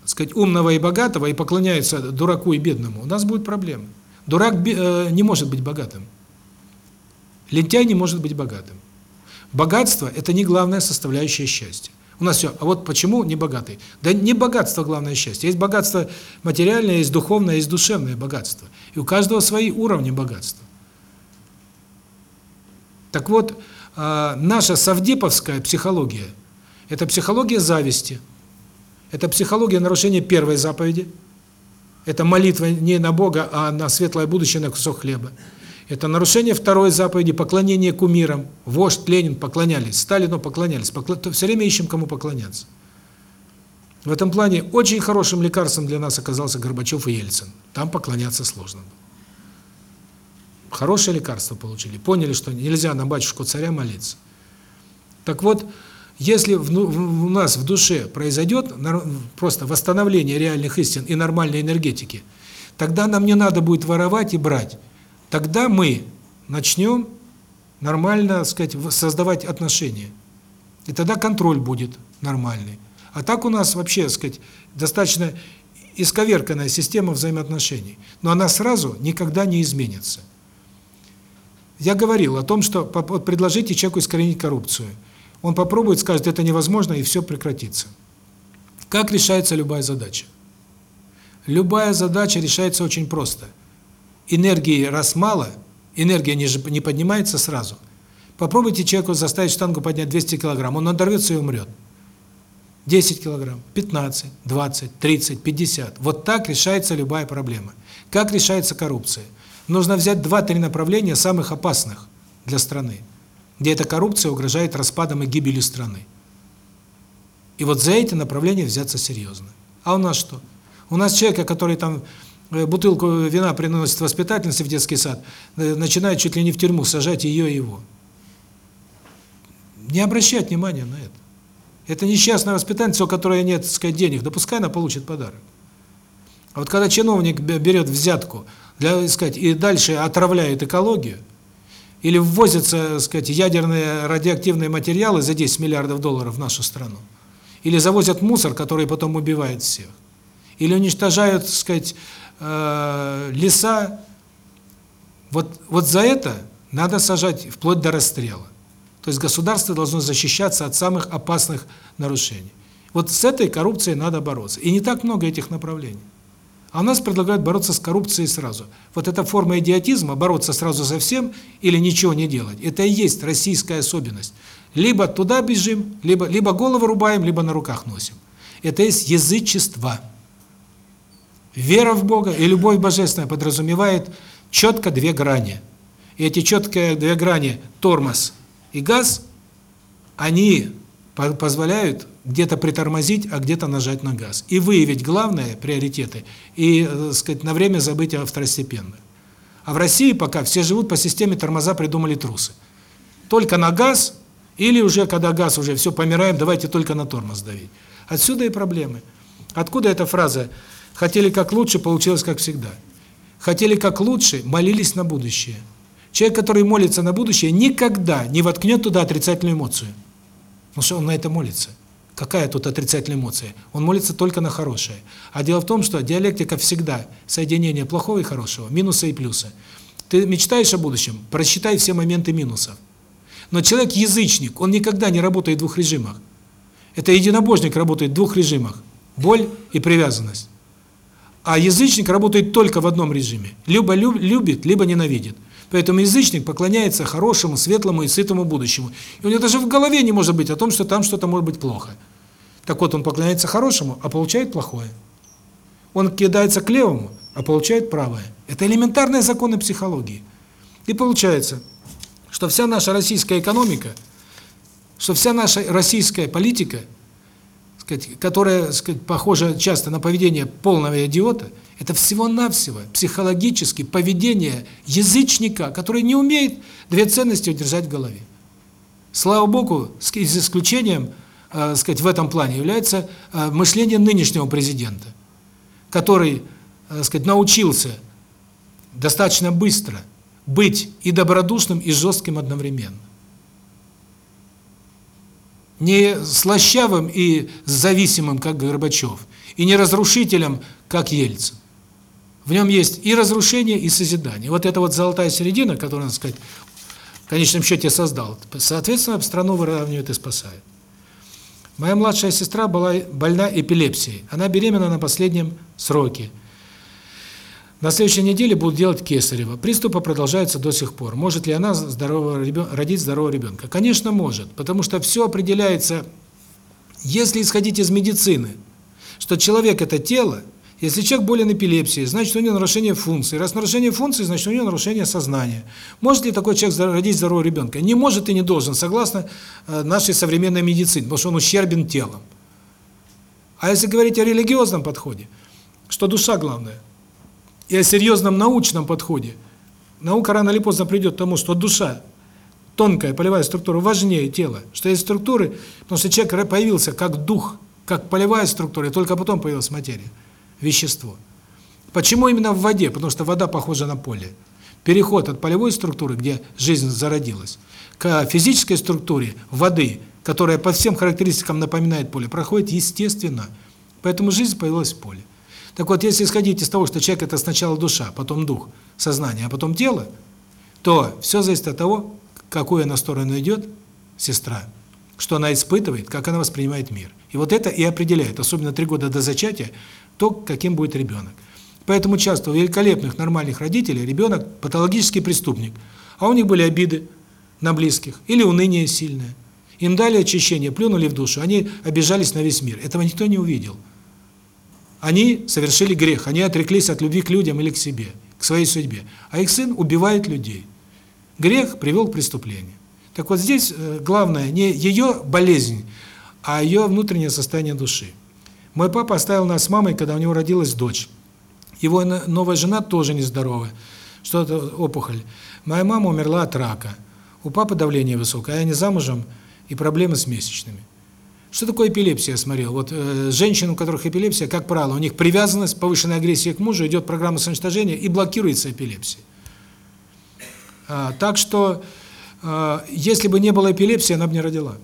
так сказать, умного и богатого и поклоняются дураку и бедному, у нас будут проблемы. Дурак э, не может быть богатым. Лентяй не может быть богатым. Богатство – это не главная составляющая счастья. У нас все. А вот почему не богатый? Да не богатство главное счастье. Есть богатство материальное, есть духовное, есть душевное богатство. И у каждого свои уровни богатства. Так вот, наша совдеповская психология – это психология зависти. Это психология нарушения первой заповеди. Это молитва не на Бога, а на светлое будущее, на кусок хлеба. Это нарушение второй заповеди, поклонение кумирам. Вождь, Ленин поклонялись, Сталину поклонялись. Покла... Все время ищем, кому поклоняться. В этом плане очень хорошим лекарством для нас оказался Горбачев и Ельцин. Там поклоняться сложно Хорошее лекарство получили. Поняли, что нельзя на батюшку царя молиться. Так вот, если в, в, у нас в душе произойдет просто восстановление реальных истин и нормальной энергетики, тогда нам не надо будет воровать и брать. Тогда мы начнем нормально, так сказать, создавать отношения. И тогда контроль будет нормальный. А так у нас вообще, так сказать, достаточно исковерканная система взаимоотношений. Но она сразу никогда не изменится. Я говорил о том, что вот предложите человеку искоренить коррупцию. Он попробует, скажет, это невозможно, и все прекратится. Как решается любая задача? Любая задача решается очень просто. Энергии раз мало, энергия не, поднимается сразу. Попробуйте человеку заставить штангу поднять 200 килограмм, он надорвется и умрет. 10 килограмм, 15, 20, 30, 50. Вот так решается любая проблема. Как решается коррупция? Нужно взять 2-3 направления самых опасных для страны, где эта коррупция угрожает распадом и гибелью страны. И вот за эти направления взяться серьезно. А у нас что? У нас человека, который там э, бутылку вина приносит воспитательнице в детский сад, э, начинает чуть ли не в тюрьму сажать ее и его. Не обращать внимания на это. Это несчастная воспитательница, у которой нет, так сказать, денег, да пускай она получит подарок. А вот когда чиновник берет взятку для, сказать, и дальше отравляет экологию, или ввозятся, сказать, ядерные радиоактивные материалы за 10 миллиардов долларов в нашу страну, или завозят мусор, который потом убивает всех, или уничтожают, сказать, э, леса, вот, вот за это надо сажать вплоть до расстрела. То есть государство должно защищаться от самых опасных нарушений. Вот с этой коррупцией надо бороться. И не так много этих направлений. А у нас предлагают бороться с коррупцией сразу. Вот эта форма идиотизма, бороться сразу со всем или ничего не делать, это и есть российская особенность. Либо туда бежим, либо, либо голову рубаем, либо на руках носим. Это есть язычество. Вера в Бога и любовь божественная подразумевает четко две грани. И эти четкие две грани – тормоз – и газ, они позволяют где-то притормозить, а где-то нажать на газ. И выявить главные приоритеты, и, так э, сказать, на время забыть о второстепенных. А в России пока все живут по системе тормоза придумали трусы. Только на газ, или уже, когда газ уже все, помираем, давайте только на тормоз давить. Отсюда и проблемы. Откуда эта фраза «хотели как лучше, получилось как всегда»? Хотели как лучше, молились на будущее. Человек, который молится на будущее, никогда не воткнет туда отрицательную эмоцию. Потому что он на это молится. Какая тут отрицательная эмоция? Он молится только на хорошее. А дело в том, что диалектика всегда соединение плохого и хорошего, минуса и плюса. Ты мечтаешь о будущем, просчитай все моменты минусов. Но человек язычник, он никогда не работает в двух режимах. Это единобожник работает в двух режимах: боль и привязанность. А язычник работает только в одном режиме: либо любит, либо ненавидит. Поэтому язычник поклоняется хорошему, светлому и сытому будущему. И у него даже в голове не может быть о том, что там что-то может быть плохо. Так вот, он поклоняется хорошему, а получает плохое. Он кидается к левому, а получает правое. Это элементарные законы психологии. И получается, что вся наша российская экономика, что вся наша российская политика, сказать, которая сказать, похожа часто на поведение полного идиота – это всего-навсего психологически поведение язычника, который не умеет две ценности удержать в голове. Слава Богу, с исключением, э, сказать, в этом плане является э, мышление нынешнего президента, который, э, сказать, научился достаточно быстро быть и добродушным, и жестким одновременно. Не слащавым и зависимым, как Горбачев, и не разрушителем, как Ельцин. В нем есть и разрушение, и созидание. Вот эта вот золотая середина, которую, так сказать, в конечном счете создал, соответственно, страну выравнивает и спасает. Моя младшая сестра была больна эпилепсией. Она беременна на последнем сроке. На следующей неделе будут делать кесарево. Приступы продолжаются до сих пор. Может ли она здорового ребенка, родить здорового ребенка? Конечно, может, потому что все определяется, если исходить из медицины, что человек – это тело, если человек болен эпилепсией, значит, у него нарушение функции. Раз нарушение функции, значит, у него нарушение сознания. Может ли такой человек родить здорового ребенка? Не может и не должен, согласно э, нашей современной медицине, потому что он ущербен телом. А если говорить о религиозном подходе, что душа главная, и о серьезном научном подходе, наука рано или поздно придет к тому, что душа, тонкая полевая структура, важнее тела. Что есть структуры, потому что человек появился как дух, как полевая структура, и только потом появилась материя вещество. Почему именно в воде? Потому что вода похожа на поле. Переход от полевой структуры, где жизнь зародилась, к физической структуре воды, которая по всем характеристикам напоминает поле, проходит естественно. Поэтому жизнь появилась в поле. Так вот, если исходить из того, что человек – это сначала душа, потом дух, сознание, а потом тело, то все зависит от того, какую она сторону идет сестра, что она испытывает, как она воспринимает мир. И вот это и определяет, особенно три года до зачатия, то, каким будет ребенок. Поэтому часто у великолепных, нормальных родителей ребенок патологический преступник, а у них были обиды на близких или уныние сильное. Им дали очищение, плюнули в душу, они обижались на весь мир. Этого никто не увидел. Они совершили грех, они отреклись от любви к людям или к себе, к своей судьбе. А их сын убивает людей. Грех привел к преступлению. Так вот здесь э, главное не ее болезнь, а ее внутреннее состояние души. Мой папа оставил нас с мамой, когда у него родилась дочь. Его новая жена тоже нездоровая, что-то опухоль. Моя мама умерла от рака. У папы давление высокое, а я не замужем, и проблемы с месячными. Что такое эпилепсия, смотрел. Вот э, женщин, у которых эпилепсия, как правило, у них привязанность, повышенная агрессия к мужу, идет программа самоуничтожения и блокируется эпилепсия. А, так что, э, если бы не было эпилепсии, она бы не родила.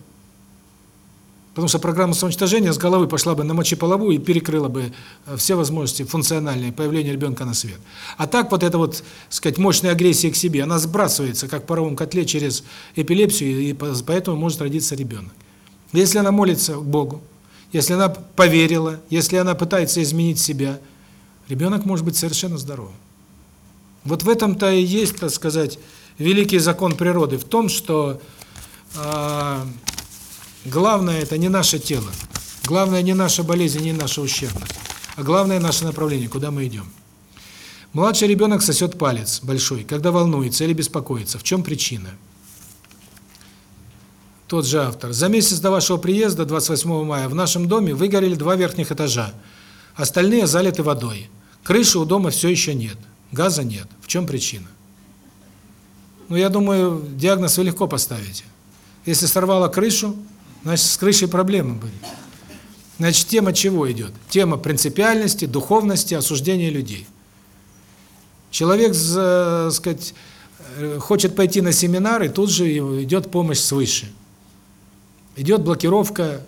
Потому что программа самоуничтожения с головы пошла бы на мочеполовую и перекрыла бы э, все возможности функциональные появления ребенка на свет. А так вот эта вот, сказать, мощная агрессия к себе, она сбрасывается, как в паровом котле, через эпилепсию, и поэтому может родиться ребенок. Если она молится Богу, если она поверила, если она пытается изменить себя, ребенок может быть совершенно здоровым. Вот в этом-то и есть, так сказать, великий закон природы, в том, что э, Главное это не наше тело. Главное не наша болезнь, не наша ущербность. А главное наше направление, куда мы идем. Младший ребенок сосет палец большой, когда волнуется или беспокоится. В чем причина? Тот же автор. За месяц до вашего приезда, 28 мая, в нашем доме выгорели два верхних этажа. Остальные залиты водой. Крыши у дома все еще нет. Газа нет. В чем причина? Ну, я думаю, диагноз вы легко поставите. Если сорвало крышу, Значит, с крышей проблемы были. Значит, тема чего идет? Тема принципиальности, духовности, осуждения людей. Человек, так сказать, э, хочет пойти на семинар, и тут же идет помощь свыше. Идет блокировка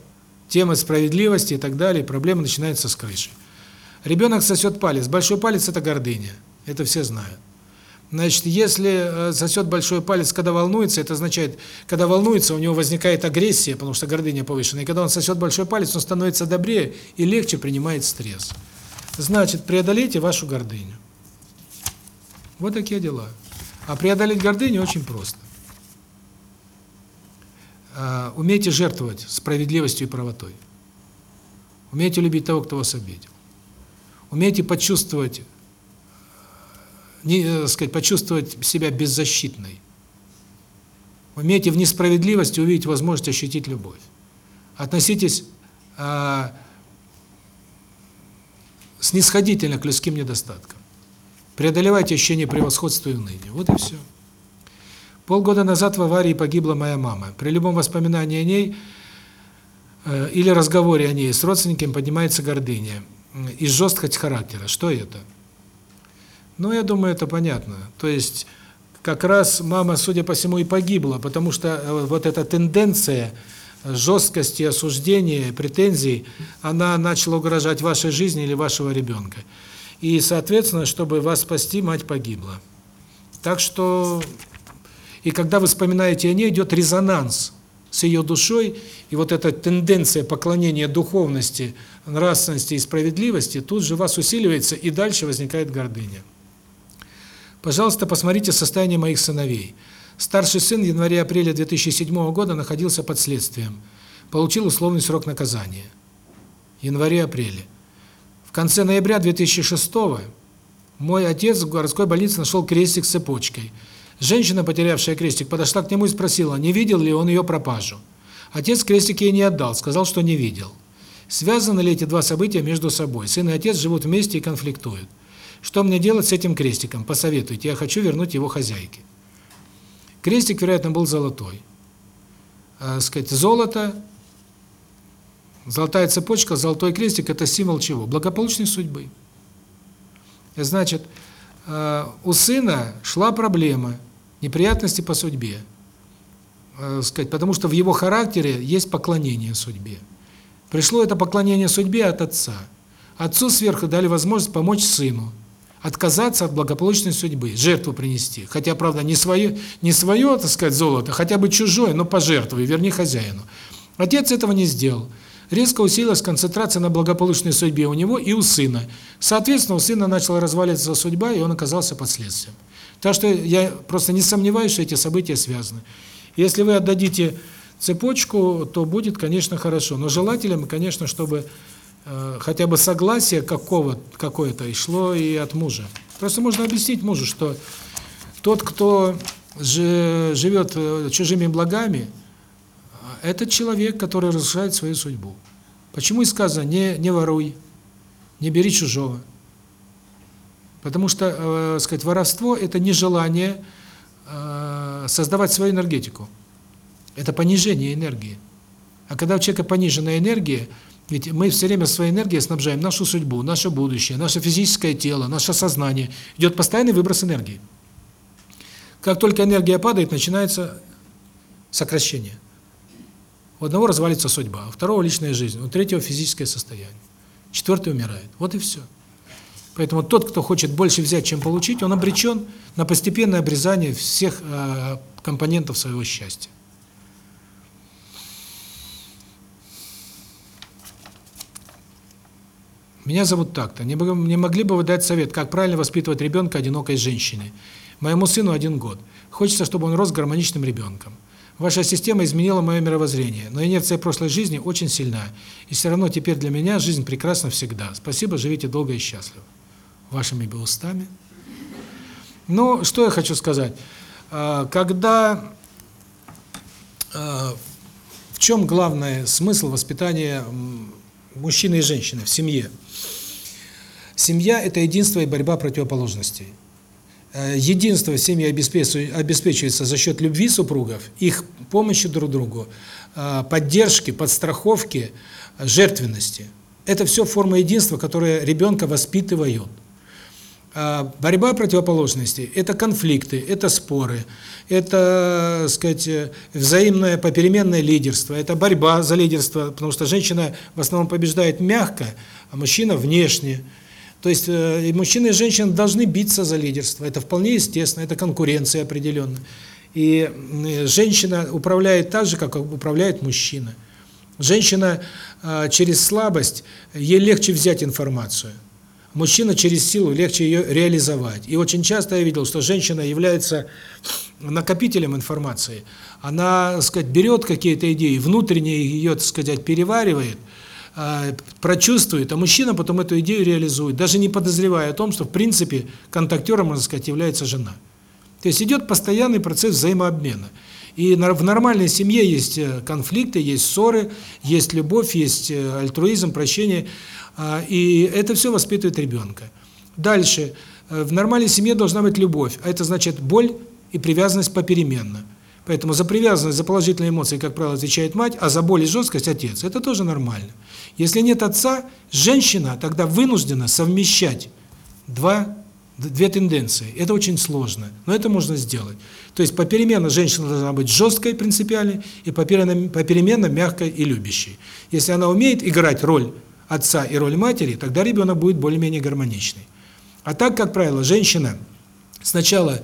темы справедливости и так далее, проблема начинается с крыши. Ребенок сосет палец. Большой палец – это гордыня. Это все знают. Значит, если э, сосет большой палец, когда волнуется, это означает, когда волнуется, у него возникает агрессия, потому что гордыня повышена. И когда он сосет большой палец, он становится добрее и легче принимает стресс. Значит, преодолейте вашу гордыню. Вот такие дела. А преодолеть гордыню очень просто. А, умейте жертвовать справедливостью и правотой. Умейте любить того, кто вас обидел. Умейте почувствовать не, э, сказать, почувствовать себя беззащитной. Умейте в несправедливости увидеть возможность ощутить любовь. Относитесь э, снисходительно к людским недостаткам. Преодолевайте ощущение превосходства и уныния. Вот и все. Полгода назад в аварии погибла моя мама. При любом воспоминании о ней э, или разговоре о ней с родственниками поднимается гордыня и жесткость характера. Что это? Ну, я думаю, это понятно. То есть, как раз мама, судя по всему, и погибла, потому что э, вот эта тенденция жесткости, осуждения, претензий, она начала угрожать вашей жизни или вашего ребенка. И, соответственно, чтобы вас спасти, мать погибла. Так что, и когда вы вспоминаете о ней, идет резонанс с ее душой, и вот эта тенденция поклонения духовности, нравственности и справедливости тут же вас усиливается, и дальше возникает гордыня. Пожалуйста, посмотрите состояние моих сыновей. Старший сын в январе-апреле 2007 года находился под следствием. Получил условный срок наказания. Январе-апреле. В конце ноября 2006 мой отец в городской больнице нашел крестик с цепочкой. Женщина, потерявшая крестик, подошла к нему и спросила, не видел ли он ее пропажу. Отец крестик ей не отдал, сказал, что не видел. Связаны ли эти два события между собой? Сын и отец живут вместе и конфликтуют. Что мне делать с этим крестиком? Посоветуйте, я хочу вернуть его хозяйке. Крестик, вероятно, был золотой. А, сказать, золото, золотая цепочка, золотой крестик – это символ чего? Благополучной судьбы. Значит, а, у сына шла проблема, неприятности по судьбе. А, сказать, потому что в его характере есть поклонение судьбе. Пришло это поклонение судьбе от отца. Отцу сверху дали возможность помочь сыну отказаться от благополучной судьбы, жертву принести. Хотя, правда, не свое, не свое, так сказать, золото, хотя бы чужое, но пожертвуй, верни хозяину. Отец этого не сделал. резко усилилась концентрация на благополучной судьбе у него и у сына. Соответственно, у сына начала разваливаться судьба, и он оказался под следствием. Так что я просто не сомневаюсь, что эти события связаны. Если вы отдадите цепочку, то будет, конечно, хорошо. Но желательно, конечно, чтобы хотя бы согласие какого какое-то и шло и от мужа. Просто можно объяснить мужу, что тот, кто живет э, чужими благами, этот человек, который разрушает свою судьбу. Почему и сказано не не воруй, не бери чужого? Потому что, э, сказать, воровство это не желание э, создавать свою энергетику. Это понижение энергии. А когда у человека пониженная энергия, ведь мы все время своей энергией снабжаем нашу судьбу, наше будущее, наше физическое тело, наше сознание. Идет постоянный выброс энергии. Как только энергия падает, начинается сокращение. У одного развалится судьба, у второго личная жизнь, у третьего физическое состояние. Четвертый умирает. Вот и все. Поэтому тот, кто хочет больше взять, чем получить, он обречен на постепенное обрезание всех э, компонентов своего счастья. Меня зовут так-то. Не, могли бы вы дать совет, как правильно воспитывать ребенка одинокой женщины? Моему сыну один год. Хочется, чтобы он рос гармоничным ребенком. Ваша система изменила мое мировоззрение, но инерция прошлой жизни очень сильна, и все равно теперь для меня жизнь прекрасна всегда. Спасибо, живите долго и счастливо. Вашими бы устами. Ну, что я хочу сказать. А, когда а, в чем главный смысл воспитания мужчины и женщины в семье? Семья – это единство и борьба противоположностей. Э, единство в семье обеспечивается за счет любви супругов, их помощи друг другу, э, поддержки, подстраховки, жертвенности. Это все форма единства, которая ребенка воспитывают. А борьба противоположностей – это конфликты, это споры, это, сказать, взаимное попеременное лидерство, это борьба за лидерство, потому что женщина в основном побеждает мягко, а мужчина внешне. То есть э, мужчины, и женщины должны биться за лидерство. Это вполне естественно, это конкуренция определенная. И женщина управляет так же, как управляет мужчина. Женщина э, через слабость, ей легче взять информацию. Мужчина через силу легче ее реализовать. И очень часто я видел, что женщина является накопителем информации. Она, так сказать, берет какие-то идеи, внутренне ее, так сказать, переваривает – прочувствует, а мужчина потом эту идею реализует, даже не подозревая о том, что в принципе контактером, можно сказать, является жена. То есть идет постоянный процесс взаимообмена. И в нормальной семье есть э, конфликты, есть ссоры, есть любовь, есть э, альтруизм, прощение, а, и это все воспитывает ребенка. Дальше. Э, в нормальной семье должна быть любовь, а это значит боль и привязанность попеременно. Поэтому за привязанность, за положительные эмоции, как правило, отвечает мать, а за боль и жесткость – отец. Это тоже нормально. Если нет отца, женщина тогда вынуждена совмещать два, две тенденции. Это очень сложно, но это можно сделать. То есть попеременно женщина должна быть жесткой, принципиальной, и попеременно, попеременно мягкой и любящей. Если она умеет играть роль отца и роль матери, тогда ребенок будет более-менее гармоничный. А так, как правило, женщина сначала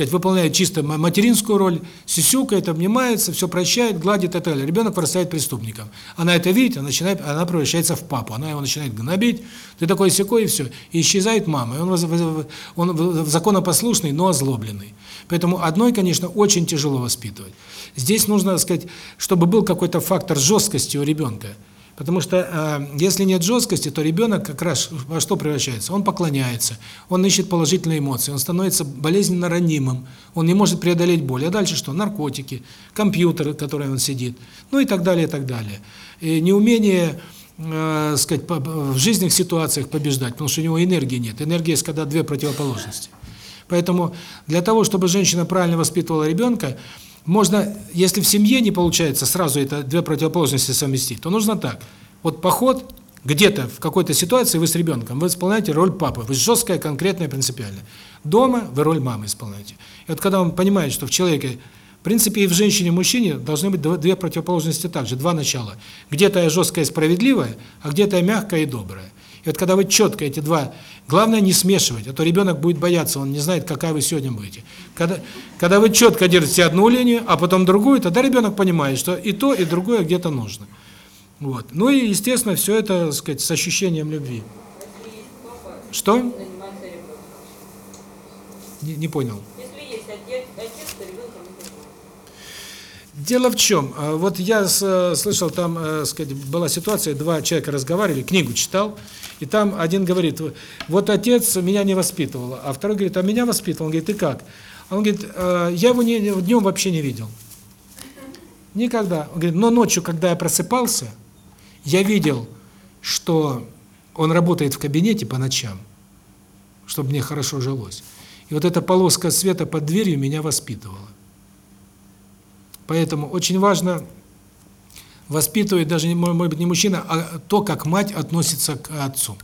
сказать, выполняет чисто материнскую роль, сисюкает, обнимается, все прощает, гладит и так далее. Ребенок вырастает преступником. Она это видит, она начинает, она превращается в папу, она его начинает гнобить, ты такой секой и все. И исчезает мама, и он, он законопослушный, но озлобленный. Поэтому одной, конечно, очень тяжело воспитывать. Здесь нужно, сказать, чтобы был какой-то фактор жесткости у ребенка. Потому что э, если нет жесткости, то ребенок как раз во что превращается? Он поклоняется, он ищет положительные эмоции, он становится болезненно ранимым, он не может преодолеть боль. А дальше что? Наркотики, компьютер, который он сидит, ну и так далее, и так далее. И неумение э, сказать, в жизненных ситуациях побеждать, потому что у него энергии нет. Энергия есть когда две противоположности. Поэтому для того, чтобы женщина правильно воспитывала ребенка, можно, если в семье не получается сразу это две противоположности совместить, то нужно так. Вот поход где-то в какой-то ситуации вы с ребенком, вы исполняете роль папы, вы жесткая, конкретная, принципиальная. Дома вы роль мамы исполняете. И вот когда он понимает, что в человеке, в принципе, и в женщине, и в мужчине должны быть две противоположности также, два начала. Где-то я жесткая и справедливая, а где-то я мягкая и добрая. И вот когда вы четко эти два, главное не смешивать, а то ребенок будет бояться, он не знает, какая вы сегодня будете. Когда, когда вы четко держите одну линию, а потом другую, тогда ребенок понимает, что и то, и другое где-то нужно. Вот. Ну и, естественно, все это, так сказать, с ощущением любви. Что? Не, не понял. Если есть отец, отец, то ребенком не занимается. Дело в чем? а, Вот я с- слышал, там, э, сказать, была ситуация, два человека разговаривали, книгу читал, и там один говорит, вот отец меня не воспитывал, а второй говорит, а меня воспитывал. Он говорит, ты как? Он говорит, «Э, я его не, днем вообще не видел. Никогда. Он говорит, но ночью, когда я просыпался, я видел, что он работает в кабинете по ночам, чтобы мне хорошо жилось. И вот эта полоска света под дверью меня воспитывала. Поэтому очень важно воспитывать даже, может быть, не мужчина, а то, как мать относится к отцу.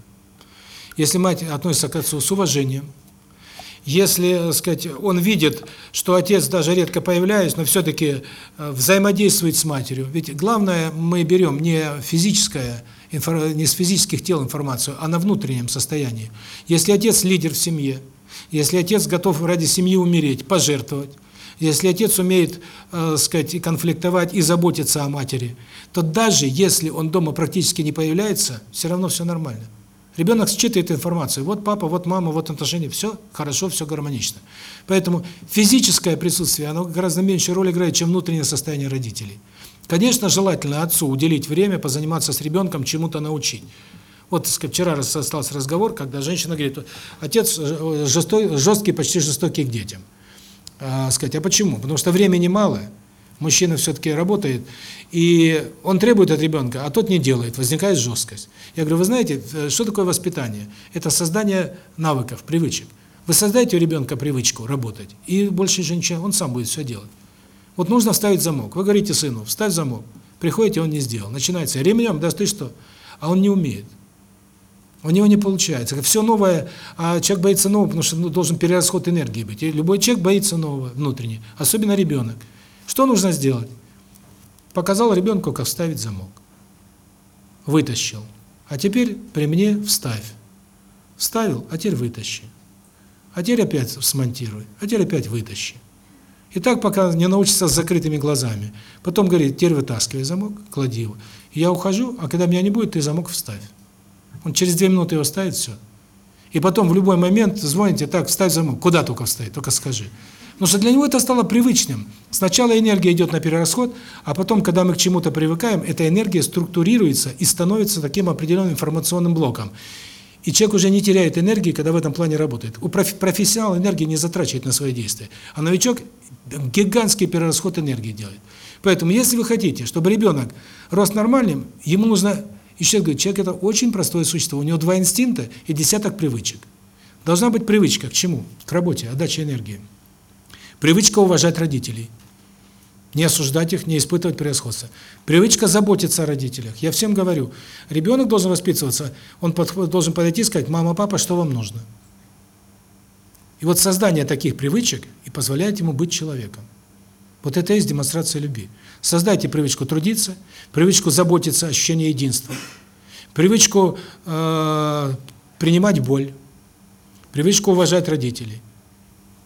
Если мать относится к отцу с уважением, если, так сказать, он видит, что отец даже редко появляясь, но все-таки э, взаимодействует с матерью. Ведь главное, мы берем не физическое, не с физических тел информацию, а на внутреннем состоянии. Если отец лидер в семье, если отец готов ради семьи умереть, пожертвовать, если отец умеет, э, сказать, конфликтовать и заботиться о матери, то даже если он дома практически не появляется, все равно все нормально. Ребенок считывает информацию. Вот папа, вот мама, вот отношения. Все хорошо, все гармонично. Поэтому физическое присутствие, оно гораздо меньше роль играет, чем внутреннее состояние родителей. Конечно, желательно отцу уделить время, позаниматься с ребенком, чему-то научить. Вот, вчера остался разговор, когда женщина говорит, отец э, жестой, жесткий, почти жестокий к детям. А, сказать, а почему? Потому что времени мало, мужчина все-таки работает, и он требует от ребенка, а тот не делает, возникает жесткость. Я говорю, вы знаете, э, что такое воспитание? Это создание навыков, привычек. Вы создайте у ребенка привычку работать, и больше же ничего, он сам будет все делать. Вот нужно вставить замок. Вы говорите сыну, вставь замок. Приходите, он не сделал. Начинается ремнем, да ты что? А он не умеет. У него не получается. Все новое, а человек боится нового, потому что ну, должен перерасход энергии быть. И любой человек боится нового внутренне, особенно ребенок. Что нужно сделать? Показал ребенку, как вставить замок. Вытащил. А теперь при мне вставь. Вставил, а теперь вытащи. А теперь опять смонтируй, а теперь опять вытащи. И так пока не научится с закрытыми глазами. Потом говорит, теперь вытаскивай замок, клади его. Я ухожу, а когда меня не будет, ты замок вставь. Он через две минуты его ставит, все. И потом в любой момент звоните, так, вставь замок. Куда только вставить, только скажи. Потому что для него это стало привычным. Сначала энергия идет на перерасход, а потом, когда мы к чему-то привыкаем, эта энергия структурируется и становится таким определенным информационным блоком. И человек уже не теряет энергии, когда в этом плане работает. У профи профессионала энергии не затрачивает на свои действия. А новичок гигантский перерасход энергии делает. Поэтому, если вы хотите, чтобы ребенок рос нормальным, ему нужно... Еще говорю, человек – это очень простое существо. У него два инстинкта и десяток привычек. Должна быть привычка к чему? К работе, отдаче энергии. Привычка уважать родителей. Не осуждать их, не испытывать превосходство. Привычка заботиться о родителях. Я всем говорю, ребенок должен воспитываться, он подход, должен подойти и сказать, мама, папа, что вам нужно? И вот создание таких привычек и позволяет ему быть человеком. Вот это и есть демонстрация любви. Создайте привычку трудиться, привычку заботиться, ощущение единства, привычку э, принимать боль, привычку уважать родителей.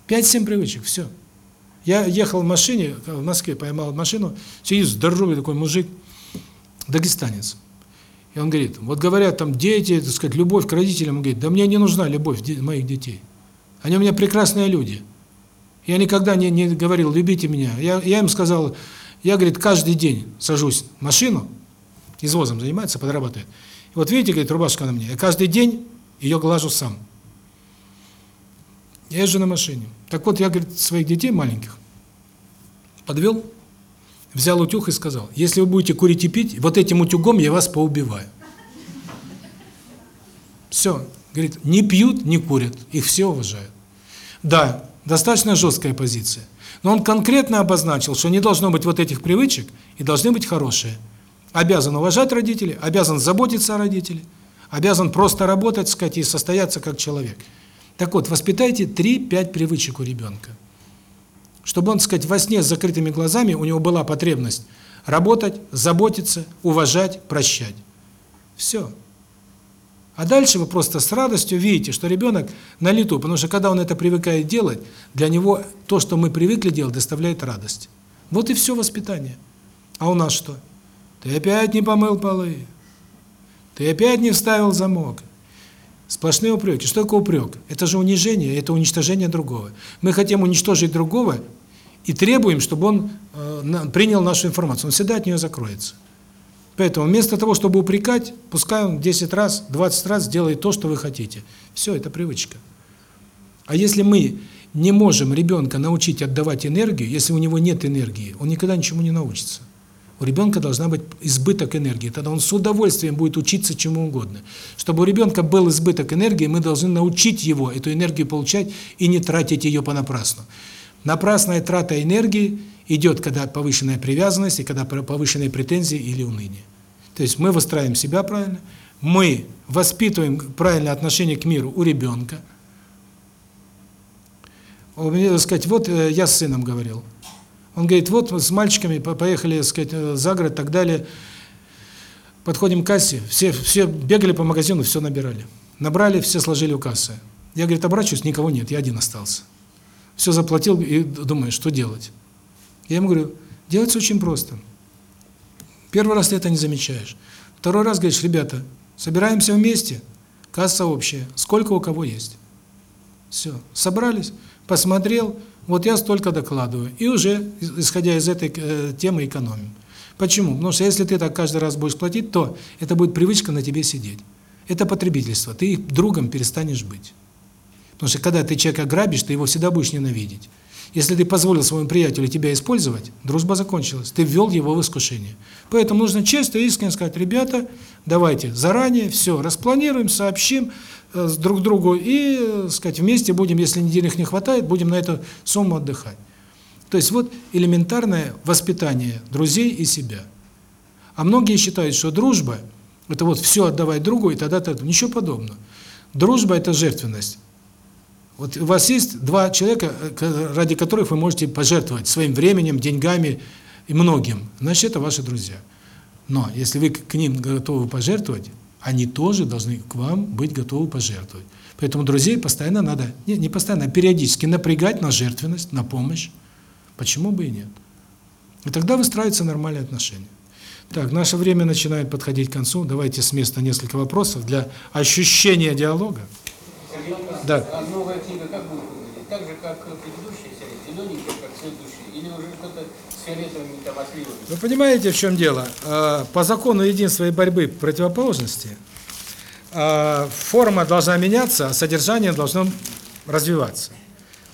Пять-семь привычек, все. Я ехал в машине, в Москве поймал машину, сидит здоровый такой мужик, дагестанец. И он говорит, вот говорят там дети, так сказать, любовь к родителям, он говорит, да мне не нужна любовь моих детей. Они у меня прекрасные люди. Я никогда не, не говорил, любите меня. Я, я им сказал, я, говорит, каждый день сажусь в машину, извозом занимается, подрабатывает. И вот видите, говорит, рубашка на мне, я каждый день ее глажу сам. Я езжу на машине. Так вот, я, говорит, своих детей маленьких подвел, взял утюг и сказал, если вы будете курить и пить, вот этим утюгом я вас поубиваю. Все. Говорит, не пьют, не курят, их все уважают. Да, достаточно жесткая позиция. Но он конкретно обозначил, что не должно быть вот этих привычек и должны быть хорошие. Обязан уважать родителей, обязан заботиться о родителях, обязан просто работать, сказать, и состояться как человек. Так вот, воспитайте 3-5 привычек у ребенка. Чтобы он, сказать, во сне с закрытыми глазами у него была потребность работать, заботиться, уважать, прощать. Все. А дальше вы просто с радостью видите, что ребенок на лету, потому что когда он это привыкает делать, для него то, что мы привыкли делать, доставляет радость. Вот и все воспитание. А у нас что? Ты опять не помыл полы. Ты опять не вставил замок. Сплошные упреки. Что такое упрек? Это же унижение, это уничтожение другого. Мы хотим уничтожить другого и требуем, чтобы он э, принял нашу информацию. Он всегда от нее закроется. Поэтому вместо того, чтобы упрекать, пускай он 10 раз, 20 раз делает то, что вы хотите. Все, это привычка. А если мы не можем ребенка научить отдавать энергию, если у него нет энергии, он никогда ничему не научится. У ребенка должна быть избыток энергии, тогда он с удовольствием будет учиться чему угодно. Чтобы у ребенка был избыток энергии, мы должны научить его эту энергию получать и не тратить ее понапрасну. Напрасная трата энергии идет, когда повышенная привязанность и когда повышенные претензии или уныние. То есть мы выстраиваем себя правильно, мы воспитываем правильное отношение к миру у ребенка. Меня, так сказать, вот э, я с сыном говорил. Он говорит, вот с мальчиками поехали, так сказать, э, за город и так далее. Подходим к кассе, все все бегали по магазину, все набирали. Набрали, все сложили у кассы. Я, говорит, обращаюсь, никого нет, я один остался. Все заплатил и думаю, что делать. Я ему говорю, делается очень просто. Первый раз ты это не замечаешь. Второй раз говоришь, ребята, собираемся вместе, касса общая, сколько у кого есть. Все, собрались, посмотрел, вот я столько докладываю. И уже, исходя из этой э, темы, экономим. Почему? Потому что если ты так каждый раз будешь платить, то это будет привычка на тебе сидеть. Это потребительство. Ты их другом перестанешь быть. Потому что когда ты человека грабишь, ты его всегда будешь ненавидеть. Если ты позволил своему приятелю тебя использовать, дружба закончилась. Ты ввел его в искушение. Поэтому нужно честно и искренне сказать, ребята, давайте заранее все распланируем, сообщим э, друг другу и, э, сказать, вместе будем, если денег не хватает, будем на эту сумму отдыхать. То есть вот элементарное воспитание друзей и себя. А многие считают, что дружба – это вот все отдавать другу, и тогда-то ничего подобного. Дружба – это жертвенность. Вот у вас есть два человека, э, ради которых вы можете пожертвовать своим временем, деньгами и многим. Значит, это ваши друзья. Но если вы к ним готовы пожертвовать, они тоже должны к вам быть готовы пожертвовать. Поэтому друзей постоянно надо, не, не постоянно, а периодически напрягать на жертвенность, на помощь. Почему бы и нет? И тогда выстраиваются нормальные отношения. Так, наше время начинает подходить к концу. Давайте с места несколько вопросов для ощущения диалога. Да. А новая книга как будет выглядеть? Так же, как предыдущая серия, зелененькая, как души? Или уже что-то с фиолетовыми там отливами? Вы понимаете, в чем дело? А, по закону единства и борьбы противоположности а, форма должна меняться, а содержание должно развиваться.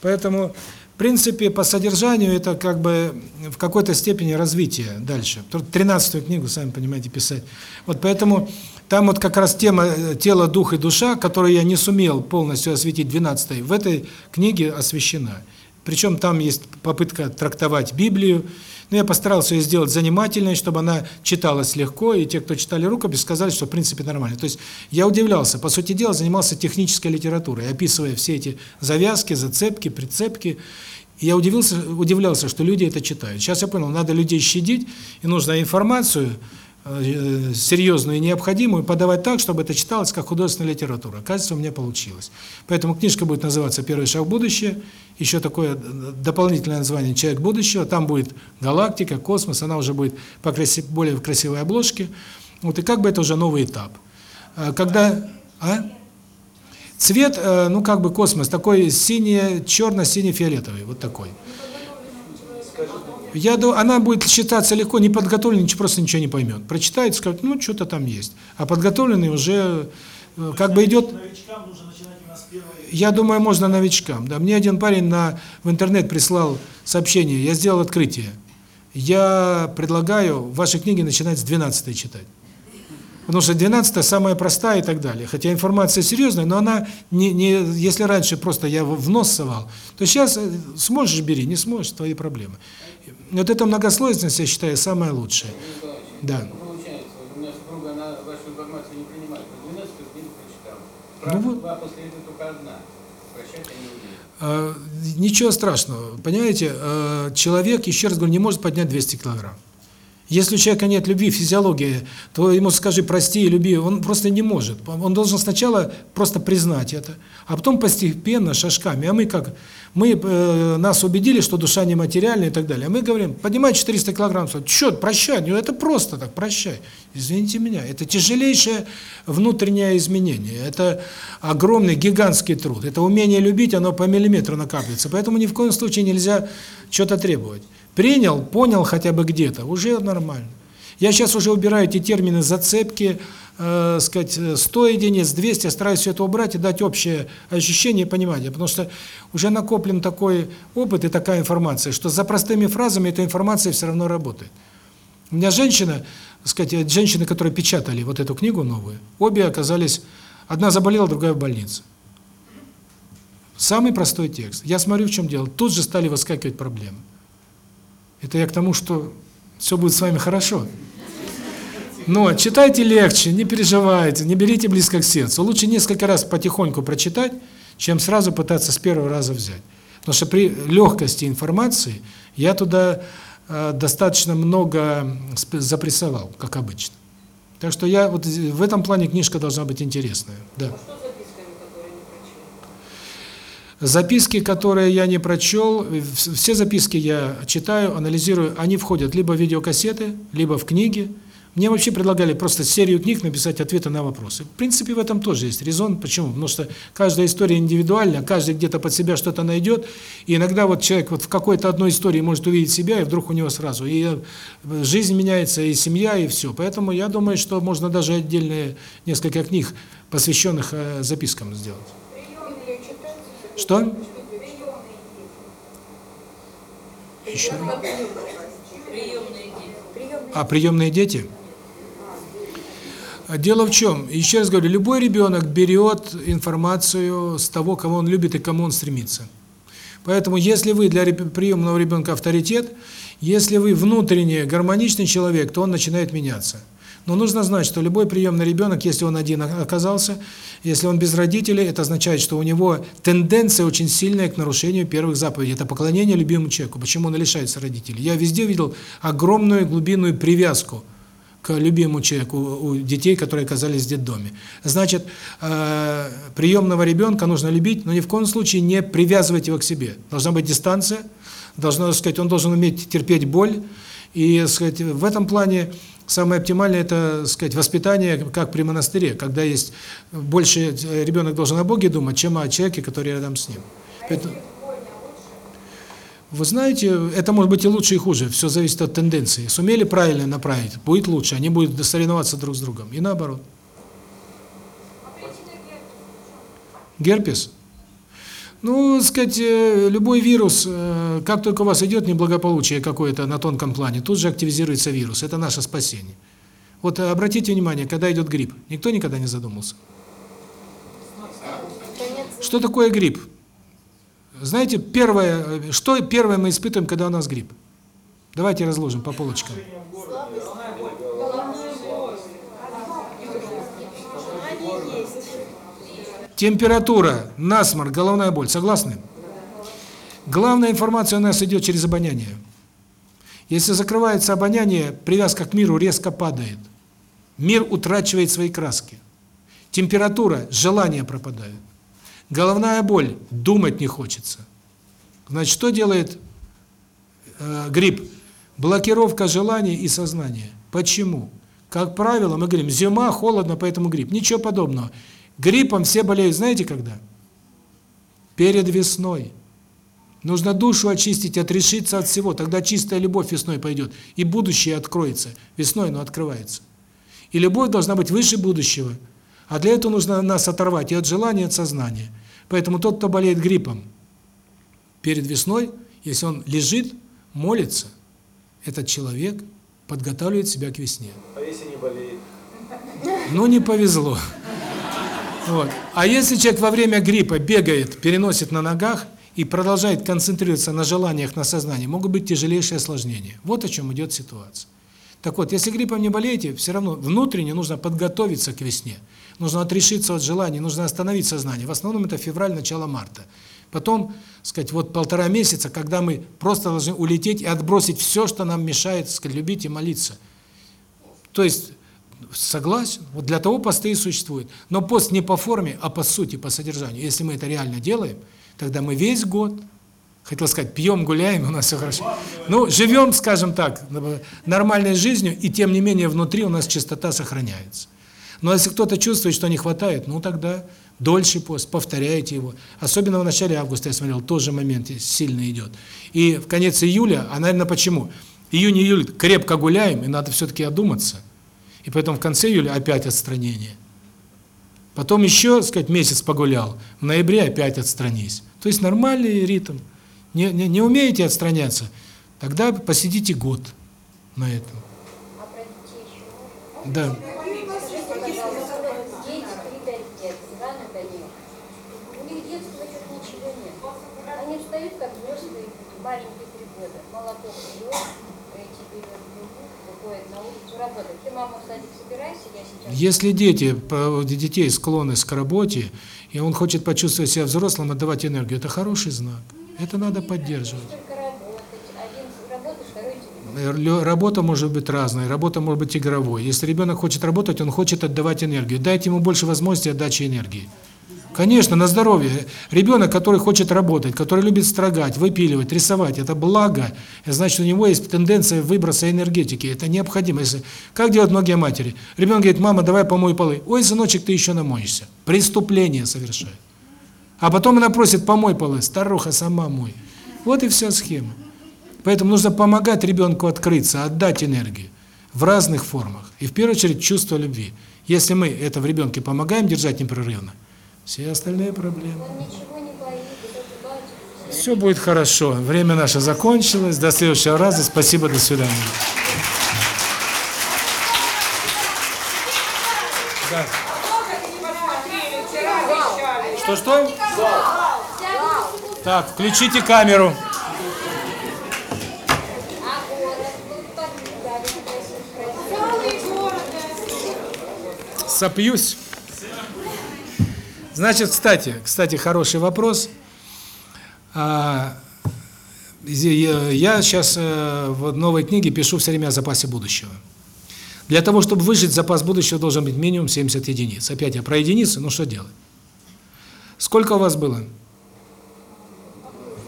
Поэтому, в принципе, по содержанию это как бы в какой-то степени развитие дальше. Тринадцатую книгу, сами понимаете, писать. Вот поэтому там вот как раз тема э, тело, дух и душа, которую я не сумел полностью осветить 12 в этой книге освещена. Причем там есть попытка трактовать Библию. Но я постарался ее сделать занимательной, чтобы она читалась легко, и те, кто читали рукопись, сказали, что в принципе нормально. То есть я удивлялся, по сути дела, занимался технической литературой, описывая все эти завязки, зацепки, прицепки. И я удивился, удивлялся, что люди это читают. Сейчас я понял, надо людей щадить, и нужно информацию серьезную и необходимую подавать так, чтобы это читалось как художественная литература. Кажется, у меня получилось. Поэтому книжка будет называться «Первый шаг в будущее». Еще такое дополнительное название «Человек будущего». Там будет галактика, космос, она уже будет по краси, более в красивой обложке. Вот и как бы это уже новый этап. А когда... А? Цвет, э, ну как бы космос, такой синий, черно-синий-фиолетовый, вот такой. Я думаю, она будет считаться легко, неподготовленный просто ничего не поймет. Прочитает, скажет, ну, что-то там есть. А подготовленный уже э, как бы идет... Я думаю, можно новичкам. Да, мне один парень на в интернет прислал сообщение, я сделал открытие. Я предлагаю ваши книги начинать с 12 читать. Потому что 12 самая простая и так далее. Хотя информация серьезная, но она не не если раньше просто я в нос совал, то сейчас э, сможешь бери, не сможешь твои проблемы. Вот эта многослойность, я считаю, самая лучшая. Да. Получается, у меня супруга, она вашу информацию не принимает. Но 12 книгу прочитала. Ну вот. А, Ничего страшного. Понимаете, а, человек, еще раз говорю, не может поднять 200 килограмм. Если у человека нет любви, физиологии, то ему скажи прости и люби, он просто не может. Он должен сначала просто признать это, а потом постепенно, шажками. А мы как? Мы э, нас убедили, что душа нематериальна и так далее. А мы говорим, поднимай 400 килограмм, что, прощай, ну это просто так, прощай. Извините меня, это тяжелейшее внутреннее изменение, это огромный, гигантский труд, это умение любить, оно по миллиметру накапливается, поэтому ни в коем случае нельзя что-то требовать. Принял, понял хотя бы где-то, уже нормально. Я сейчас уже убираю эти термины зацепки, э, сказать, 100 единиц, 200, стараюсь все это убрать и дать общее ощущение и понимание, потому что уже накоплен такой опыт и такая информация, что за простыми фразами эта информация все равно работает. У меня женщина, сказать, женщины, которые печатали вот эту книгу новую, обе оказались, одна заболела, другая в больнице. Самый простой текст. Я смотрю, в чем дело. Тут же стали выскакивать проблемы. Это я к тому, что все будет с вами хорошо. Но читайте легче, не переживайте, не берите близко к сердцу. Лучше несколько раз потихоньку прочитать, чем сразу пытаться с первого раза взять. Потому что при легкости информации я туда э, достаточно много запрессовал, как обычно. Так что я вот в этом плане книжка должна быть интересная. Да. А что с записками, которые не прочли? Записки, которые я не прочел, вс- все записки я читаю, анализирую, они входят либо в видеокассеты, либо в книги. Мне вообще предлагали просто серию книг написать ответы на вопросы. В принципе, в этом тоже есть резон. Почему? Потому что каждая история индивидуальна, каждый где-то под себя что-то найдет, и иногда вот человек вот в какой-то одной истории может увидеть себя, и вдруг у него сразу и э, жизнь меняется, и семья, и все. Поэтому я думаю, что можно даже отдельные несколько книг, посвященных э, запискам сделать. Что? Еще раз. А приемные дети? Дело в чем? Еще раз говорю, любой ребенок берет информацию с того, кого он любит и к кому он стремится. Поэтому, если вы для приемного ребенка авторитет, если вы внутренне гармоничный человек, то он начинает меняться. Но нужно знать, что любой приемный ребенок, если он один оказался, если он без родителей, это означает, что у него тенденция очень сильная к нарушению первых заповедей. Это поклонение любимому человеку. Почему он лишается родителей? Я везде видел огромную глубинную привязку к любимому человеку у детей, которые оказались в детдоме. Значит, э, приемного ребенка нужно любить, но ни в коем случае не привязывать его к себе. Должна быть дистанция, должно, сказать, он должен уметь терпеть боль. И, сказать, в этом плане самое оптимальное это, так сказать, воспитание, как при монастыре, когда есть больше э, ребенок должен о Боге думать, чем о человеке, который рядом с ним. Поэтому- вы знаете, это может быть и лучше, и хуже. Все зависит от тенденции. Сумели правильно направить, будет лучше. Они будут соревноваться друг с другом. И наоборот. Герпес? Ну, сказать, э, любой вирус, э, как только у вас идет неблагополучие какое-то на тонком плане, тут же активизируется вирус. Это наше спасение. Вот э, обратите внимание, когда идет грипп, никто никогда не задумался. Что такое грипп? Знаете, первое, что первое мы испытываем, когда у нас грипп? Давайте разложим по полочкам. Температура, насморк, головная боль. Согласны? Главная информация у нас идет через обоняние. Если закрывается обоняние, привязка к миру резко падает. Мир утрачивает свои краски. Температура, желание пропадает. Головная боль, думать не хочется. Значит, что делает э, грипп? Блокировка желаний и сознания. Почему? Как правило, мы говорим, зима, холодно, поэтому грипп. Ничего подобного. Гриппом все болеют, знаете когда? Перед весной. Нужно душу очистить, отрешиться от всего, тогда чистая любовь весной пойдет, и будущее откроется. Весной оно открывается. И любовь должна быть выше будущего. А для этого нужно нас оторвать и от желания, и от сознания. Поэтому тот, кто болеет гриппом перед весной, если он лежит, молится, этот человек подготавливает себя к весне. А если не болеет? Ну, не повезло. Вот. А если человек во время гриппа бегает, переносит на ногах и продолжает концентрироваться на желаниях, на сознании, могут быть тяжелейшие осложнения. Вот о чем идет ситуация. Так вот, если гриппом не болеете, все равно внутренне нужно подготовиться к весне. Нужно отрешиться от желаний, нужно остановить сознание. В основном это февраль, начало марта. Потом, сказать, вот полтора месяца, когда мы просто должны улететь и отбросить все, что нам мешает, сказать, любить и молиться. То есть, согласен, вот для того посты и существуют. Но пост не по форме, а по сути, по содержанию. Если мы это реально делаем, тогда мы весь год, хотел сказать, пьем, гуляем, у нас все хорошо. Ну, живем, скажем так, нормальной жизнью, и тем не менее внутри у нас чистота сохраняется. Но если кто-то чувствует, что не хватает, ну тогда дольше пост, повторяйте его. Особенно в начале августа, я смотрел, тоже момент сильно идет. И в конец июля, а, наверное, почему? Июнь-июль крепко гуляем, и надо все-таки одуматься. И поэтому в конце июля опять отстранение. Потом еще, сказать, месяц погулял, в ноябре опять отстранись. То есть нормальный ритм. Не, не, не умеете отстраняться, тогда посидите год на этом. Да. Скажите, пожалуйста, вот дети 3-5 лет, рано дают. У них детства чуть ничего нет. Они встают как взрослые, маленькие три года. Молоток берет, эти берет выходит на улицу работать. Ты, мама, в садик собирайся, я сейчас... Если дети, детей склонны к работе, и он хочет почувствовать себя взрослым, отдавать энергию, это хороший знак. Это надо поддерживать. Работать. Э, Работа может быть разной, работа может быть игровой. Если ребенок хочет работать, он хочет отдавать энергию. Дайте ему больше возможностей отдачи энергии. Конечно, на здоровье. Ребенок, который хочет работать, который любит строгать, выпиливать, рисовать, это благо. Значит, у него есть тенденция выброса энергетики. Это необходимо. Если Как делают многие матери? Ребенок говорит, мама, давай помой полы. Ой, сыночек, ты еще намоешься. Преступление совершает. А потом она просит, помой полы. Старуха, сама мой. Вот и вся схема. Поэтому нужно помогать ребенку открыться, отдать энергию в разных формах. И в первую очередь чувство любви. Если мы это в ребенке помогаем держать непрерывно, все остальные проблемы. Все будет хорошо. Время наше закончилось. До следующего раза. Спасибо, до свидания. Да. Что-что? Так, включите камеру. Сопьюсь. Значит, кстати, кстати, хороший вопрос. А, я сейчас в новой книге пишу все время о запасе будущего. Для того, чтобы выжить, запас будущего должен быть минимум 70 единиц. Опять я про единицы, ну что делать? Сколько у вас было?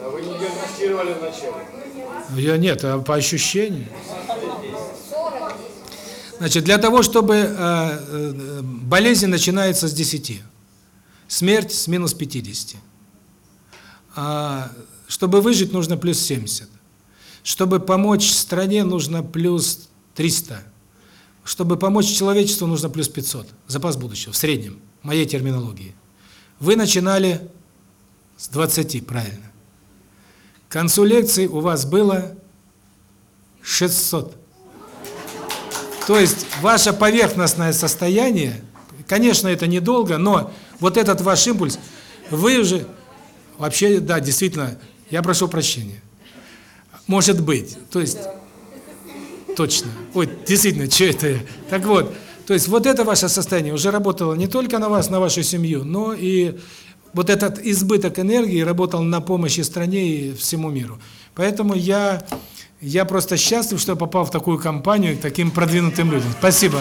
А вы не диагностировали вначале? Я нет, а по ощущению. 40, 10. Значит, для того, чтобы э, э, болезнь начинается с 10, смерть с минус 50. А, чтобы выжить, нужно плюс 70. Чтобы помочь стране, нужно плюс 300. Чтобы помочь человечеству, нужно плюс 500. Запас будущего, в среднем, в моей терминологии. Вы начинали с 20, правильно. К концу лекции у вас было 600. То есть ваше поверхностное состояние, конечно, это недолго, но вот этот ваш импульс, вы уже, вообще, да, действительно, я прошу прощения. Может быть, то есть, точно, ой, действительно, что это я? Так вот, то есть вот это ваше состояние уже работало не только на вас, на вашу семью, но и вот этот избыток энергии работал на помощь и стране, и всему миру. Поэтому я, я просто счастлив, что я попал в такую компанию, к таким продвинутым людям. Спасибо.